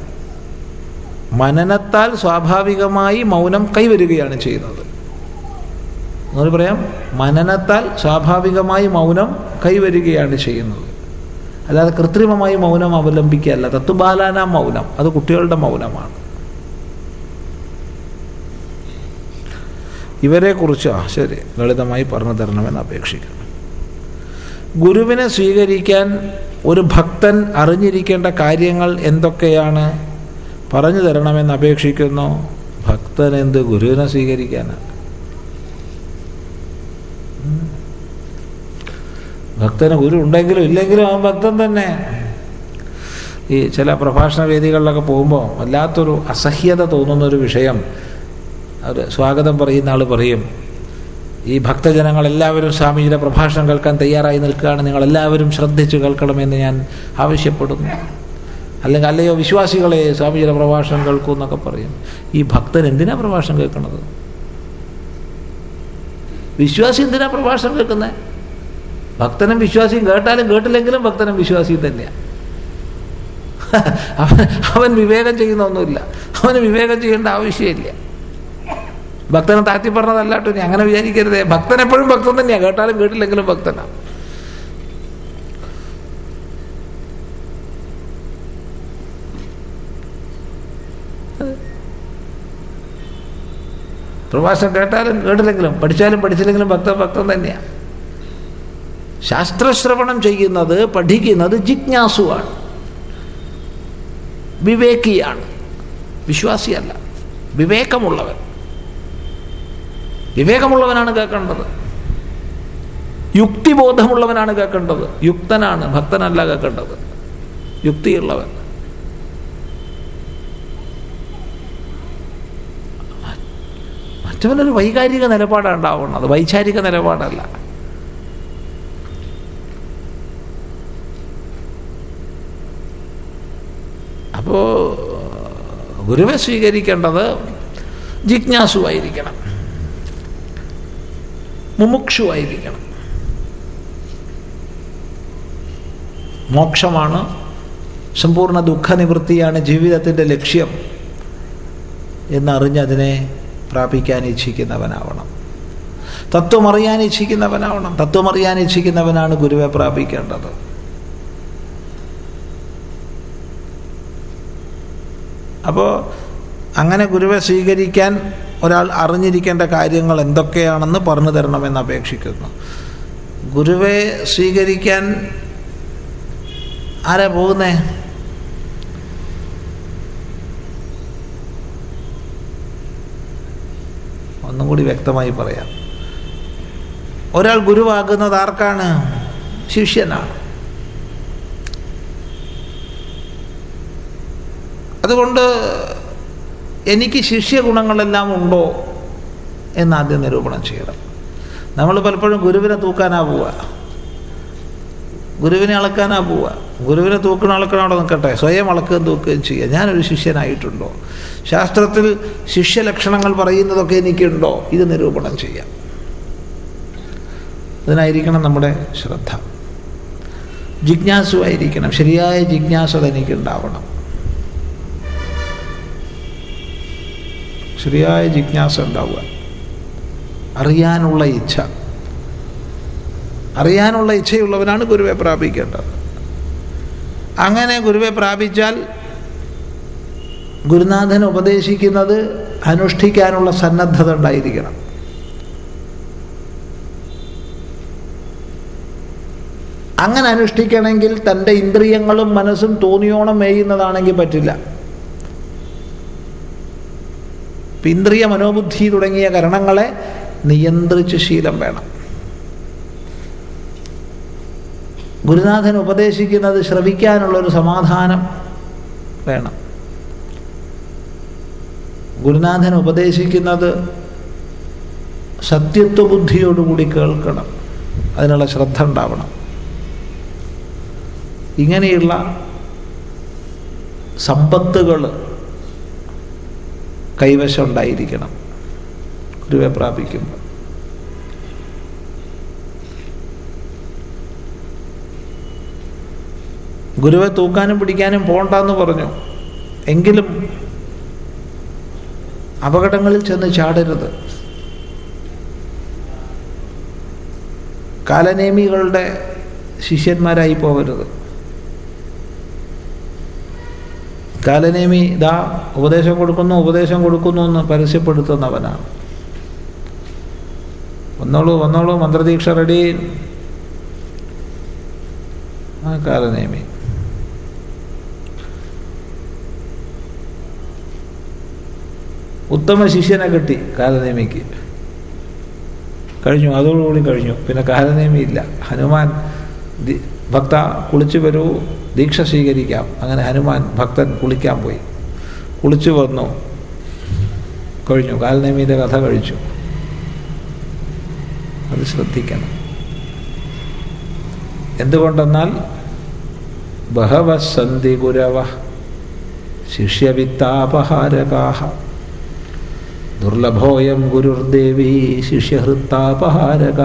Speaker 1: മനനത്താൽ സ്വാഭാവികമായി മൗനം കൈവരികയാണ് ചെയ്യുന്നത്. അങ്ങനെ പറയാം മനനത്താൽ സ്വാഭാവികമായി മൗനം കൈവരികയാണ് ചെയ്യുന്നത്. അല്ലാതെ കൃത്രിമമായി മൗനം അവലംബിക്കുകയല്ല. തത്വബാലാന മൗനം. അത് കുട്ടികളുടെ മൗനമാണ്. ഇവരെക്കുറിച്ച് ആ ശരി ലളിതമായി പറഞ്ഞു തരണമെന്ന് അപേക്ഷിക്കുന്നു. ഗുരുവിനെ സ്വീകരിക്കാൻ ഒരു ഭക്തൻ അറിഞ്ഞിരിക്കേണ്ട കാര്യങ്ങൾ എന്തൊക്കെയാണ്? പറഞ്ഞു തരണമെന്ന് അപേക്ഷിക്കുന്നു. ഭക്തൻ എന്ത് ഗുരുവിനെ സ്വീകരിക്കാനാണ് ഭക്തന് ഗുരു ഉണ്ടെങ്കിലും ഇല്ലെങ്കിലും അവൻ ഭക്തൻ തന്നെ. ഈ ചില പ്രഭാഷണ വേദികളിലൊക്കെ പോകുമ്പോൾ വല്ലാത്തൊരു അസഹ്യത തോന്നുന്നൊരു വിഷയം അവർ സ്വാഗതം പറയുന്ന ആൾ പറയും ഈ ഭക്തജനങ്ങൾ എല്ലാവരും സ്വാമിജിയുടെ പ്രഭാഷണം കേൾക്കാൻ തയ്യാറായി നിൽക്കുകയാണ്. നിങ്ങളെല്ലാവരും ശ്രദ്ധിച്ച് കേൾക്കണമെന്ന് ഞാൻ ആവശ്യപ്പെടുന്നു. അല്ലെങ്കിൽ അല്ലയോ വിശ്വാസികളെ സ്വാമിജിയുടെ പ്രഭാഷണം കേൾക്കൂ എന്നൊക്കെ പറയും. ഈ ഭക്തൻ എന്തിനാ പ്രഭാഷണം കേൾക്കുന്നത് വിശ്വാസി എന്തിനാ പ്രഭാഷണം കേൾക്കുന്നത് ഭക്തനും വിശ്വാസിയും കേട്ടാലും കേട്ടില്ലെങ്കിലും ഭക്തനും വിശ്വാസിയും തന്നെയാണ് [LAUGHS] അവൻ അവൻ വിവേകം ചെയ്യുന്ന ഒന്നുമില്ല. അവന് വിവേകം ചെയ്യേണ്ട ആവശ്യമില്ല. ഭക്തനെ താഴ്ത്തി പറഞ്ഞതല്ലാട്ടോ നീ അങ്ങനെ വിചാരിക്കരുതേ. ഭക്തൻ എപ്പോഴും ഭക്തൻ തന്നെയാണ് കേട്ടാലും കേട്ടില്ലെങ്കിലും ഭക്തനാണ് പ്രഭാഷണം കേട്ടാലും കേട്ടില്ലെങ്കിലും പഠിച്ചാലും പഠിച്ചില്ലെങ്കിലും ഭക്തൻ ഭക്തൻ തന്നെയാണ് ശാസ്ത്രശ്രവണം ചെയ്യുന്നത് പഠിക്കുന്നത് ജിജ്ഞാസുവാണ്. വിവേകിയാണ്. വിശ്വാസിയല്ല. വിവേകമുള്ളവൻ. വിവേകമുള്ളവനാണ് കേൾക്കേണ്ടത്. യുക്തിബോധമുള്ളവനാണ് കേൾക്കേണ്ടത്. യുക്തനാണ് ഭക്തനല്ല കേൾക്കേണ്ടത്. യുക്തിയുള്ളവൻ. മറ്റവനൊരു വൈകാരിക നിലപാടാണ് ഉണ്ടാവുന്നത്. വൈചാരിക നിലപാടല്ല. അപ്പോൾ ഗുരുവെ സ്വീകരിക്കേണ്ടത് ജിജ്ഞാസുവായിരിക്കണം. മുമുക്ഷുവായിരിക്കണം മോക്ഷമാണ് സമ്പൂർണ ദുഃഖനിവൃത്തിയാണ് ജീവിതത്തിന്റെ ലക്ഷ്യം എന്നറിഞ്ഞതിനെ പ്രാപിക്കാൻ ഇച്ഛിക്കുന്നവനാവണം. തത്വമറിയാൻ ഇച്ഛിക്കുന്നവനാവണം. തത്വമറിയാൻ ഇച്ഛിക്കുന്നവനാണ് ഗുരുവെ പ്രാപിക്കേണ്ടത്. അപ്പോൾ അങ്ങനെ ഗുരുവെ സ്വീകരിക്കാൻ ഒരാൾ അറിഞ്ഞിരിക്കേണ്ട കാര്യങ്ങൾ എന്തൊക്കെയാണെന്ന് പറഞ്ഞു തരണമെന്ന് അപേക്ഷിക്കുന്നു. ഗുരുവെ സ്വീകരിക്കാൻ ആരാ പോകുന്നേ? ഒന്നും കൂടി വ്യക്തമായി പറയാം. ഒരാൾ ഗുരുവാകുന്നത് ആർക്കാണ്? ശിഷ്യനാണ്. അതുകൊണ്ട് എനിക്ക് ശിഷ്യഗുണങ്ങളെല്ലാം ഉണ്ടോ എന്ന് ആദ്യം നിരൂപണം ചെയ്യണം. നമ്മൾ പലപ്പോഴും ഗുരുവിനെ തൂക്കാനാ പോവുക. ഗുരുവിനെ അളക്കാനാ പോവുക. ഗുരുവിനെ തൂക്കണം അളക്കണം അവിടെ നിൽക്കട്ടെ. സ്വയം അളക്കുകയും തൂക്കുകയും ചെയ്യുക. ഞാനൊരു ശിഷ്യനായിട്ടുണ്ടോ? ശാസ്ത്രത്തിൽ ശിഷ്യലക്ഷണങ്ങൾ പറയുന്നതൊക്കെ എനിക്കുണ്ടോ? ഇത് നിരൂപണം ചെയ്യാം. അതിനായിരിക്കണം നമ്മുടെ ശ്രദ്ധ. ജിജ്ഞാസുവായിരിക്കണം ശരിയായ ജിജ്ഞാസത എനിക്കുണ്ടാവണം ശരിയായ ജിജ്ഞാസ ഉണ്ടാവുക. അറിയാനുള്ള ഇച്ഛ. അറിയാനുള്ള ഇച്ഛയുള്ളവനാണ് ഗുരുവെ പ്രാപിക്കേണ്ടത്. അങ്ങനെ ഗുരുവെ പ്രാപിച്ചാൽ ഗുരുനാഥൻ ഉപദേശിക്കുന്നത് അനുഷ്ഠിക്കാനുള്ള സന്നദ്ധത ഉണ്ടായിരിക്കണം. അങ്ങനെ അനുഷ്ഠിക്കണമെങ്കിൽ തന്റെ ഇന്ദ്രിയങ്ങളും മനസ്സും തോന്നിയോണം മേയുന്നതാണെങ്കിൽ പറ്റില്ല. ഇന്ദ്രിയ മനോബുദ്ധി തുടങ്ങിയ കരണങ്ങളെ നിയന്ത്രിച്ച് ശീലം വേണം. ഗുരുനാഥൻ ഉപദേശിക്കുന്നത് ശ്രവിക്കാനുള്ളൊരു സമാധാനം വേണം. ഗുരുനാഥൻ ഉപദേശിക്കുന്നത് സത്യത്വ ബുദ്ധിയോടുകൂടി കേൾക്കണം. അതിനുള്ള ശ്രദ്ധ ഉണ്ടാവണം. ഇങ്ങനെയുള്ള സമ്പത്തുകൾ കൈവശം ഉണ്ടായിരിക്കണം. ഗുരുവെ പ്രാപിക്കുമ്പോൾ ഗുരുവെ തൂക്കാനും പിടിക്കാനും പോണ്ടെന്ന് പറഞ്ഞു. എങ്കിലും അപകടങ്ങളിൽ ചെന്ന് ചാടരുത്. കാലനേമികളുടെ ശിഷ്യന്മാരായി പോകരുത് കാലനേമി ഇതാ ഉപദേശം കൊടുക്കുന്നു ഉപദേശം കൊടുക്കുന്നു എന്ന് പരസ്യപ്പെടുത്തുന്നവനാണ്. വന്നോളൂ വന്നോളൂ മന്ത്രദീക്ഷ റെഡി. ആ കാലനേമി. ഉത്തമ ശിഷ്യനെ കിട്ടി കാലനേമിക്ക്. കഴിഞ്ഞു അതോടുകൂടി കഴിഞ്ഞു. പിന്നെ കാലനേമി ഇല്ല. ഹനുമാൻ ഭക്ത കുളിച്ചു വരൂ. ദീക്ഷ സ്വീകരിക്കാം. അങ്ങനെ ഹനുമാൻ ഭക്തൻ കുളിക്കാൻ പോയി. കുളിച്ചു വന്നു. കഴിഞ്ഞു. കാൽനേമിയുടെ കഥ കഴിച്ചു. അത് ശ്രദ്ധിക്കണം. എന്തുകൊണ്ടെന്നാൽ ബഹവസന്ധി ഗുരവ ശിഷ്യവിത്താപഹാരകാഹ. ദുർലഭോയം ഗുരുർദേവി ശിഷ്യഹൃത്താപഹാരക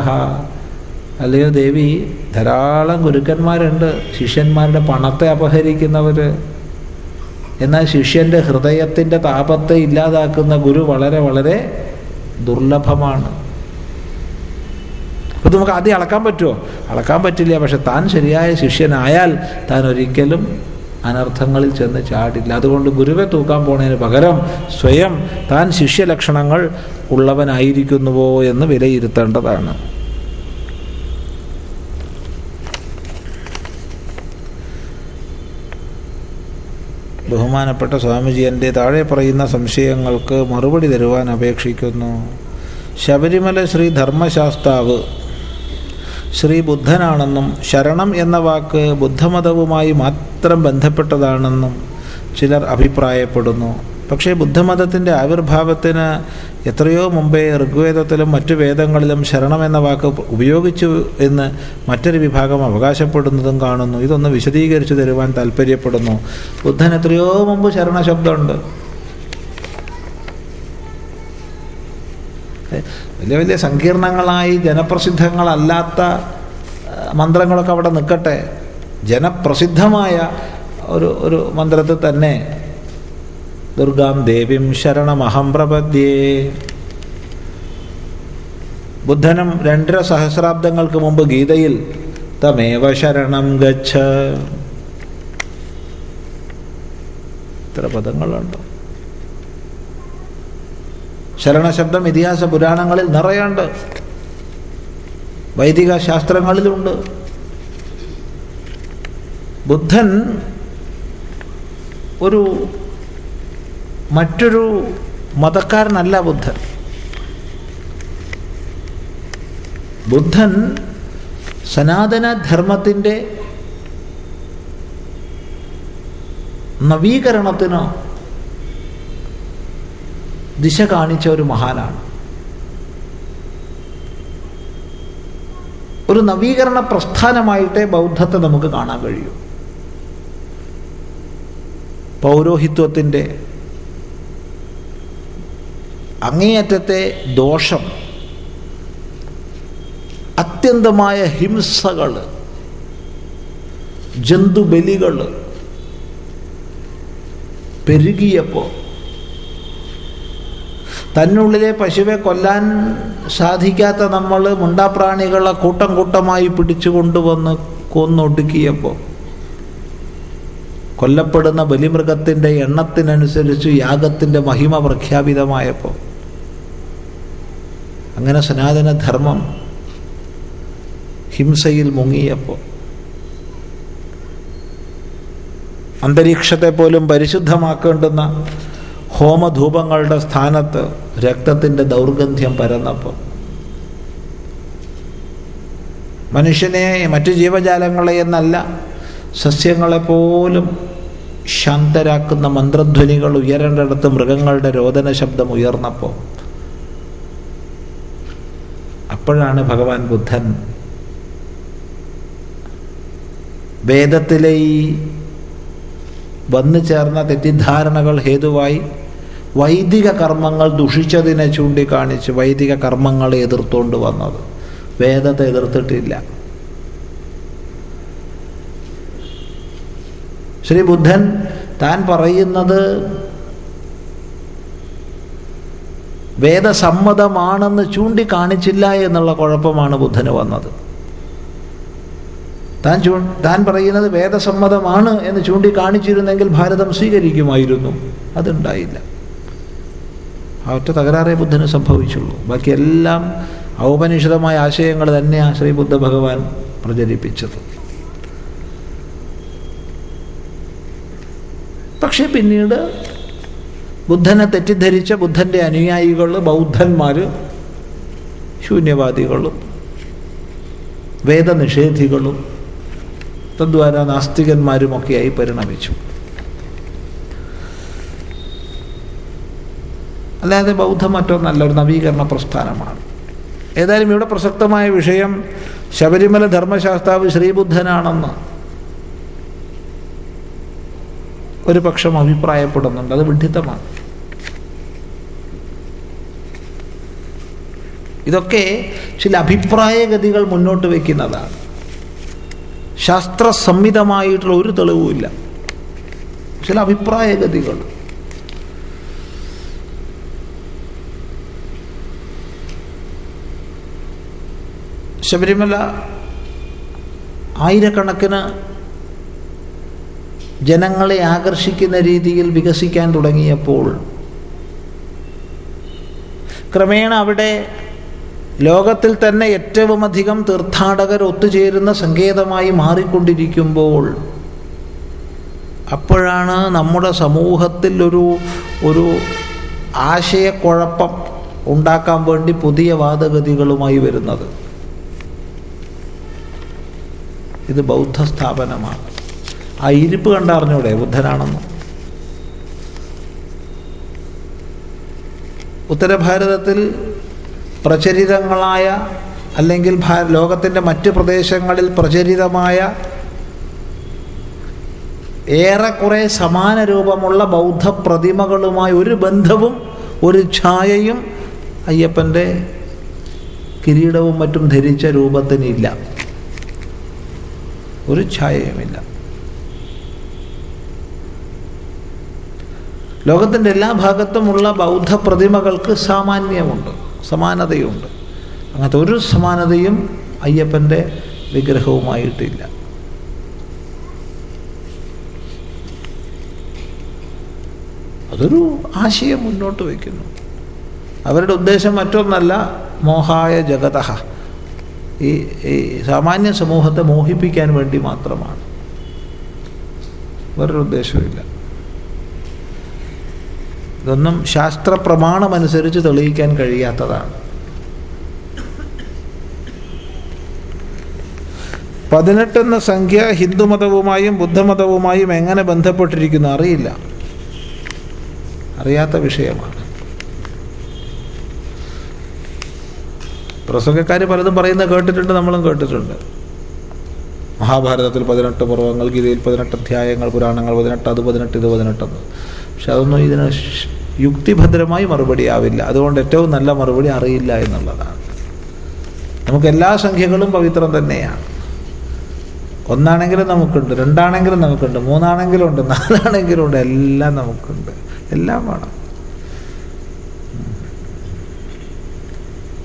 Speaker 1: അല്ലയോ ദേവി ധാരാളം ഗുരുക്കന്മാരുണ്ട്. ശിഷ്യന്മാരുടെ പണത്തെ അപഹരിക്കുന്നവർ എന്നാൽ ശിഷ്യന്റെ ഹൃദയത്തിന്റെ താപത്തെ ഇല്ലാതാക്കുന്ന ഗുരു വളരെ വളരെ ദുർലഭമാണ്. അപ്പോൾ നമുക്ക് ആദ്യം അളക്കാൻ പറ്റുമോ അളക്കാൻ പറ്റില്ല പക്ഷെ താൻ ശരിയായ ശിഷ്യനായാൽ താൻ ഒരിക്കലും അനർത്ഥങ്ങളിൽ ചെന്ന് ചാടില്ല. അതുകൊണ്ട് ഗുരുവെ തൂക്കാൻ പോണതിന് പകരം സ്വയം താൻ ശിഷ്യലക്ഷണങ്ങൾ ഉള്ളവനായിരിക്കുന്നുവോ എന്ന് വിലയിരുത്തേണ്ടതാണ്. ബഹുമാനപ്പെട്ട സ്വാമിജി എന്റെ താഴെ പറയുന്ന സംശയങ്ങൾക്ക് മറുപടി തരുവാൻ അപേക്ഷിക്കുന്നു. ശബരിമല ശ്രീ ധർമ്മശാസ്താവ് ശ്രീ ബുദ്ധനാണെന്നും ശരണം എന്ന വാക്ക് ബുദ്ധമതവുമായി മാത്രം ബന്ധപ്പെട്ടതാണെന്നും ചിലർ അഭിപ്രായപ്പെടുന്നു. പക്ഷേ ബുദ്ധമതത്തിന്റെ ആവിർഭാവത്തിന് എത്രയോ മുമ്പേ ഋഗ്വേദത്തിലും മറ്റു വേദങ്ങളിലും ശരണം എന്ന വാക്ക് ഉപയോഗിച്ചു എന്ന് മറ്റൊരു വിഭാഗം അവകാശപ്പെടുന്നതും കാണുന്നു. ഇതൊന്ന് വിശദീകരിച്ചു തരുവാൻ താല്പര്യപ്പെടുന്നു ബുദ്ധൻ എത്രയോ മുമ്പ് ശരണശബ്ദമുണ്ട്. വലിയ വലിയ സങ്കീർണങ്ങളായി ജനപ്രസിദ്ധങ്ങളല്ലാത്ത മന്ത്രങ്ങളൊക്കെ അവിടെ നിൽക്കട്ടെ. ജനപ്രസിദ്ധമായ ഒരു ഒരു മന്ത്രത്തിൽ തന്നെ ദുർഗാം ദേവീം ശരണമഹം പ്രപദ്യേ. ബുദ്ധനും രണ്ടര സഹസ്രാബ്ദങ്ങൾക്ക് മുമ്പ് ഗീതയിൽ തമേവ ശരണം ഗച്ഛ. ഇത്ര പദങ്ങളുണ്ട്. ശരണശബ്ദം ഇതിഹാസ പുരാണങ്ങളിൽ നിറയുണ്ട്. വൈദിക ശാസ്ത്രങ്ങളിലുണ്ട്. ബുദ്ധൻ ഒരു മറ്റൊരു മതക്കാരനല്ല ബുദ്ധൻ. ബുദ്ധൻ സനാതന ധർമ്മത്തിന്റെ നവീകരണത്തിന് ദിശ കാണിച്ച ഒരു മഹാനാണ്. ഒരു നവീകരണ പ്രസ്ഥാനമായിട്ടേ ബൗദ്ധത്തെ നമുക്ക് കാണാൻ കഴിയൂ. പൗരോഹിത്വത്തിന്റെ അങ്ങേയറ്റത്തെ ദോഷം അത്യന്തമായ ഹിംസകൾ ജന്തുബലികൾ പെരുകിയപ്പോൾ തന്നുള്ളിലെ പശുവെ കൊല്ലാൻ സാധിക്കാത്ത നമ്മൾ മുണ്ടാപ്രാണികളെ കൂട്ടം കൂട്ടമായി പിടിച്ചു കൊണ്ടുവന്ന് കൊന്നൊടുക്കിയപ്പോൾ കൊല്ലപ്പെടുന്ന ബലിമൃഗത്തിന്റെ എണ്ണത്തിനനുസരിച്ച് യാഗത്തിന്റെ മഹിമ പ്രഖ്യാപിതമായപ്പോൾ അങ്ങനെ സനാതനധർമ്മം ഹിംസയിൽ മുങ്ങിയപ്പോൾ അന്തരീക്ഷത്തെ പോലും പരിശുദ്ധമാക്കേണ്ടുന്ന ഹോമധൂപങ്ങളുടെ സ്ഥാനത്ത് രക്തത്തിന്റെ ദൗർഗന്ധ്യം പരന്നപ്പോൾ മനുഷ്യനെ മറ്റു ജീവജാലങ്ങളെ എന്നല്ല സസ്യങ്ങളെപ്പോലും ശാന്തരാക്കുന്ന മന്ത്രധ്വനികൾ ഉയരേണ്ടിടത്ത് മൃഗങ്ങളുടെ രോദന ശബ്ദം ഉയർന്നപ്പോൾ അപ്പോഴാണ് ഭഗവാൻ ബുദ്ധൻ വേദത്തിലെ ഈ വന്നു ചേർന്ന തെറ്റിദ്ധാരണകൾ ഹേതുവായി വൈദിക കർമ്മങ്ങൾ ദുഷിച്ചതിനെ ചൂണ്ടിക്കാണിച്ച് വൈദിക കർമ്മങ്ങളെ എതിർത്തുകൊണ്ട് വന്നത്. വേദത്തെ എതിർത്തിട്ടില്ല. ശ്രീ ബുദ്ധൻ താൻ പറയുന്നത് വേദസമ്മതമാണെന്ന് ചൂണ്ടിക്കാണിച്ചില്ല എന്നുള്ള കുഴപ്പമാണ് ബുദ്ധന് വന്നത്. താൻ ചൂ താൻ പറയുന്നത് വേദസമ്മതമാണ് എന്ന് ചൂണ്ടിക്കാണിച്ചിരുന്നെങ്കിൽ ഭാരതം സ്വീകരിക്കുമായിരുന്നു. അതുണ്ടായില്ല. ആ ഒറ്റ തകരാറേ ബുദ്ധന് സംഭവിച്ചുള്ളൂ. ബാക്കിയെല്ലാം ഔപനിഷിതമായ ആശയങ്ങൾ തന്നെയാണ് ശ്രീ ബുദ്ധ ഭഗവാൻ പ്രചരിപ്പിച്ചത്. പക്ഷേ പിന്നീട് ബുദ്ധനെ തെറ്റിദ്ധരിച്ച ബുദ്ധന്റെ അനുയായികൾ ബൗദ്ധന്മാർ ശൂന്യവാദികളും വേദനിഷേധികളും തദ്വാര നാസ്തികന്മാരുമൊക്കെയായി പരിണമിച്ചു. അല്ലാതെ ബൗദ്ധം മറ്റൊന്നല്ല ഒരു നവീകരണ പ്രസ്ഥാനമാണ്. ഏതായാലും ഇവിടെ പ്രസക്തമായ വിഷയം ശബരിമല ധർമ്മശാസ്താവ് ശ്രീബുദ്ധനാണെന്ന് ഒരു പക്ഷം അഭിപ്രായപ്പെടുന്നുണ്ട്. അത് വിഡിത്തമാണ്. ഇതൊക്കെ ചില അഭിപ്രായഗതികൾ മുന്നോട്ട് വയ്ക്കുന്നതാണ് ശാസ്ത്രസംഹിതമായിട്ടുള്ള ഒരു തെളിവുമില്ല ചില അഭിപ്രായഗതികൾ. ശബരിമല ആയിരക്കണക്കിന് ജനങ്ങളെ ആകർഷിക്കുന്ന രീതിയിൽ വികസിക്കാൻ തുടങ്ങിയപ്പോൾ ക്രമേണ അവിടെ ലോകത്തിൽ തന്നെ ഏറ്റവും അധികം തീർത്ഥാടകർ ഒത്തുചേരുന്ന സങ്കേതമായി മാറിക്കൊണ്ടിരിക്കുമ്പോൾ അപ്പോഴാണ് നമ്മുടെ സമൂഹത്തിൽ ഒരു ഒരു ആശയക്കുഴപ്പം ഉണ്ടാക്കാൻ വേണ്ടി പുതിയ വാദഗതികളുമായി വരുന്നത്. ഇത് ബൗദ്ധ സ്ഥാപനമാണ്. ആ ഇരിപ്പ് കണ്ടറിഞ്ഞൂടെ ബുദ്ധനാണെന്ന്? ഉത്തരഭാരതത്തിൽ പ്രചരിതങ്ങളായ അല്ലെങ്കിൽ ലോകത്തിന്റെ മറ്റ് പ്രദേശങ്ങളിൽ പ്രചരിതമായ ഏറെക്കുറെ സമാന രൂപമുള്ള ബൗദ്ധ പ്രതിമകളുമായി ഒരു ബന്ധവും ഒരു ഛായയും അയ്യപ്പന്റെ കിരീടവും മറ്റും ധരിച്ച രൂപത്തിനില്ല. ഒരു ഛായയുമില്ല. ലോകത്തിന്റെ എല്ലാ ഭാഗത്തുമുള്ള ബൗദ്ധ പ്രതിമകൾക്ക് സാമാന്യമുണ്ട് സമാനതയുണ്ട്. അങ്ങനത്തെ ഒരു സമാനതയും അയ്യപ്പന്റെ വിഗ്രഹവുമായിട്ടില്ല. അതൊരു ആശയം മുന്നോട്ട് വയ്ക്കുന്നു. അവരുടെ ഉദ്ദേശം മറ്റൊന്നല്ല മോഹായ ജഗത. ഈ ഈ സാമാന്യ സമൂഹത്തെ മോഹിപ്പിക്കാൻ വേണ്ടി മാത്രമാണ്. വേറൊരു ഉദ്ദേശവുമില്ല. ഇതൊന്നും ശാസ്ത്ര പ്രമാണമനുസരിച്ച് തെളിയിക്കാൻ കഴിയാത്തതാണ്. പതിനെട്ടെന്ന സംഖ്യ ഹിന്ദുമതവുമായും ബുദ്ധമതവുമായും എങ്ങനെ ബന്ധപ്പെട്ടിരിക്കുന്നു അറിയില്ല. അറിയാത്ത വിഷയമാണ്. പ്രസംഗക്കാർ പലതും പറയുന്നത് കേട്ടിട്ടുണ്ട് നമ്മളും കേട്ടിട്ടുണ്ട്. മഹാഭാരതത്തിൽ പതിനെട്ട് പർവങ്ങൾ ഗീതയിൽ പതിനെട്ട് അധ്യായങ്ങൾ പുരാണങ്ങൾ പതിനെട്ട് അത് പതിനെട്ട് ഇത് പതിനെട്ടെന്ന്. പക്ഷെ അതൊന്നും ഇതിന് യുക്തിഭദ്രമായി മറുപടി ആവില്ല. അതുകൊണ്ട് ഏറ്റവും നല്ല മറുപടി അറിയില്ല എന്നുള്ളതാണ്. നമുക്ക് എല്ലാ സംഖ്യകളും പവിത്രം തന്നെയാണ്. ഒന്നാണെങ്കിലും നമുക്കുണ്ട് രണ്ടാണെങ്കിലും നമുക്കുണ്ട് മൂന്നാണെങ്കിലും ഉണ്ട് നാലാണെങ്കിലും ഉണ്ട് എല്ലാം നമുക്കുണ്ട്. എല്ലാം വേണം.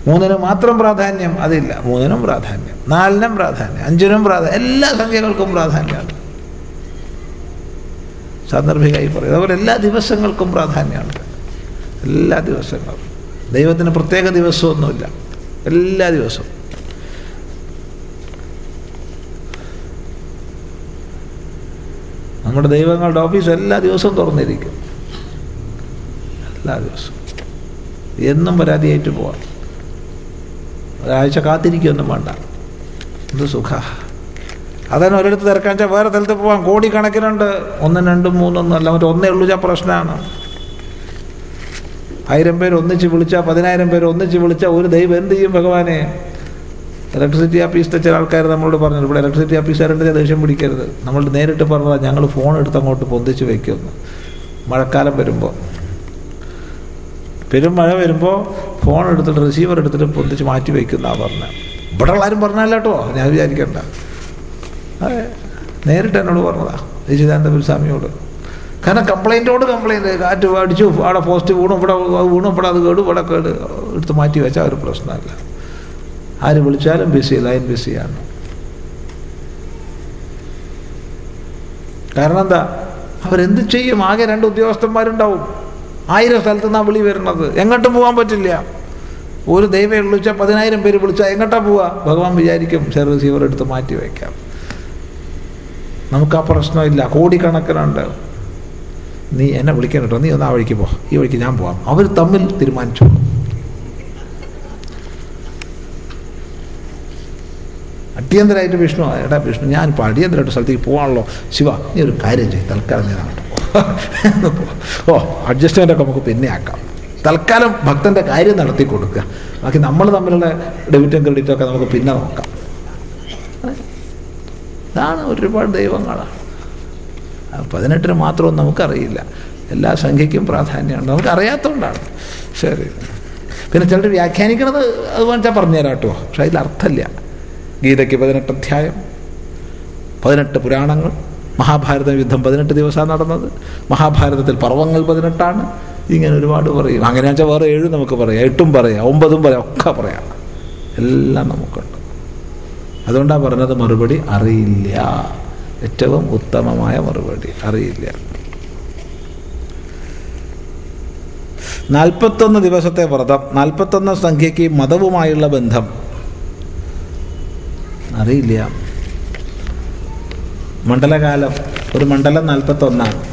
Speaker 1: മൂന്നിന് മാത്രം പ്രാധാന്യം അതില്ല. മൂന്നിനും പ്രാധാന്യം നാലിനും പ്രാധാന്യം അഞ്ചിനും പ്രാധാന്യം എല്ലാ സംഖ്യകൾക്കും പ്രാധാന്യമാണ്. സാന്ദർഭികമായി പറയും അതുപോലെ എല്ലാ ദിവസങ്ങൾക്കും പ്രാധാന്യമുണ്ട്. എല്ലാ ദിവസങ്ങളും. ദൈവത്തിന് പ്രത്യേക ദിവസമൊന്നുമില്ല. എല്ലാ ദിവസവും. നമ്മുടെ ദൈവങ്ങളുടെ ഓഫീസ് എല്ലാ ദിവസവും തുറന്നിരിക്കും. എല്ലാ ദിവസവും. എന്നും പരാതിയായിട്ട് പോവാം. ഒരാഴ്ച കാത്തിരിക്കുകയൊന്നും വേണ്ട. എന്ത് സുഖ. അതന്നെ ഒരിടത്ത് തിരക്കാൻ വെച്ചാൽ വേറെ സ്ഥലത്ത് പോവാം. കോടിക്കണക്കിനുണ്ട്. ഒന്നും രണ്ടും മൂന്നൊന്നും അല്ല. മറ്റേ ഒന്നേ ഉള്ളൂ. വെച്ചാൽ പ്രശ്നമാണ് ആയിരം പേര് ഒന്നിച്ച് വിളിച്ചാൽ പതിനായിരം പേര് ഒന്നിച്ച് വിളിച്ചാൽ ഒരു ദൈവം എന്ത് ചെയ്യും ഭഗവാനെ? ഇലക്ട്രിസിറ്റി ഓഫീസിലെ ചില ആൾക്കാർ നമ്മളോട് പറഞ്ഞു ഇവിടെ ഇലക്ട്രിസിറ്റി ഓഫീസുകാരുടെ ദേഷ്യം പിടിക്കരുത്. നമ്മൾ നേരിട്ട് പറഞ്ഞാൽ ഞങ്ങൾ ഫോൺ എടുത്ത് അങ്ങോട്ട് പൊന്തിച്ച് വയ്ക്കുന്നു മഴക്കാലം വരുമ്പോൾ പെരും മഴ വരുമ്പോൾ ഫോൺ എടുത്തിട്ട് റിസീവർ എടുത്തിട്ട് പൊന്തിച്ച് മാറ്റി വയ്ക്കുന്നതാണ് പറഞ്ഞത് ഇവിടെ ഉള്ളാരും പറഞ്ഞല്ല കേട്ടോ. ഞാൻ വിചാരിക്കണ്ട. നേരിട്ട് എന്നോട് പറഞ്ഞതാ നിശിതാനന്ദപുരി സ്വാമിയോട്. കാരണം കംപ്ലൈന്റോട് കംപ്ലൈന്റ് കാറ്റ് അടിച്ചു അവിടെ പോസ്റ്റ് വീണു ഇവിടെ വീണു ഇവിടെ അത് കേട് ഇവിടെ കേട് എടുത്ത് മാറ്റി വെച്ചാൽ ഒരു പ്രശ്നമല്ല. ആര് വിളിച്ചാലും ബിസി ലൈൻ ബിസിയാണ് കാരണം എന്താ അവരെന്ത് ചെയ്യും? ആകെ രണ്ട് ഉദ്യോഗസ്ഥന്മാരുണ്ടാവും. ആയിരം സ്ഥലത്ത് നിന്നാണ് വിളി വരുന്നത്. എങ്ങോട്ടും പോകാൻ പറ്റില്ല. ഒരു ദൈവം വിളിച്ചാൽ പതിനായിരം പേര് വിളിച്ചാൽ എങ്ങോട്ടാ പോവുക ഭഗവാൻ വിചാരിക്കും റിസീവർ എടുത്ത് മാറ്റി വയ്ക്കാം നമുക്ക് ആ പ്രശ്നമില്ല. കോടിക്കണക്കിനുണ്ട്. നീ എന്നെ വിളിക്കാൻ കേട്ടോ നീ ഒന്ന് ആ വഴിക്ക് പോ. ഈ വഴിക്ക് ഞാൻ പോവാം. അവർ തമ്മിൽ തീരുമാനിച്ചു. അടിയന്തരമായിട്ട് വിഷ്ണു എടാ വിഷ്ണു ഞാൻ ഞാനിപ്പോൾ അടിയന്തരമായിട്ട് സ്ഥലത്തേക്ക് പോകാണല്ലോ ശിവ നീ ഒരു കാര്യം ചെയ്യും. തൽക്കാലം നീ എന്ന് ഓ അഡ്ജസ്റ്റ്മെന്റ് ഒക്കെ നമുക്ക് പിന്നെ ആക്കാം. തൽക്കാലം ഭക്തന്റെ കാര്യം നടത്തി കൊടുക്കുക ബാക്കി നമ്മൾ തമ്മിലുള്ള ഡെബിറ്റും ക്രെഡിറ്റും ഒക്കെ നമുക്ക് പിന്നെ നോക്കാം. ഇതാണ് ഒരുപാട് ദൈവങ്ങളാണ് പതിനെട്ടിന് മാത്രം നമുക്കറിയില്ല. എല്ലാ സംഖ്യയ്ക്കും പ്രാധാന്യമുണ്ട്. നമുക്കറിയാത്തതുകൊണ്ടാണ് ശരി. പിന്നെ ചിലർ വ്യാഖ്യാനിക്കുന്നത് അത് വെച്ചാൽ പറഞ്ഞുതരാം കേട്ടോ. പക്ഷെ അതിൽ അർത്ഥമില്ല. ഗീതയ്ക്ക് പതിനെട്ട് അധ്യായം പതിനെട്ട് പുരാണങ്ങൾ മഹാഭാരത യുദ്ധം പതിനെട്ട് ദിവസമാണ് നടന്നത് മഹാഭാരതത്തിൽ പർവങ്ങൾ പതിനെട്ടാണ്. ഇങ്ങനെ ഒരുപാട് പറയും. അങ്ങനെ വെച്ചാൽ വേറെ ഏഴും നമുക്ക് പറയാം. എട്ടും പറയാം. ഒമ്പതും പറയാം. ഒക്കെ പറയാം. എല്ലാം നമുക്കുണ്ട്. അതുകൊണ്ടാണ് പറഞ്ഞത് മറുപടി അറിയില്ല. ഏറ്റവും ഉത്തമമായ മറുപടി. അറിയില്ല. നാൽപ്പത്തൊന്ന് ദിവസത്തെ വ്രതം നാൽപ്പത്തൊന്ന് സംഖ്യയ്ക്ക് മതവുമായുള്ള ബന്ധം. അറിയില്ല. മണ്ഡലകാലം. ഒരു മണ്ഡലം നാൽപ്പത്തൊന്നാണ്.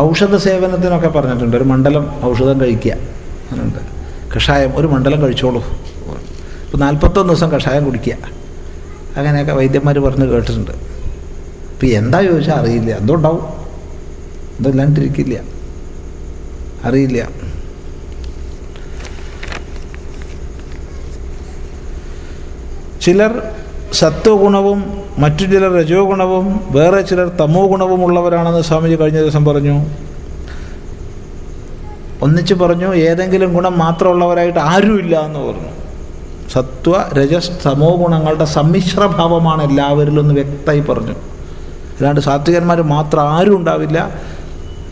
Speaker 1: ഔഷധ സേവനത്തിനൊക്കെ പറഞ്ഞിട്ടുണ്ട്. ഒരു മണ്ഡലം ഔഷധം കഴിക്കുക. അങ്ങനെയുണ്ട്. കഷായം ഒരു മണ്ഡലം കഴിച്ചോളൂ. ഇപ്പോൾ നാൽപ്പത്തൊന്ന് ദിവസം കഷായം കുടിക്കുക. അങ്ങനെയൊക്കെ വൈദ്യന്മാർ പറഞ്ഞ് കേട്ടിട്ടുണ്ട്. ഇപ്പം എന്താ ചോദിച്ചാൽ അറിയില്ല. എന്തോ ഉണ്ടാവും എന്തോ ഇല്ലാണ്ടിരിക്കില്ല അറിയില്ല. ചിലർ സത്വഗുണവും മറ്റു ചിലർ രജോ ഗുണവും വേറെ ചിലർ തമോ ഗുണവും ഉള്ളവരാണെന്ന് സ്വാമിജി കഴിഞ്ഞ ദിവസം പറഞ്ഞു. ഒന്നിച്ച് പറഞ്ഞു ഏതെങ്കിലും ഗുണം മാത്രമുള്ളവരായിട്ട് ആരുമില്ല എന്ന് പറഞ്ഞു. സത്വ രജസ് തമോ ഗുണങ്ങളുടെ സമ്മിശ്ര ഭാവമാണ് എല്ലാവരിലും എന്ന് വ്യക്തമായി പറഞ്ഞു. അല്ലാണ്ട് സാത്വികന്മാർ മാത്രം ആരും ഉണ്ടാവില്ല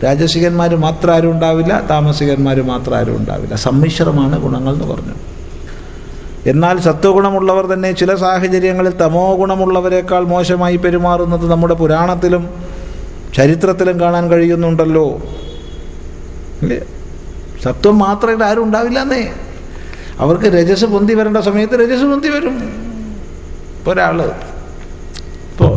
Speaker 1: രാജസികന്മാർ മാത്രം ആരും ഉണ്ടാവില്ല താമസികന്മാർ മാത്രം ആരും ഉണ്ടാവില്ല. സമ്മിശ്രമാണ് ഗുണങ്ങൾ എന്ന് പറഞ്ഞു. എന്നാൽ സത്വഗുണമുള്ളവർ തന്നെ ചില സാഹചര്യങ്ങളിൽ തമോ ഗുണമുള്ളവരെക്കാൾ മോശമായി പെരുമാറുന്നത് നമ്മുടെ പുരാണത്തിലും ചരിത്രത്തിലും കാണാൻ കഴിയുന്നുണ്ടല്ലോ. അല്ലേ? സത്വം മാത്രമായിട്ട് ആരും ഉണ്ടാവില്ല എന്നേ. അവർക്ക് രജസ് പൊന്തി വരേണ്ട സമയത്ത് രജസ് പൊന്തി വരും. ഒരാൾ ഇപ്പോൾ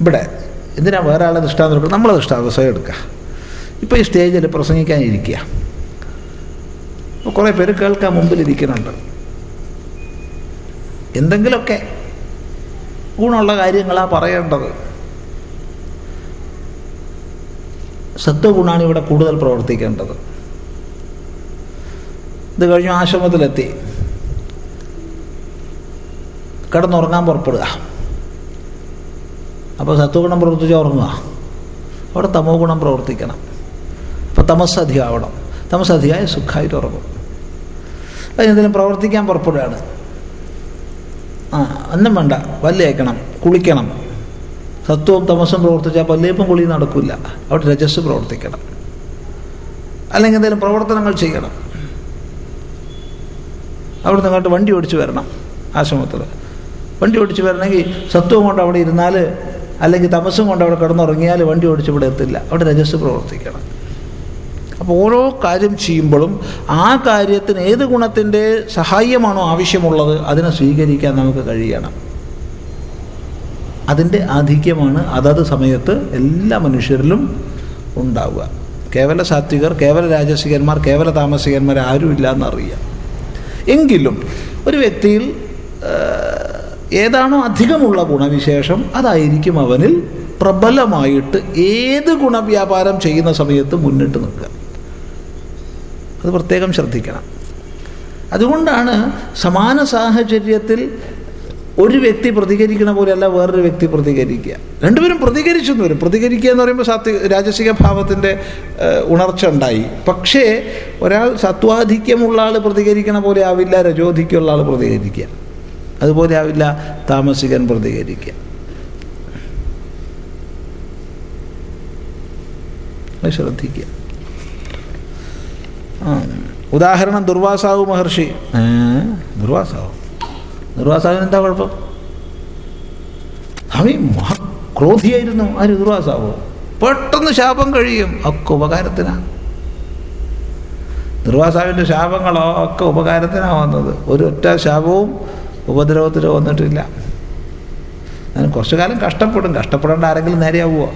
Speaker 1: ഇവിടെ എന്തിനാ വേറെ ആളെ ദൃഷ്ടാന്തം നമ്മളെ ദൃഷ്ടാന്തം സ്വയം എടുക്കുക. ഇപ്പോൾ ഈ സ്റ്റേജിൽ പ്രസംഗിക്കാനിരിക്കുക. അപ്പോൾ കുറേ പേര് കേൾക്കാൻ മുമ്പിൽ ഇരിക്കുന്നുണ്ട് എന്തെങ്കിലുമൊക്കെ ഗുണമുള്ള കാര്യങ്ങളാണ് പറയേണ്ടത്. സത്വഗുണമാണ് ഇവിടെ കൂടുതൽ പ്രവർത്തിക്കേണ്ടത്. ഇത് കഴിഞ്ഞു ആശ്രമത്തിലെത്തി. കിടന്നുറങ്ങാൻ പുറപ്പെടുക. അപ്പോൾ സത്വഗുണം പ്രവർത്തിച്ച് ഉറങ്ങുക. അവിടെ തമോ ഗുണം പ്രവർത്തിക്കണം. അപ്പോൾ തമസ് അധികമാവണം തമസ് അധികമായി സുഖമായിട്ട് ഉറങ്ങും അതിനെന്തെങ്കിലും പ്രവർത്തിക്കാൻ പുറപ്പെടുകയാണ്. ആ അന്നും വേണ്ട. വല്ലേക്കണം കുളിക്കണം. സത്വവും തമസും പ്രവർത്തിച്ചാൽ പല്ലേപ്പും കുളി നടക്കില്ല. അവിടെ രജസ് പ്രവർത്തിക്കണം. അല്ലെങ്കിൽ എന്തെങ്കിലും പ്രവർത്തനങ്ങൾ ചെയ്യണം. അവിടെ അങ്ങോട്ട് വണ്ടി ഓടിച്ചു വരണം ആശ്രമത്തിൽ. വണ്ടി ഓടിച്ചു വരണമെങ്കിൽ സത്വം കൊണ്ട് അവിടെ ഇരുന്നാൽ അല്ലെങ്കിൽ തമസും കൊണ്ട് അവിടെ കിടന്നുറങ്ങിയാൽ വണ്ടി ഓടിച്ച് ഇവിടെ എത്തില്ല. അവിടെ രജസ് പ്രവർത്തിക്കണം. അപ്പോൾ ഓരോ കാര്യം ചെയ്യുമ്പോഴും ആ കാര്യത്തിന് ഏത് ഗുണത്തിന്റെ സഹായമാണോ ആവശ്യമുള്ളത് അതിനെ സ്വീകരിക്കാൻ നമുക്ക് കഴിയണം. അതിന്റെ ആധിക്യമാണ് അതത് സമയത്ത് എല്ലാ മനുഷ്യരിലും ഉണ്ടാവുക. കേവല സാത്വികർ കേവല രാജസികന്മാർ കേവല താമസികന്മാർ ആരുമില്ല എന്നറിയാം എങ്കിലും ഒരു വ്യക്തിയിൽ ഏതാണോ അധികമുള്ള ഗുണവിശേഷം അതായിരിക്കും അവനിൽ പ്രബലമായിട്ട് ഏത് ഗുണവ്യാപാരം ചെയ്യുന്ന സമയത്ത് മുന്നിട്ട് നിൽക്കുക. അത് പ്രത്യേകം ശ്രദ്ധിക്കണം. അതുകൊണ്ടാണ് സമാന സാഹചര്യത്തിൽ ഒരു വ്യക്തി പ്രതികരിക്കണ പോലെയല്ല വേറൊരു വ്യക്തി പ്രതികരിക്കുക. രണ്ടുപേരും പ്രതികരിച്ചു എന്ന് വരും പ്രതികരിക്കുക എന്ന് പറയുമ്പോൾ സാത്വിക രാജസിക ഭാവത്തിന്റെ ഉണർച്ച ഉണ്ടായി. പക്ഷേ ഒരാൾ സത്വാധിക്യമുള്ള ആൾ പ്രതികരിക്കണ പോലെ ആവില്ല രജോധിക്യമുള്ള ആൾ പ്രതികരിക്കുക. അതുപോലെ ആവില്ല താമസികൻ പ്രതികരിക്കുക. ശ്രദ്ധിക്കുക. ഉദാഹരണം ദുർവാസാവു മഹർഷി. ദുർവാസാവു? ദുർവാസാവിന് എന്താ കുഴപ്പം? അവൻ മഹാക്രോധിയായിരുന്നു ആര് ദുർവാസാവോ? പെട്ടെന്ന് ശാപം കഴിയും. ഒക്കെ ഉപകാരത്തിനാണ് ദുർവാസാവിന്റെ ശാപങ്ങളോ ഒക്കെ ഉപകാരത്തിനാണ് വന്നത്. ഒരൊറ്റ ശാപവും ഉപദ്രവത്തിലോ വന്നിട്ടില്ല. ഞാൻ കുറച്ചു കാലം കഷ്ടപ്പെടും. കഷ്ടപ്പെടേണ്ട ആരെങ്കിലും നേരെയാവുമോ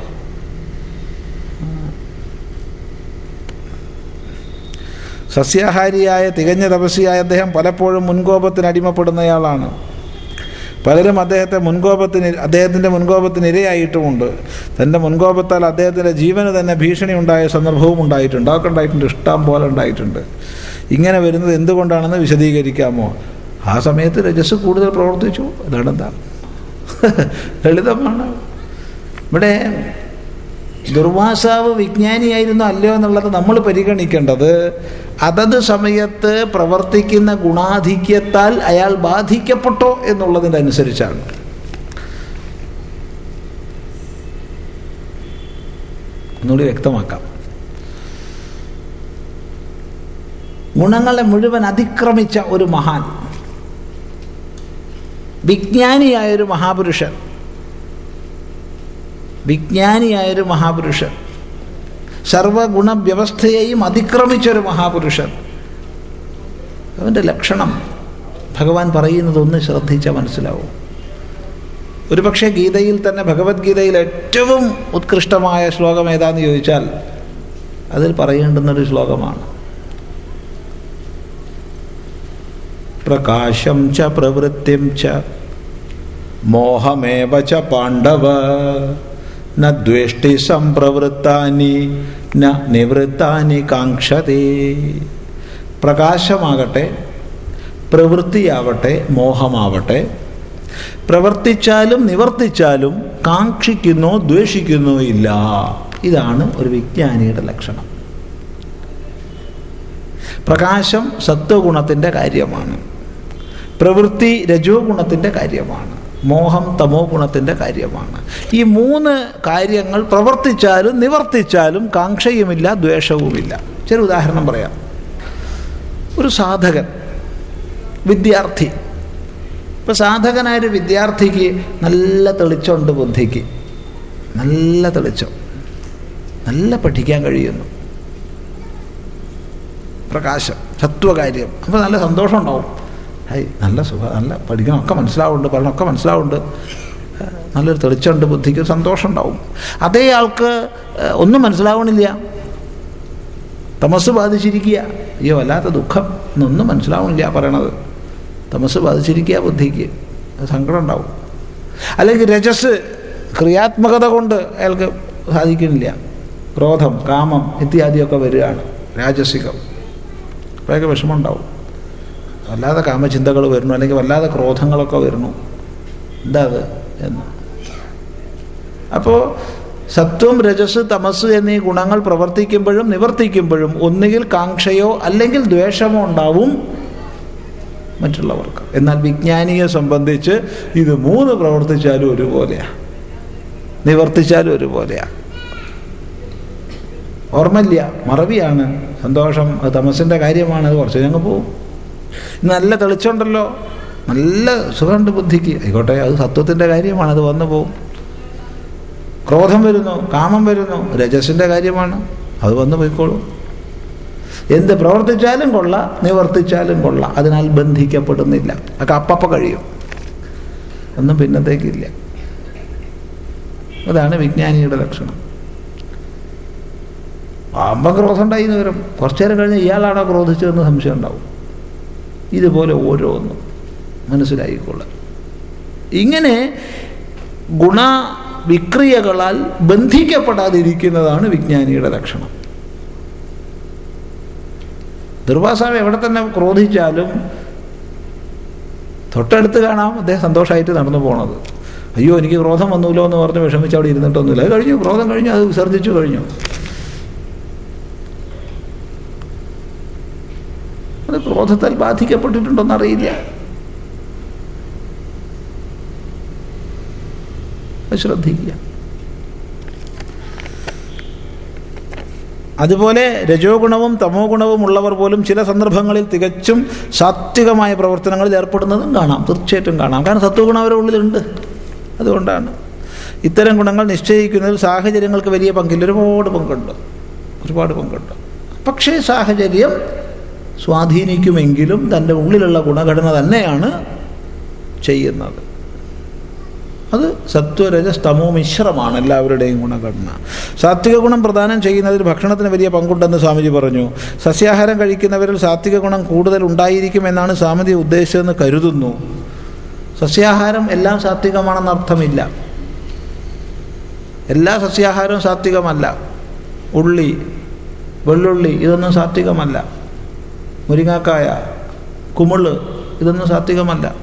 Speaker 1: സസ്യാഹാരിയായ തികഞ്ഞ തപസ്വിയായ അദ്ദേഹം പലപ്പോഴും മുൻകോപത്തിന് അടിമപ്പെടുന്നയാളാണ്. പലരും അദ്ദേഹത്തെ മുൻകോപത്തിന് അദ്ദേഹത്തിന്റെ മുൻകോപത്തിന് ഇരയായിട്ടുമുണ്ട്. തന്റെ മുൻകോപത്താൽ അദ്ദേഹത്തിന്റെ ജീവന് തന്നെ ഭീഷണി ഉണ്ടായ സന്ദർഭവും ഉണ്ടായിട്ടുണ്ട്. അതൊക്കെ ഉണ്ടായിട്ടുണ്ട്. ഇഷ്ടം പോലെ ഉണ്ടായിട്ടുണ്ട്. ഇങ്ങനെ വരുന്നത് എന്തുകൊണ്ടാണെന്ന് വിശദീകരിക്കാമോ? ആ സമയത്ത് രജസ് കൂടുതൽ പ്രവർത്തിച്ചു. അതാണ് [LAUGHS] ലളിതമാണ്. ഇവിടെ ദുർവാസാവ് വിജ്ഞാനിയായിരുന്നു അല്ലയോ എന്നുള്ളത് നമ്മൾ പരിഗണിക്കേണ്ടത്. അതത് സമയത്ത് പ്രവർത്തിക്കുന്ന ഗുണാധിക്യത്താൽ അയാൾ ബാധിക്കപ്പെട്ടോ എന്നുള്ളതിനനുസരിച്ചാണ് ഒന്നുകൂടി വ്യക്തമാക്കാം. ഗുണങ്ങളെ മുഴുവൻ അതിക്രമിച്ച ഒരു മഹാൻ വിജ്ഞാനിയായൊരു മഹാപുരുഷൻ വിജ്ഞാനിയായൊരു മഹാപുരുഷൻ. സർവഗുണവ്യവസ്ഥയെയും അതിക്രമിച്ചൊരു മഹാപുരുഷൻ. അവന്റെ ലക്ഷണം ഭഗവാൻ പറയുന്നതൊന്ന് ശ്രദ്ധിച്ചാൽ മനസ്സിലാവും. ഒരുപക്ഷെ ഗീതയിൽ തന്നെ ഭഗവത്ഗീതയിൽ ഏറ്റവും ഉത്കൃഷ്ടമായ ശ്ലോകം ഏതാന്ന് ചോദിച്ചാൽ അതിൽ പറയേണ്ടുന്നൊരു ശ്ലോകമാണ്. പ്രകാശം ച പ്രവൃത്തിം ച മോഹമേവ ച പാണ്ഡവ. ന സംപ്രവൃത്താനി ന നിവൃത്താനി കാക്ഷതേ. പ്രകാശമാകട്ടെ പ്രവൃത്തിയാവട്ടെ മോഹമാവട്ടെ. പ്രവർത്തിച്ചാലും നിവർത്തിച്ചാലും കാക്ഷിക്കുന്നോ ദ്വേഷിക്കുന്നോ ഇല്ല. ഇതാണ് ഒരു വിജ്ഞാനിയുടെ ലക്ഷണം. പ്രകാശം സത്വഗുണത്തിന്റെ കാര്യമാണ്. പ്രവൃത്തി രജോ ഗുണത്തിന്റെ കാര്യമാണ്. മോഹം തമോ ഗുണത്തിന്റെ കാര്യമാണ്. ഈ മൂന്ന് കാര്യങ്ങൾ പ്രവർത്തിച്ചാലും നിവർത്തിച്ചാലും കാക്ഷയുമില്ല ദ്വേഷവുമില്ല. ചെറു ഉദാഹരണം പറയാം. ഒരു സാധകൻ വിദ്യാർത്ഥി. ഇപ്പോൾ സാധകനായൊരു വിദ്യാർത്ഥിക്ക് നല്ല തെളിച്ചമുണ്ട് ബുദ്ധിക്ക്. നല്ല തെളിച്ചം. നല്ല പഠിക്കാൻ കഴിയുന്നു. പ്രകാശം സത്വകാര്യം. അപ്പോൾ നല്ല സന്തോഷം ഉണ്ടാവും ഹൈ നല്ല സുഖ നല്ല പഠിക്കണം ഒക്കെ മനസ്സിലാവുന്നുണ്ട് പഠനമൊക്കെ മനസ്സിലാവുന്നുണ്ട്. നല്ലൊരു തെളിച്ചുണ്ട് ബുദ്ധിക്ക് സന്തോഷം ഉണ്ടാവും. അതേ ആൾക്ക് ഒന്നും മനസ്സിലാവണില്ല. തമസ് ബാധിച്ചിരിക്കുക. അയ്യോ വല്ലാത്ത ദുഃഖം. എന്നൊന്നും മനസ്സിലാവണില്ല പറയണത്. തമസ് ബാധിച്ചിരിക്കുക ബുദ്ധിക്ക്. സങ്കടം ഉണ്ടാവും. അല്ലെങ്കിൽ രജസ് ക്രിയാത്മകത കൊണ്ട് അയാൾക്ക് സാധിക്കുന്നില്ല. ക്രോധം കാമം ഇത്യാദിയൊക്കെ വരികയാണ്. രാജസികം. അപ്പോഴൊക്കെ വിഷമം ഉണ്ടാവും. വല്ലാതെ കാമചിന്തകൾ വരുന്നു അല്ലെങ്കിൽ വല്ലാതെ ക്രോധങ്ങളൊക്കെ വരുന്നു. എന്താ അത്? എന്ന്. അപ്പോൾ സത്വം രജസ് തമസ് എന്നീ ഗുണങ്ങൾ പ്രവർത്തിക്കുമ്പോഴും നിവർത്തിക്കുമ്പോഴും ഒന്നുകിൽ കാക്ഷയോ അല്ലെങ്കിൽ ദ്വേഷമോ ഉണ്ടാവും മറ്റുള്ളവർക്ക്. എന്നാൽ വിജ്ഞാനിയെ സംബന്ധിച്ച് ഇത് മൂന്ന് പ്രവർത്തിച്ചാലും ഒരുപോലെയാണ് നിവർത്തിച്ചാലും ഒരുപോലെയാണ് ഓർമ്മയില്ല. മറവിയാണ്. സന്തോഷം അത് തമസിന്റെ കാര്യമാണ് അത് കുറച്ച് ഞങ്ങൾ പോവും. നല്ല തെളിച്ചുണ്ടല്ലോ നല്ല സുഖമുണ്ട് ബുദ്ധിക്ക്. ആയിക്കോട്ടെ അത് സത്വത്തിന്റെ കാര്യമാണ് അത് വന്നു പോകും ക്രോധം വരുന്നു കാമം വരുന്നു രജസിന്റെ കാര്യമാണ് അത് വന്നു പോയിക്കോളും. എന്ത് പ്രവർത്തിച്ചാലും കൊള്ള നിവർത്തിച്ചാലും കൊള്ള അതിനാൽ ബന്ധിക്കപ്പെടുന്നില്ല. ഒക്കെ അപ്പപ്പ കഴിയും. ഒന്നും പിന്നത്തേക്കില്ല. അതാണ് വിജ്ഞാനിയുടെ ലക്ഷണം. പാമ്പം ക്രോധം ഉണ്ടായി എന്ന് വരും. കുറച്ചു നേരം കഴിഞ്ഞ് ഇയാളാണോ ക്രോധിച്ചതെന്ന് സംശയം ഉണ്ടാവും. ഇതുപോലെ ഓരോന്നും മനസ്സിലായിക്കൊള്ളാം ഇങ്ങനെ ഗുണ വിക്രിയകളാൽ ബന്ധിക്കപ്പെടാതിരിക്കുന്നതാണ് വിജ്ഞാനിയുടെ ലക്ഷണം. ദുർവാസാവ് എവിടെ തന്നെ ക്രോധിച്ചാലും തൊട്ടടുത്ത് കാണാം അദ്ദേഹം സന്തോഷമായിട്ട് നടന്നു പോണത്. അയ്യോ എനിക്ക് ക്രോധം വന്നൂലോ എന്ന് പറഞ്ഞ് വിഷമിച്ച് അവിടെ ഇരുന്നിട്ടൊന്നുമില്ല. അത് കഴിഞ്ഞു ക്രോധം കഴിഞ്ഞു അത് വിസർജിച്ചു കഴിഞ്ഞു. അത് ക്രോധത്താൽ ബാധിക്കപ്പെട്ടിട്ടുണ്ടോന്ന് അറിയില്ല ശ്രദ്ധിക്കുക. അതുപോലെ രജോ ഗുണവും തമോ ഗുണവും ഉള്ളവർ പോലും ചില സന്ദർഭങ്ങളിൽ തികച്ചും സാത്വികമായ പ്രവർത്തനങ്ങളിൽ ഏർപ്പെടുന്നതും കാണാം. തീർച്ചയായിട്ടും കാണാം. കാരണം സത്വഗുണം അവരുടെ ഉള്ളിലുണ്ട്. അതുകൊണ്ടാണ്. ഇത്തരം ഗുണങ്ങൾ നിശ്ചയിക്കുന്നതിൽ സാഹചര്യങ്ങൾക്ക് വലിയ പങ്കില്ല. ഒരുപാട് പങ്കുണ്ട്. ഒരുപാട് പങ്കുണ്ട്. പക്ഷേ സാഹചര്യം സ്വാധീനിക്കുമെങ്കിലും തന്റെ ഉള്ളിലുള്ള ഗുണഘടന തന്നെയാണ് ചെയ്യുന്നത്. അത് സത്വരജസ്തമോ മിശ്രമാണ് എല്ലാവരുടെയും ഗുണഘടന. സാത്വിക ഗുണം പ്രദാനം ചെയ്യുന്നതിൽ ഭക്ഷണത്തിന് വലിയ പങ്കുണ്ടെന്ന് സ്വാമിജി പറഞ്ഞു. സസ്യാഹാരം കഴിക്കുന്നവരിൽ സാത്വിക ഗുണം കൂടുതൽ ഉണ്ടായിരിക്കുമെന്നാണ് സ്വാമിജി ഉദ്ദേശിച്ചതെന്ന് കരുതുന്നു. സസ്യാഹാരം എല്ലാം സാത്വികമാണെന്ന് അർത്ഥമില്ല. എല്ലാ സസ്യാഹാരവും സാത്വികമല്ല. ഉള്ളി വെള്ളുള്ളി ഇതൊന്നും സാത്വികമല്ല. മുരിങ്ങാക്കായ കുമിൾ ഇതൊന്നും സാത്വികമല്ല.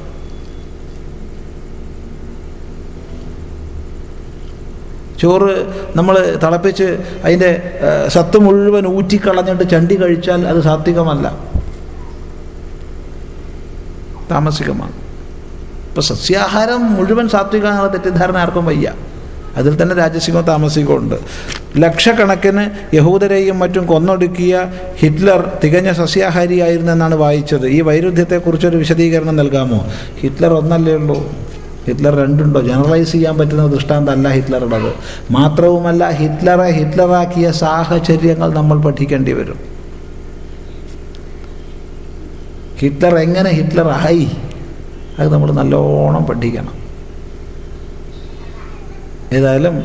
Speaker 1: ചോറ് നമ്മൾ തിളപ്പിച്ച് അതിന്റെ സത്ത് മുഴുവൻ ഊറ്റിക്കളഞ്ഞിട്ട് ചണ്ടി കഴിച്ചാൽ അത് സാത്വികമല്ല. താമസികമാണ്. ഇപ്പം സസ്യാഹാരം മുഴുവൻ സാത്വിക എന്നുള്ള തെറ്റിദ്ധാരണ ആർക്കും വയ്യ. അതിൽ തന്നെ രാജസിംഹം താമസിക്കുന്നുണ്ട് ലക്ഷക്കണക്കിന് യഹൂദരെയും മറ്റും കൊന്നൊടുക്കിയ ഹിറ്റ്ലർ തികഞ്ഞ സസ്യാഹാരിയായിരുന്നെന്നാണ് വായിച്ചത്. ഈ വൈരുദ്ധ്യത്തെക്കുറിച്ചൊരു വിശദീകരണം നൽകാമോ? ഹിറ്റ്ലർ ഒന്നല്ലേ ഉള്ളൂ. ഹിറ്റ്ലർ രണ്ടുണ്ടോ? ജനറലൈസ് ചെയ്യാൻ പറ്റുന്ന ദൃഷ്ടാന്തമല്ല ഹിറ്റ്ലറുള്ളത് മാത്രവുമല്ല ഹിറ്റ്ലറെ ഹിറ്റ്ലറാക്കിയ സാഹചര്യങ്ങൾ നമ്മൾ പഠിക്കേണ്ടി വരും. ഹിറ്റ്ലർ എങ്ങനെ ഹിറ്റ്ലർ ആയി അത് നമ്മൾ നല്ലോണം പഠിക്കണം. ഏതായാലും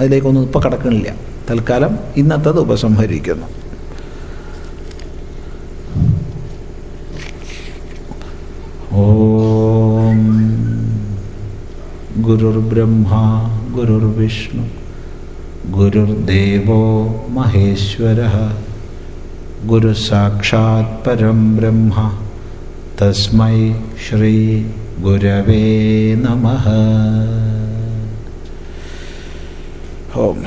Speaker 1: അതിലേക്കൊന്നും ഇപ്പം കടക്കണില്ല. തൽക്കാലം ഇന്നത്തത് ഉപസംഹരിക്കുന്നു. ഓം ഗുരുർബ്രഹ്മ ഗുരുർവിഷ്ണു ഗുരുദേവോ മഹേശ്വര ഗുരു സാക്ഷാത് പരം ബ്രഹ്മ തസ്മൈ ശ്രീ ഗുരവേ നമ. ഓം